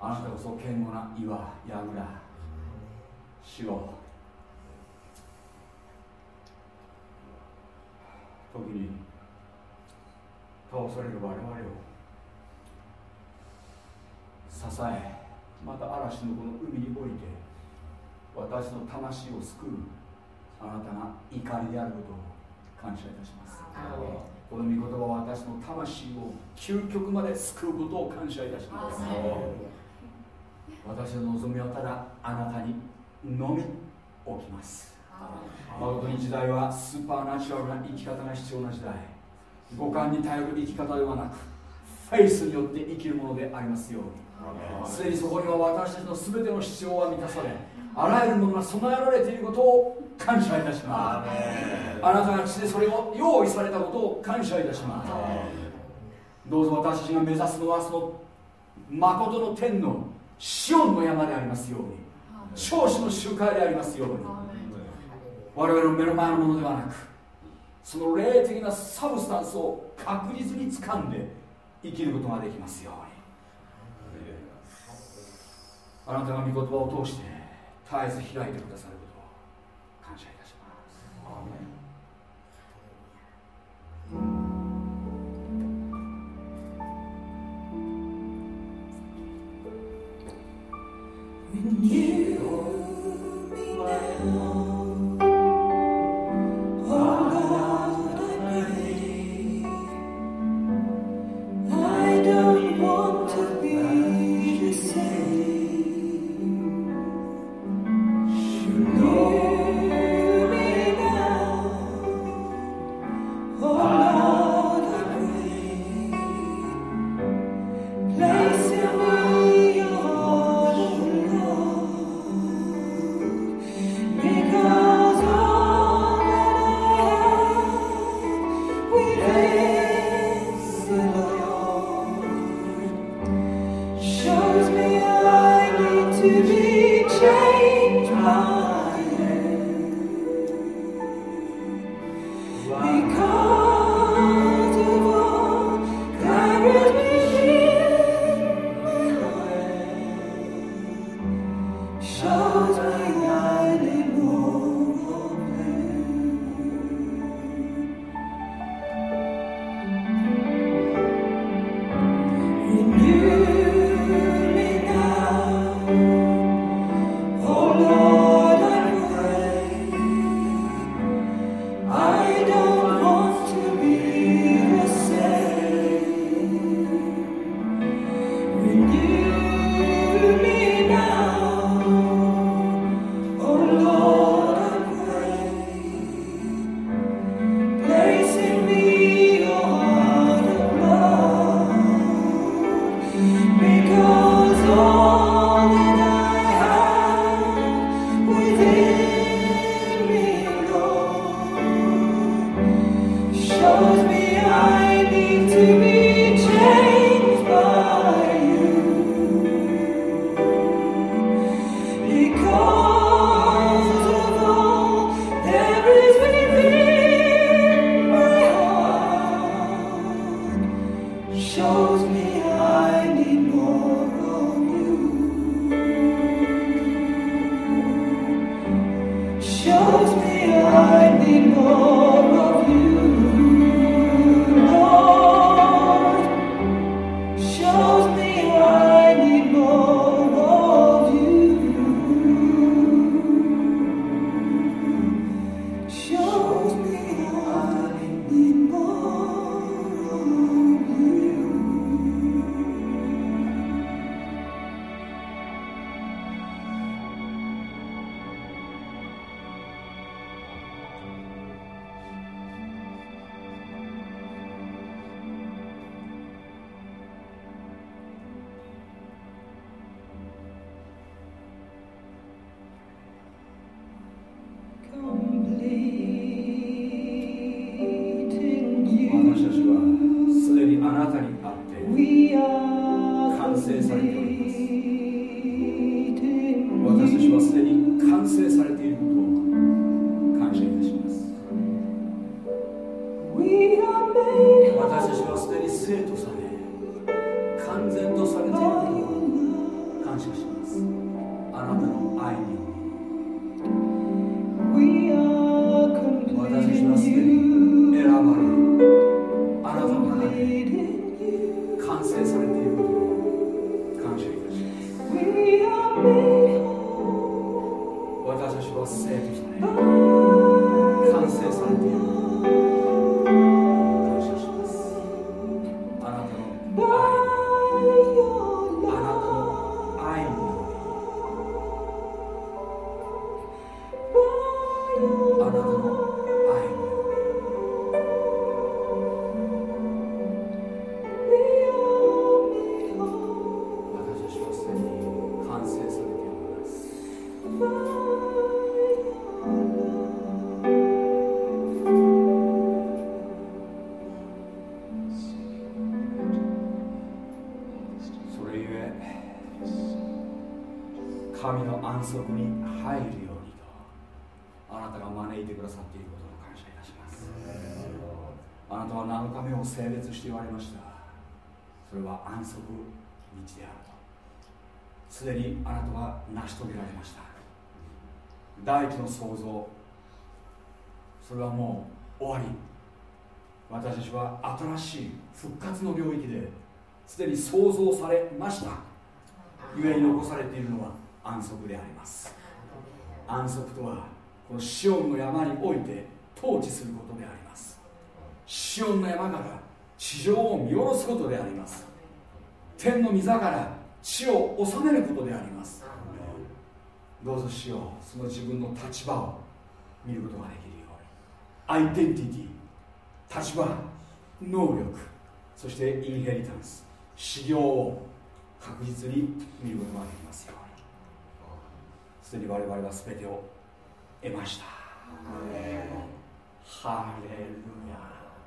あなたこそ堅固な岩櫓。主を。時に倒される我々を。支えまた嵐のこの海において私の魂を救うあなたが怒りであることを感謝いたしますこの御言葉は私の魂を究極まで救うことを感謝いたします。私の望みはただあなたにのみ置きます誠に時代はスーパーナチュラルな生き方が必要な時代。五感に頼る生き方ではなくフェイスによって生きるものでありますように。すでにそこには私たちの全ての必要は満たされあらゆるものが備えられていることを感謝いたします。あなたが地でそれを用意されたことを感謝いたします。どうぞ私たちが目指すのはその誠の天のシオンの山でありますように。長子の集会でありますように。我々の目の前のものではなくその霊的なサブスタンスを確実に掴んで生きることができますように。あなたが御言葉を通して絶えず開いてくださるますして言われました。それは安息日であると。すでにあなたは成し遂げられました。第一の創造それはもう終わり。私たちは新しい復活の領域ですでに創造されました。故に残されているのは安息であります。安息とはこのシオンの山において統治することであります。シオンの山から地上を見下ろすことであります。天の御座から地を治めることであります。どうぞしようその自分の立場を見ることができるように。アイデンティティ立場能力そしてインヘリタンス修行を確実に見ることができますように。すでに我々は全てを得ました。ハレルヤ。ハ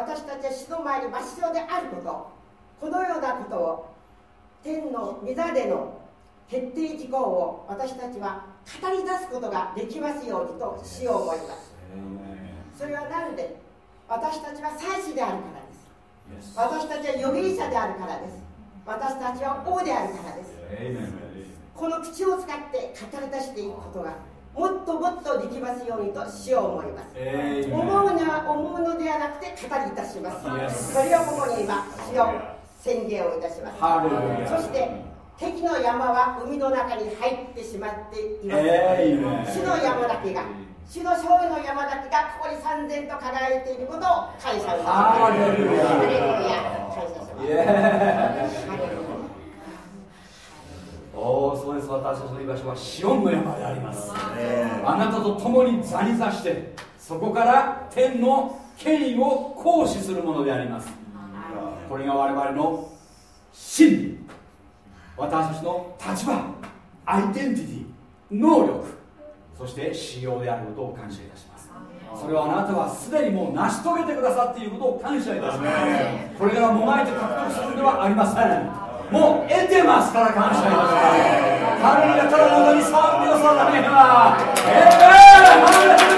私たちは死の前に真っ白であること。このようなことを天の御座での決定事項を私たちは語り出すことができますようにとしよう思います。それは何で？私たちは祭司であるからです。私たちは預言者であるからです。私たちは王であるからです。この口を使って語り出していくことがもっともっとできますようにとしよう思います。エイメン思うのは思うのではなくて語りいたします。それをここに今しよう宣言をいたします。そして敵の山は海の中に入ってしまっています。エイメン主の山だけが主の勝利の山だけがここに三千と輝いていることを感謝します。ハレルヤハレルヤハ謝しますおおそうです。私たちの居場所はシオンの山であります。あなたと共に座に座してそこから天の権威を行使するものであります。これが我々の真理。私たちの立場アイデンティティ能力そして仕様であることを感謝いたします。それをあなたはすでにもう成し遂げてくださっていることを感謝いたします。これからもがいて獲得するのではありませんもう得てますから感謝いたしますハレルヤただ中に賛美を捧げますエメンハレル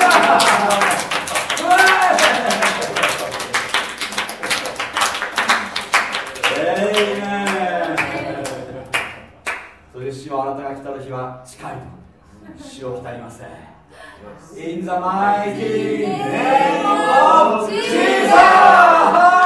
あなたが来た時は近いと。主をません In the mighty name of Jesus!